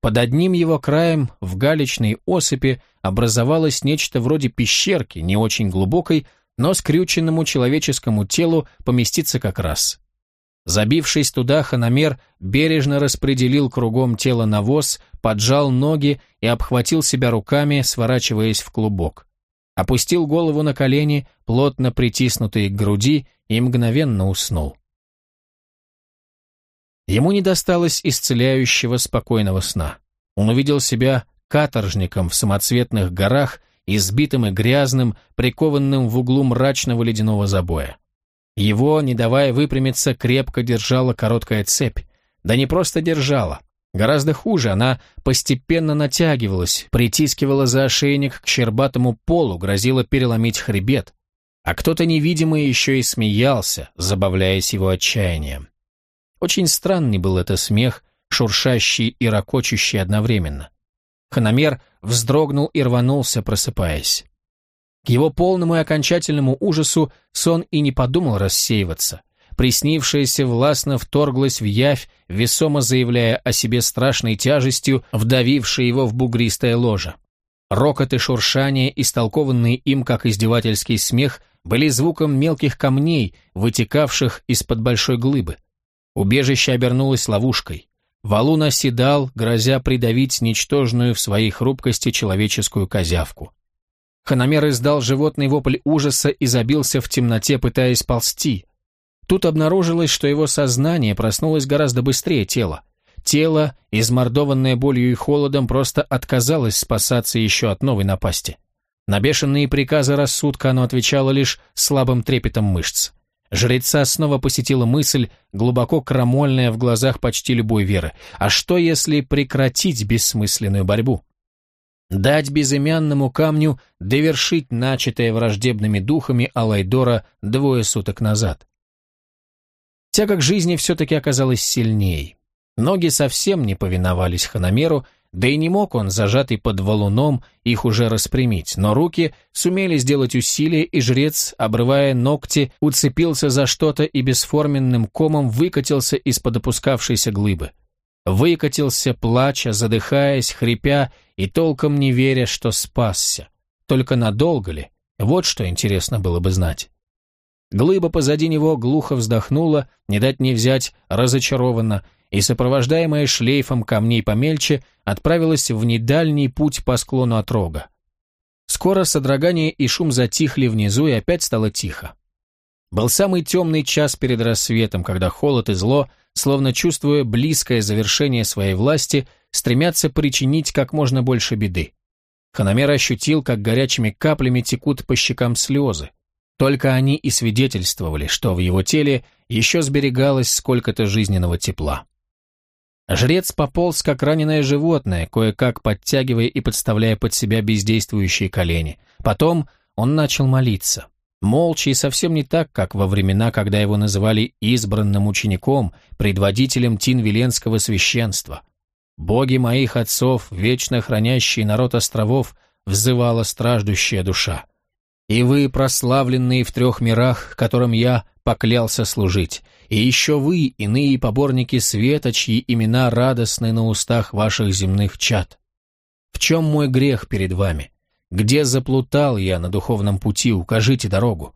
Под одним его краем в галечной осыпи образовалось нечто вроде пещерки, не очень глубокой, но скрюченному человеческому телу поместиться как раз. Забившись туда, ханамер бережно распределил кругом тела навоз, поджал ноги и обхватил себя руками, сворачиваясь в клубок опустил голову на колени, плотно притиснутые к груди, и мгновенно уснул. Ему не досталось исцеляющего спокойного сна. Он увидел себя каторжником в самоцветных горах, избитым и грязным, прикованным в углу мрачного ледяного забоя. Его, не давая выпрямиться, крепко держала короткая цепь. Да не просто держала, Гораздо хуже, она постепенно натягивалась, притискивала за ошейник к щербатому полу, грозила переломить хребет. А кто-то невидимый еще и смеялся, забавляясь его отчаянием. Очень странный был это смех, шуршащий и ракочущий одновременно. Хономер вздрогнул и рванулся, просыпаясь. К его полному и окончательному ужасу сон и не подумал рассеиваться — приснившееся властно вторглось в явь, весомо заявляя о себе страшной тяжестью, вдавившей его в бугристое ложе. Рокот и шуршание, истолкованные им как издевательский смех, были звуком мелких камней, вытекавших из-под большой глыбы. Убежище обернулось ловушкой. Валун оседал, грозя придавить ничтожную в своей хрупкости человеческую козявку. Хономер издал животный вопль ужаса и забился в темноте, пытаясь ползти. Тут обнаружилось, что его сознание проснулось гораздо быстрее тела. Тело, измордованное болью и холодом, просто отказалось спасаться еще от новой напасти. На бешеные приказы рассудка оно отвечало лишь слабым трепетом мышц. Жреца снова посетила мысль, глубоко крамольная в глазах почти любой веры. А что, если прекратить бессмысленную борьбу? Дать безымянному камню довершить начатое враждебными духами Алайдора двое суток назад. Тяга к жизни все-таки оказалась сильней. Ноги совсем не повиновались Ханамеру, да и не мог он, зажатый под валуном, их уже распрямить, но руки сумели сделать усилие, и жрец, обрывая ногти, уцепился за что-то и бесформенным комом выкатился из-под опускавшейся глыбы. Выкатился, плача, задыхаясь, хрипя и толком не веря, что спасся. Только надолго ли? Вот что интересно было бы знать. Глыба позади него глухо вздохнула, не дать не взять, разочарованно, и, сопровождаемая шлейфом камней помельче, отправилась в недальний путь по склону от рога. Скоро содрогание и шум затихли внизу, и опять стало тихо. Был самый темный час перед рассветом, когда холод и зло, словно чувствуя близкое завершение своей власти, стремятся причинить как можно больше беды. Ханамер ощутил, как горячими каплями текут по щекам слезы. Только они и свидетельствовали, что в его теле еще сберегалось сколько-то жизненного тепла. Жрец пополз, как раненое животное, кое-как подтягивая и подставляя под себя бездействующие колени. Потом он начал молиться. Молча и совсем не так, как во времена, когда его называли избранным учеником, предводителем Тинвиленского священства. «Боги моих отцов, вечно хранящий народ островов», взывала страждущая душа и вы, прославленные в трех мирах, которым я поклялся служить, и еще вы, иные поборники света, чьи имена радостны на устах ваших земных чад. В чем мой грех перед вами? Где заплутал я на духовном пути, укажите дорогу.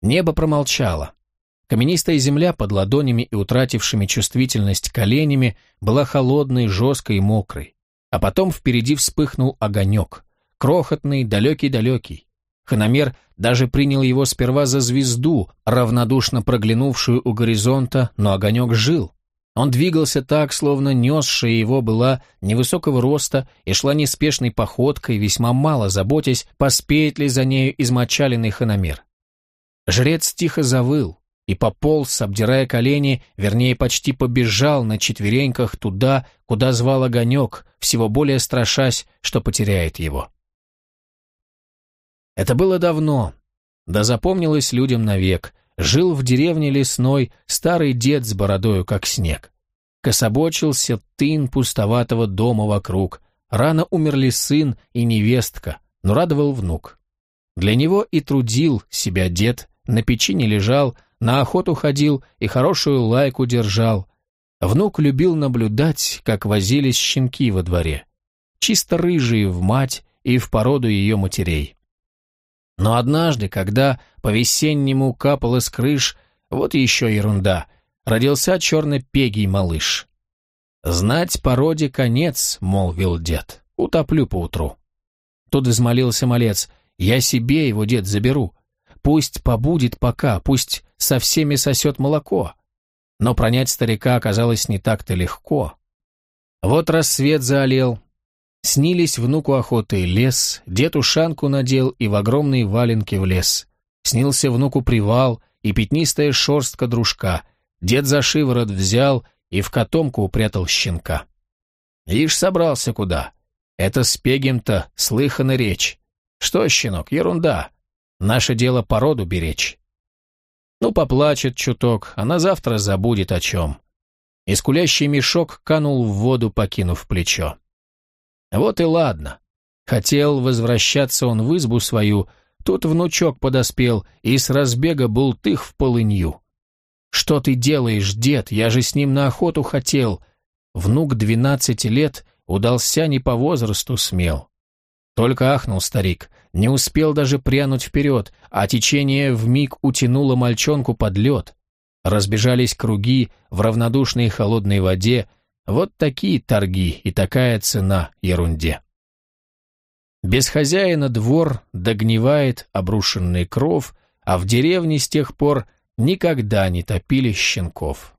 Небо промолчало. Каменистая земля под ладонями и утратившими чувствительность коленями была холодной, жесткой и мокрой. А потом впереди вспыхнул огонек, крохотный, далекий-далекий. Хономер даже принял его сперва за звезду, равнодушно проглянувшую у горизонта, но огонек жил. Он двигался так, словно несшая его была невысокого роста и шла неспешной походкой, весьма мало заботясь, поспеет ли за нею измочаленный хономер. Жрец тихо завыл и пополз, обдирая колени, вернее, почти побежал на четвереньках туда, куда звал огонек, всего более страшась, что потеряет его. Это было давно, да запомнилось людям навек. Жил в деревне лесной старый дед с бородою, как снег. Кособочился тын пустоватого дома вокруг. Рано умерли сын и невестка, но радовал внук. Для него и трудил себя дед, на печи не лежал, на охоту ходил и хорошую лайку держал. Внук любил наблюдать, как возились щенки во дворе. Чисто рыжие в мать и в породу ее матерей. Но однажды, когда по-весеннему капало с крыш, вот еще ерунда, родился черно-пегий малыш. «Знать породе конец», — молвил дед, — «утоплю поутру». Тут измолился малец, «Я себе его, дед, заберу. Пусть побудет пока, пусть со всеми сосет молоко». Но пронять старика оказалось не так-то легко. Вот рассвет заолел, Снились внуку охоты лес, дед ушанку надел и в огромные валенки в лес. Снился внуку привал и пятнистая шерстка дружка. Дед за шиворот взял и в котомку упрятал щенка. Ишь собрался куда? Это с Пегем-то слыхана речь. Что, щенок, ерунда. Наше дело породу беречь. Ну, поплачет чуток, а на завтра забудет о чем. Искулящий мешок канул в воду, покинув плечо. Вот и ладно. Хотел возвращаться он в избу свою, тут внучок подоспел и с разбега был тых в полынью. «Что ты делаешь, дед? Я же с ним на охоту хотел». Внук двенадцати лет удался не по возрасту смел. Только ахнул старик, не успел даже прянуть вперед, а течение вмиг утянуло мальчонку под лед. Разбежались круги в равнодушной холодной воде, вот такие торги и такая цена ерунде. Без хозяина двор догнивает обрушенный кров, а в деревне с тех пор никогда не топили щенков.